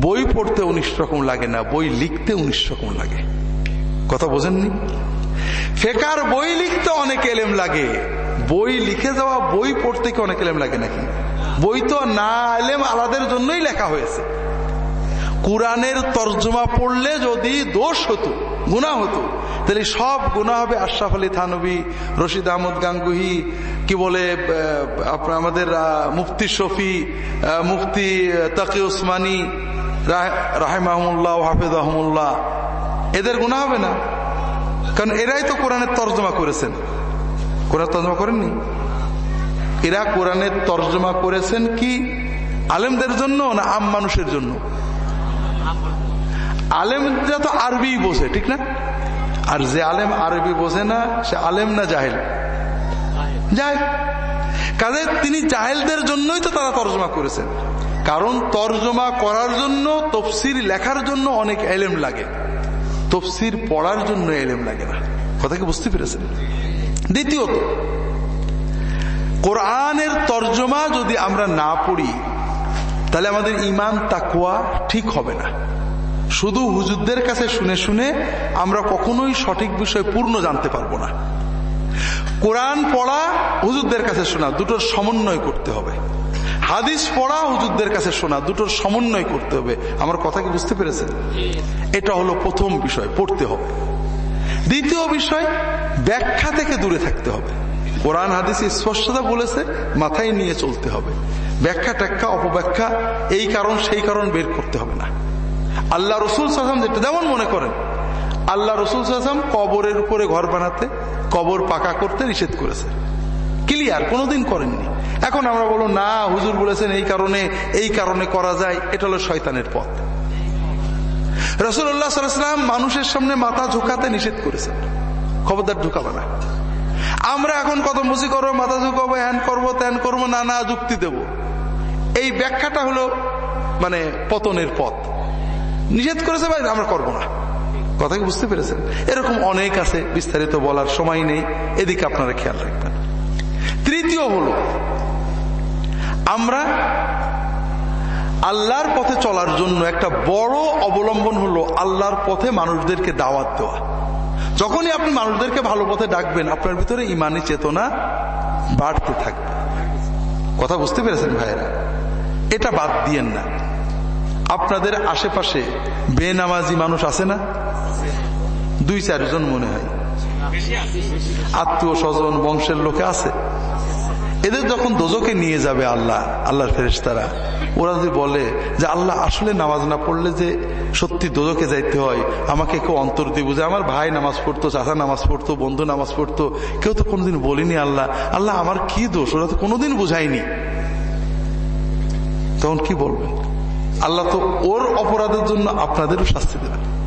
বই পড়তে উনিশ রকম লাগে না, বই লিখতে উনিশ রকম লাগে। কথা বোঝেননি? ফেকার বই লিখতে অনেক এলেম লাগে, বই লিখে যাওয়া, বই পড়তে কি অনেক এলেম লাগে নাকি? বই তো না আলেম আলাদের জন্যই লেখা হয়েছে। কোরআনের তর্জমা পড়লে যদি দোষ হতো গুণা হতো, তাহলে সব গুণা হবে আশরাফ আলী থানবী রশিদ আহমদ গাঙ্গুহি, কি বলে আপনার আমাদের মুফতি শফি মুফতি তাকি ওসমানী রাহেমাহমুল্লাহ হাফিজ আহমুল্লাহ এদের গুণা হবে না। কারণ এরাই তো কোরআনের তর্জমা করেছেন। কোরআন তর্জমা করেননি? এরা কোরআনের তর্জমা করেছেন কি? আলেমদের জন্য না আম মানুষের জন্য? আলেমরা তো আরবি বোঝে, ঠিক না? আর যে আলেম আরবি বোঝে না, সে আলেম না জাহেল? জাহেল। কাজে তিনি জাহেলদের জন্যই তো তারা তর্জমা করেছেন। কারণ তর্জমা করার জন্য, তফসির লেখার জন্য অনেক এলেম লাগে। তফসির পড়ার জন্য এলেম লাগে না। কথা কি বুঝতে পেরেছেন? দ্বিতীয়ত কোরআনের তর্জমা যদি আমরা না পড়ি, তাহলে আমাদের ইমান তাকুয়া ঠিক হবে না। শুধু হুজুরদের কাছে শুনে শুনে আমরা কখনোই সঠিক বিষয় পূর্ণ জানতে পারব না। কোরআন পড়া হুজুরদের কাছে শোনা, দুটোর সমন্বয় করতে হবে। হাদিস পড়া হুজুরদের কাছে শোনা, দুটোর সমন্বয় করতে হবে। আমার কথা কি বুঝতে পেরেছেন? এটা হলো প্রথম বিষয়, পড়তে হবে। দ্বিতীয় বিষয়, ব্যাখ্যা থেকে দূরে থাকতে হবে। কোরআন হাদিস স্পষ্টতা বলেছে, মাথায় নিয়ে চলতে হবে। ব্যাখ্যা ট্যাখ্যা অপব্যাখ্যা, এই কারণ, সেই কারণ বের করতে হবে না। আল্লাহ রসুল সাহসাম যেটা যেমন মনে করেন, আল্লাহ রসুল সাহসাম কবরের উপরে ঘর বানাতে, কবর পাকা করতে নিষেধ করেছে ক্লিয়ার, কোনোদিন করেননি। এখন আমরা বলব, না, হুজুর বলেছেন এই কারণে এই কারণে করা যায়, এটা হলো শয়তানের পথ। রসুল্লাহ সাল্লাম মানুষের সামনে মাথা ঝুঁকাতে নিষেধ করেছেন। খবরদার ঢুকাবে না। আমরা এখন কত মুসি করব মাথা ঝুঁকাবো হ্যান করব, ত্যান করব, নানা যুক্তি দেব। এই ব্যাখ্যাটা হলো মানে পতনের পথ। নিষেধ করেছে ভাই, আমরা করব না। কথা কি বুঝতে পেরেছেন? এরকম অনেক আছে, বিস্তারিত বলার সময় নেই। এদিকে আপনারা খেয়াল রাখবেন। তৃতীয় হল, আমরা আল্লাহর পথে চলার জন্য একটা বড় অবলম্বন হলো আল্লাহর পথে মানুষদেরকে দাওয়াত দেওয়া। যখনই আপনি মানুষদেরকে ভালো পথে ডাকবেন, আপনার ভিতরে ইমানি চেতনা বাড়তে থাকবে। কথা বুঝতে পেরেছেন ভাইরা এটা বাদ দিয়েন না। আপনাদের আশেপাশে বেনামাজি মানুষ আছে না? দুই চারজন মনে হয়। আত্মীয় স্বজন, বংশের লোকে আছে? এদের যখন দোজকে নিয়ে যাবে আল্লাহ, আল্লাহর ফেরেস্তারা ওরা যদি বলে যে আল্লাহ আসলে নামাজ না পড়লে যে সত্যি দোজকে যাইতে হয়, আমাকে কেউ অন্তর দিয়ে বুঝে, আমার ভাই নামাজ পড়তো, চাচা নামাজ পড়তো, বন্ধু নামাজ পড়তো, কেউ তো কোনোদিন বলিনি আল্লাহ আল্লাহ আমার কি দোষ? ওরা তো কোনোদিন বুঝায়নি। তখন কি বলবেন? আল্লাহ তো ওর অপরাধের জন্য আপনাদেরও শাস্তি দেবেন।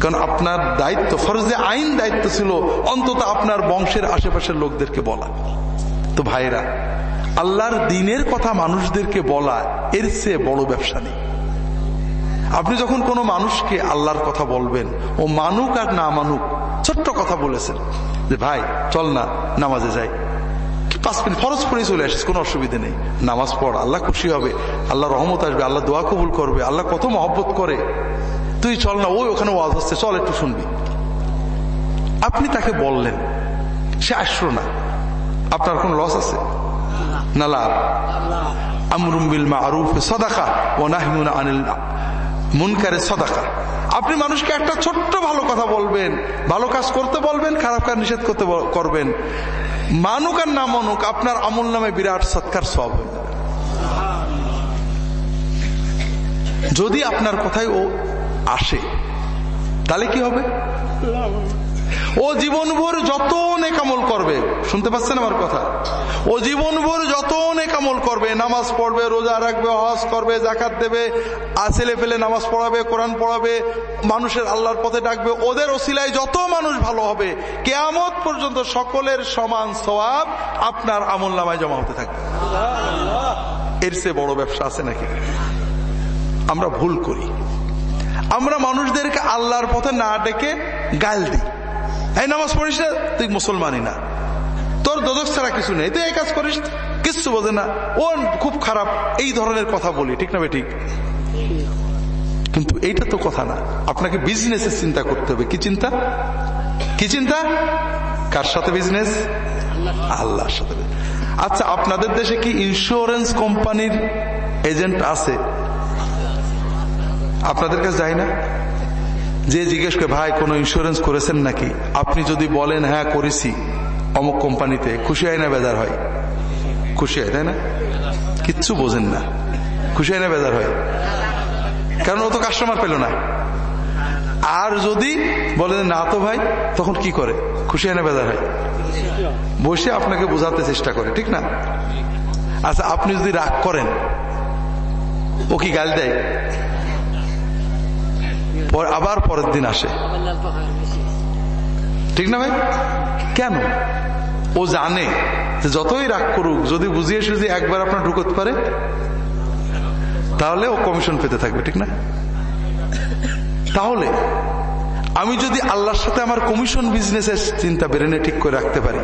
কারণ আপনার দায়িত্ব, ফরজে আইন দায়িত্ব ছিল অন্তত আপনার বংশের আশেপাশের লোকদেরকে বলা। তো ভাইরা আল্লাহর দিনের কথা মানুষদেরকে বলা, এর চেয়ে বড় ব্যবসা নেই। আপনি যখন কোনো মানুষকে আল্লাহর কথা বলবেন, ও মানুক আর না মানুক, ছোট্ট কথা বলেছেন, যে ভাই, চল না, নামাজে যাই। পাঁচ মিনিট ফরজ পড়ে চলে আসিস, কোনো অসুবিধা নেই। নামাজ পড়, আল্লাহ খুশি হবে, আল্লাহ রহমত আসবে, আল্লাহ দোয়া কবুল করবে, আল্লাহ কত মহব্বত করে। তুই চল না, ওই ওখানে ওয়াজ হচ্ছে চল একটু শুনবি। আপনি তাকে বললেন, সে আসলো না। আপনার কোন লস আছে? না লাভ আমরুম বিল ও আনিল আপনি মানুষকে একটা ছোট্ট ভালো কথা বলবেন, ভালো কাজ করতে বলবেন, খারাপ কাজ নিষেধ করতে করবেন। মানুক আর না মানুক, আপনার আমল নামে বিরাট সৎকার সব যদি আপনার কথায় ও আসে। তাহলে কি হবে? ও জীবনভর যত নেকামল করবে। শুনতে পাচ্ছেন আমার কথা? ও জীবনভর যত নেকামল করবে। নামাজ পড়বে, রোজা রাখবে, হজ করবে জাকাত দেবে আসেলে ফেলে নামাজ পড়াবে, কোরআন পড়াবে, মানুষের আল্লাহর পথে ডাকবে। ওদের ওসিলায় যত মানুষ ভালো হবে, কেয়ামত পর্যন্ত সকলের সমান সবাব আপনার আমল নামায় জমা হতে থাকবে। এর চেয়ে বড় ব্যবসা আছে নাকি? আমরা ভুল করি। আমরা মানুষদেরকে আল্লাহর পথে না ডেকে গাল দিই। এই নামাজ পড়িস না, তুই মুসলমানই না। তোর দোদক ছাড়া কিছু নেই। তুই এই কাজ করিস, কিচ্ছু বোঝে না। ও খুব খারাপ, এই ধরনের কথা বলি, ঠিক না ঠিক কিন্তু এইটা তো কথা না। আপনাকে বিজনেসের চিন্তা করতে হবে। কি চিন্তা? কি চিন্তা? কার সাথে বিজনেস আল্লাহর সাথে। আচ্ছা আপনাদের দেশে কি ইন্স্যুরেন্স কোম্পানির এজেন্ট আছে? আপনাদের কাছে যাই না? যে জিজ্ঞেস করে, ভাই, কোনো ইন্স্যুরেন্স করেছেন নাকি? আপনি যদি বলেন হ্যাঁ করেছি। অমুক কোম্পানিতে খুশি হয় না, বেজার হয়? খুশি হয়, তাই না? কিচ্ছু বোঝেন না। খুশি হয় না, বেজার হয়? কারণ ও তো কাস্টমার পেল না। আর যদি বলেন, না তো ভাই, তখন কি করে? খুশি হয় না, বেজার হয়? বসে আপনাকে বোঝাতে চেষ্টা করে, ঠিক না? আচ্ছা আপনি যদি রাগ করেন, ও কি গাল দেয়? আবার পরের দিন আসে। ঠিক না ভাই? কেন? ও জানে যে যতই রাগ করুক, যদি বুঝিয়ে সুঝিয়ে একবার আপনার ঢুকতে পারে, তাহলে ও কমিশন পেতে থাকবে, ঠিক না? তাহলে আমি যদি আল্লাহর সাথে আমার কমিশন বিজনেসের চিন্তা বেরেনে ঠিক করে রাখতে পারি,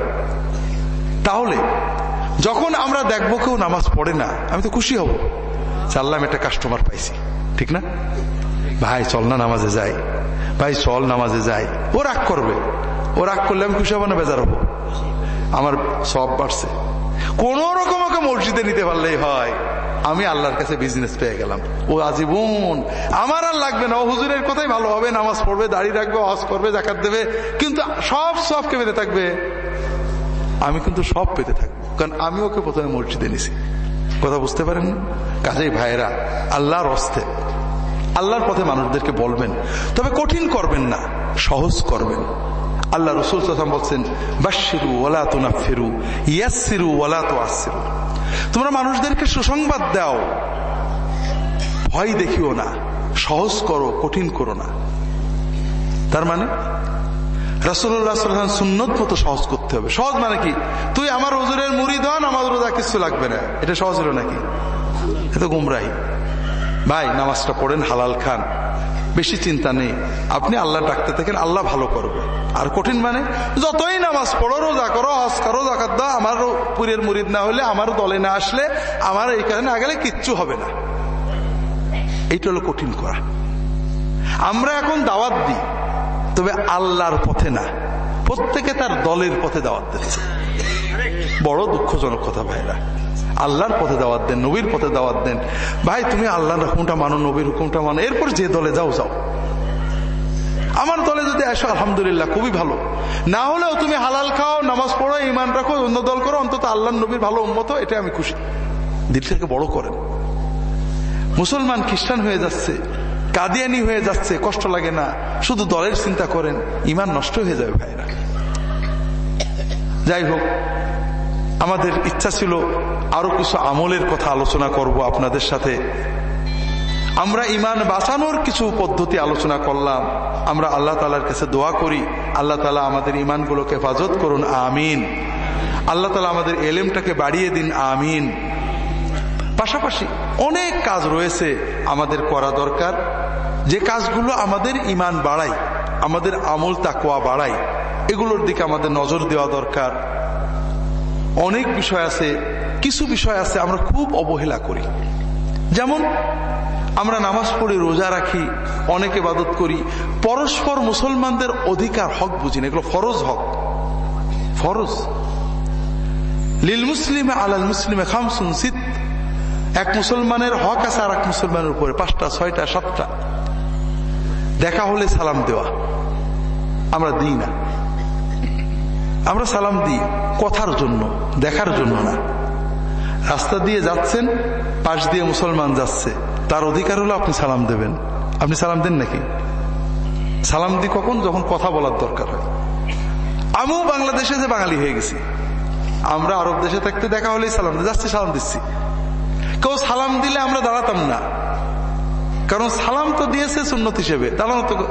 তাহলে যখন আমরা দেখব কেউ নামাজ পড়ে না, আমি তো খুশি হব চাল্লাম একটা কাস্টমার পাইছি, ঠিক না? ভাই, চল না নামাজে যাই। ভাই, চল নামাজে যাই। ও রাগ করবে। ও রাগ করলে আমি খুশি হব না, বেজার হব? আমার সব বাড়ছে। কোন রকম ওকে মসজিদে নিতে পারলেই হয়। আমি আল্লাহর কাছে বিজনেস পেয়ে গেলাম। ও আজীবন আমার আর লাগবে না। ও হুজুরের কথাই ভালো হবে। নামাজ পড়বে, দাঁড়িয়ে রাখবে হজ করবে, জাকাত দেবে। কিন্তু সব সবকে পেতে থাকবে? আমি কিন্তু সব পেতে থাকব। কারণ আমি ওকে প্রথমে মসজিদে নিছি। কথা বুঝতে পারেন কাজেই ভাইয়েরা, আল্লাহর অস্তে আল্লাহর পথে মানুষদেরকে বলবেন। তবে কঠিন করবেন না, সহজ করবেন। আল্লাহ রসুল বলছেন বাসিরু ওলা তো না ফেরু ইয়াসিরু ওলা তো আসিরু তোমরা মানুষদেরকে সুসংবাদ দাও। ভয় দেখিও না, সহজ করো, কঠিন করো না। তার মানে রাসুল্লাহ সুন্নত মতো সহজ করতে হবে। সহজ মানে কি? তুই আমার ওজুরের মুড়ি ধন আমার রোজা কিছু লাগবে না। এটা সহজ হলো নাকি? এটা গুমরাহি। ভাই, নামাজটা পড়েন, হালাল খান। বেশি চিন্তা নেই। আপনি আল্লাহ ডাকতে থাকেন, আল্লাহ ভালো করবে। আর কঠিন মানে যতই নামাজ পড়ো, রোজা করো, হজ করো জাকাত দাও, আমার পুরের মুরিদ না হলে, আমার দলে না আসলে, আমার এই কারণে না গেলে কিচ্ছু হবে না। এইটা হলো কঠিন করা। আমরা এখন দাওয়াত দিই, তবে আল্লাহর পথে না। প্রত্যেকে তার দলের পথে দাওয়াত দিচ্ছে। বড় দুঃখজনক কথা ভাইরা। আল্লাহর পথে দাওয়াত দেন, নবীর পথে দাওয়াত দেন। ভাই, তুমি আল্লাহর হুকুমটা মানো, নবীর হুকুমটা মানো। এরপর যে দলে যাও যাও। আমার দলে যদি আসো, আলহামদুলিল্লাহ, খুবই ভালো। না হলেও তুমি হালাল খাও, নামাজ পড়ো ইমান রাখো, অন্য দল করো, অন্তত আল্লাহ নবীর ভালো উন্মত এটা আমি খুশি। দিলটাকে বড় করেন। মুসলমান খ্রিস্টান হয়ে যাচ্ছে, কাদিয়ানি হয়ে যাচ্ছে, কষ্ট লাগে না। শুধু দলের চিন্তা করেন ইমান নষ্ট হয়ে যাবে ভাইরা। যাই হোক আমাদের ইচ্ছা ছিল আরও কিছু আমলের কথা আলোচনা করব আপনাদের সাথে। আমরা ইমান বাঁচানোর কিছু পদ্ধতি আলোচনা করলাম। আমরা আল্লাহ তালার কাছে দোয়া করি। আল্লাহ তালা আমাদের ইমানগুলোকে হেফাজত করুন। আমিন। আল্লাহ তালা আমাদের এলেমটাকে বাড়িয়ে দিন। আমিন। পাশাপাশি অনেক কাজ রয়েছে আমাদের করা দরকার। যে কাজগুলো আমাদের ইমান বাড়ায়, আমাদের আমল তাকোয়া বাড়ায়, এগুলোর দিকে আমাদের নজর দেওয়া দরকার। অনেক বিষয় আছে, কিছু বিষয় আছে আমরা খুব অবহেলা করি। যেমন, আমরা নামাজ পড়ি রোজা রাখি, অনেকে বাদত করি, পরস্পর মুসলমানদের অধিকার হক বুঝি না, এগুলো ফরজ হক। ফরজ। লিল মুসলিমে আলাল মুসলিমে খামসুন সিদ্ধ এক মুসলমানের হক আছে আর এক মুসলমানের উপরে, পাঁচটা, ছয়টা, সাতটা। দেখা হলে সালাম দেওয়া। আমরা দিই না। আমরা সালাম দিই কথার জন্য, দেখার জন্য না। রাস্তা দিয়ে যাচ্ছেন, পাশ দিয়ে মুসলমান যাচ্ছে। তার অধিকার হলো আপনি সালাম দেবেন। আপনি সালাম দেন নাকি? সালাম দিই কখন? যখন কথা বলার দরকার হয়। আমিও বাংলাদেশে যে বাঙালি হয়ে গেছি। আমরা আরব দেশে থাকতে দেখা হলেই সালাম যাচ্ছি সালাম দিচ্ছি। কেউ সালাম দিলে আমরা দাঁড়াতাম না। কারণ সালাম তো দিয়েছে সুন্নত হিসেবে। দাঁড়ানো তো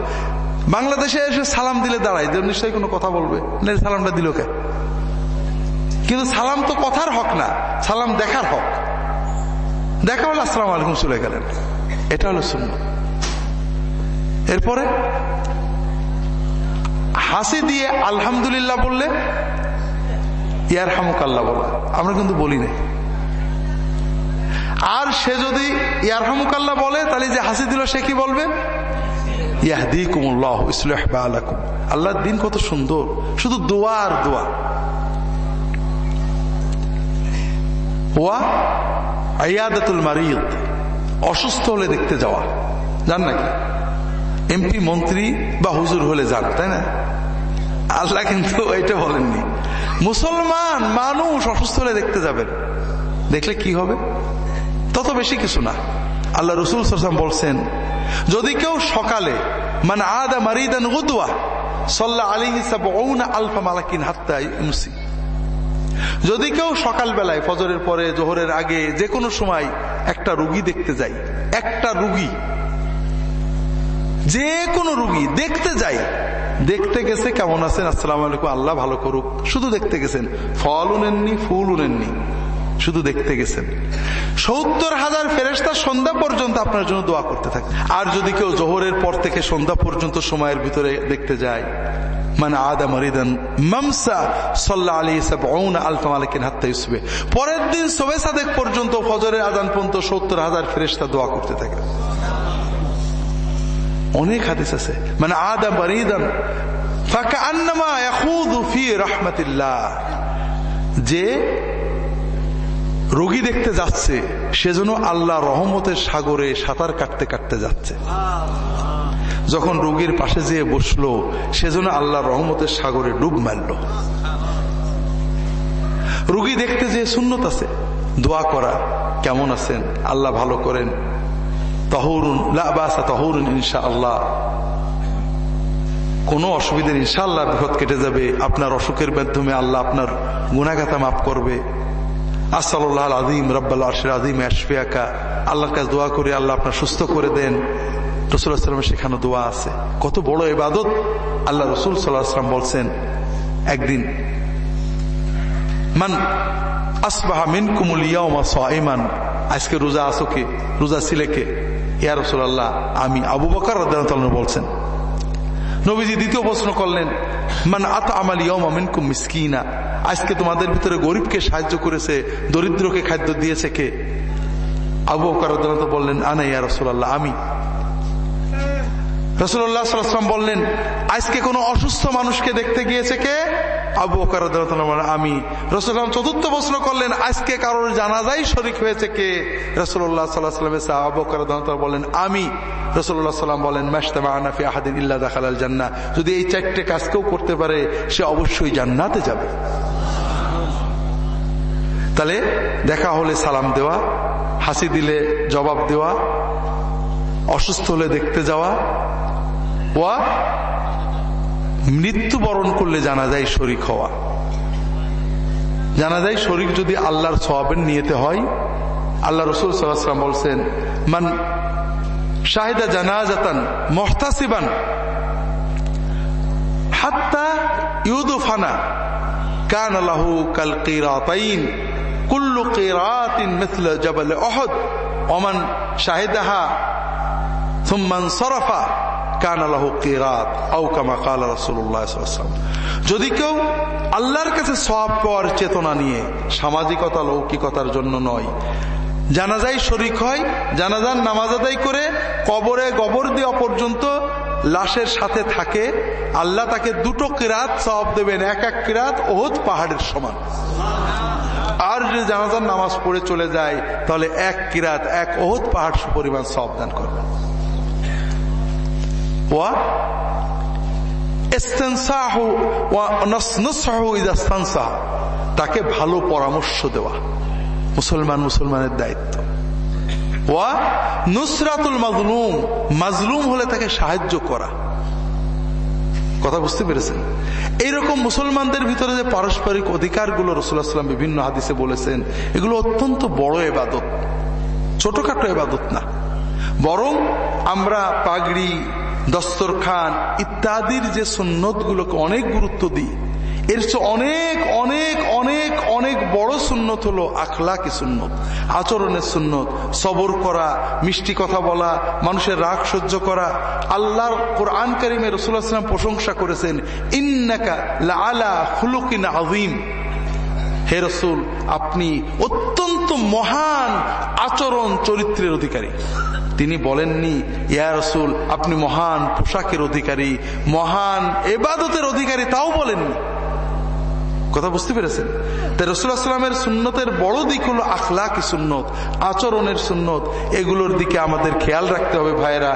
বাংলাদেশে এসে সালাম দিলে দাঁড়ায় নিশ্চয়ই কোনো কথা বলবে। না সালামটা দিল কে? কিন্তু সালাম তো কথার হক না, সালাম দেখার হক। দেখা হলো, আসসালাম আলাইকুম, চলে গেলেন। এটা হলো শূন্য এরপরে, হাসি দিয়ে আলহামদুলিল্লাহ বললে ইয়ার হামুক আল্লাহ বলা। আমরা কিন্তু বলি নাই। আর সে যদি ইয়ার হামুকাল্লাহ বলে, তাহলে যে হাসি দিল, সে কি বলবে? আল্লাহর দিন কত সুন্দর। শুধু দোয়া আর দোয়া। ওয়া আয়াদাতুল অসুস্থ হলে দেখতে যাওয়া। জান নাকি? এমপি মন্ত্রী বা হুজুর হলে যান, তাই না? আল্লাহ কিন্তু এটা বলেননি। মুসলমান মানুষ অসুস্থ হলে দেখতে যাবেন। দেখলে কি হবে? তত বেশি কিছু না। আল্লাহ রসুল সাল্লাম বলছেন, যদি কেউ সকালে মানে আদা মারিদান গুদুয়া সল্লাহ আলী হিসাব আলফা মালাকিন হাত্তা ইউসি যদি কেউ সকাল বেলায় ফজরের পরে, জোহরের আগে যে কোনো সময় একটা রুগী দেখতে যাই একটা রুগী যে কোনো রুগী দেখতে যাই দেখতে গেছে কেমন আছেন, আসসালাম আলাইকুম, আল্লাহ ভালো করুক, শুধু দেখতে গেছেন ফল উনেননি ফুল উনেননি শুধু দেখতে গেছেন। সত্তর হাজার ফেরেস্তা সন্ধ্যা পর্যন্ত আপনার জন্য দোয়া করতে থাকে। আর যদি কেউ জোহরের পর থেকে সন্ধ্যা পর্যন্ত সময়ের ভিতরে দেখতে যায় মানে আদা মরিদান মামসা সাল্লাহ আলী আলফা মালিকিন হাত্তা ইউসবে পরের দিন সোবে সাদেক পর্যন্ত ফজরের আদান পর্যন্ত সত্তর হাজার ফেরেস্তা দোয়া করতে থাকে। অনেক হাদিস আছে। মানে আদা মরিদান, ফাঁকা আন্নামা ফি যে রোগী দেখতে যাচ্ছে সেজন্য আল্লাহ রহমতের সাগরে সাঁতার কাটতে কাটতে যাচ্ছে। যখন রোগীর পাশে যেয়ে বসল সেজন্য আল্লাহ রহমতের সাগরে ডুব মারল। রুগী দেখতে যে সুন্নত আছে, দোয়া করা, কেমন আছেন, আল্লাহ ভালো করেন। তহরুন তহরুন ইনশা আল্লাহ কোনো অসুবিধা ইনশাল্লাহ বিপদ কেটে যাবে, আপনার অসুখের মাধ্যমে আল্লাহ আপনার গুণাগাতা মাফ করবে। আসাল্লাহ আদিম রব্বাল আদিম আশফিয়াকা। আল্লাহর কাছে দোয়া করে, আল্লাহ আপনার সুস্থ করে দেন। রসুল্লাহামের সেখানে দোয়া আছে। কত বড় এবাদত আল্লাহ রসুল সাল্লাহাম বলছেন, একদিন, মান আসবাহা মিন কুমুলিয়াউমা সাইমান আজকে রোজা আসো কে? রোজা ছিলে কে? ইয়া রসুল্লাহ আমি আবু বকার বকর বলছেন। নবীজি দ্বিতীয় প্রশ্ন করলেন, মান আত আমাল ইয়ম মিনকুম মিসকিনা? আজকে তোমাদের ভিতরে গরিবকে সাহায্য করেছে, দরিদ্রকে খাদ্য দিয়েছে কে? আবু কারও বললেন, আনা ইয়া রসুল্লাহ আমি। রসুল্লাহ বললেন, আজকে কোনো অসুস্থ মানুষকে দেখতে গিয়েছে কে? আবু বকর আমি রসুল্লাম চতুর্থ প্রশ্ন করলেন, আজকে কারোর জানাজাই শরিক হয়েছে কে? রসুল্লাহ সাল্লাহ আবু বকর বলেন, আমি। রসুল্লাহ সাল্লাম বলেন মাস্তামা আনাফি আহাদিন ইল্লা দাখাল জান্না যদি এই চারটে কাজ কেউ করতে পারে, সে অবশ্যই জান্নাতে যাবে। তাহলে দেখা হলে সালাম দেওয়া, হাসি দিলে জবাব দেওয়া, অসুস্থ হলে দেখতে যাওয়া, ওয়া মৃত্যুবরণ করলে জানা যায় শরিক হওয়া। জানা যায় শরিক যদি আল্লাহর সবাবের নিয়েতে হয়, আল্লাহ রসুল সাল্লাম বলছেন, মান শাহিদা জানাজাতান মহতাসিবান হাত্তা ইউদুফানা কান আল্লাহু কাল কিরাতাইন কুল্লু কিরাতিন মিথলা জাবাল অহদ ওমান শাহিদাহা সুম্মান সরফা কান আল্লাহ কিরাত আউ কামা কাল রাসুল্লাহ যদি কেউ আল্লাহর কাছে সব পাওয়ার চেতনা নিয়ে সামাজিকতা, লৌকিকতার জন্য নয় জানাজাই শরিক হয় জানাজান নামাজ আদায় করে, কবরে গবর দেওয়া পর্যন্ত লাশের সাথে থাকে, আল্লাহ তাকে দুটো কিরাত সব দেবেন, এক এক কিরাত ওহত পাহাড়ের সমান। আর যদি জানাজার নামাজ পড়ে চলে যায়, তাহলে এক কিরাত, এক ওহদ পাহাড় পরিমাণ সব দান করবেন। তাকে ভালো পরামর্শ দেওয়া। মুসলমান মুসলমানের দায়িত্ব। ওয়া নুসরাতুল মাজলুম। মাজলুম হলে তাকে সাহায্য করা। কথা বুঝতে পেরেছেন? এইরকম মুসলমানদের ভিতরে যে পারস্পরিক অধিকারগুলো রসুল্লাহাম বিভিন্ন হাদিসে বলেছেন, এগুলো অত্যন্ত বড় এবাদত। ছোটখাটো এবাদত না। বরং আমরা পাগড়ি দস্তরখান ইত্যাদির যে সুন্নত গুলোকে অনেক গুরুত্ব দিই, এর অনেক অনেক অনেক অনেক বড় সুন্নত হলো আখলাকি সুন্নত, আচরণের সুন্নত, সবর করা, মিষ্টি কথা বলা, মানুষের রাগ সহ্য করা। আল্লাহর কোরআন করিমে রসুল্লাহাম প্রশংসা করেছেন, ইন্নাকা আলা হুলুকিন আজিম হে রসুল, আপনি অত্যন্ত মহান আচরণ চরিত্রের অধিকারী। তিনি বলেননি, ইয়া রসুল, আপনি মহান পোশাকের অধিকারী, মহান এবাদতের অধিকারী, তাও বলেননি। কথা বুঝতে পেরেছেন? তাই রসুলামের সুন্নতের বড় দিক হলো আখলাকি সুন্নত, আচরণের সুন্নত। এগুলোর দিকে আমাদের খেয়াল রাখতে হবে ভাইরা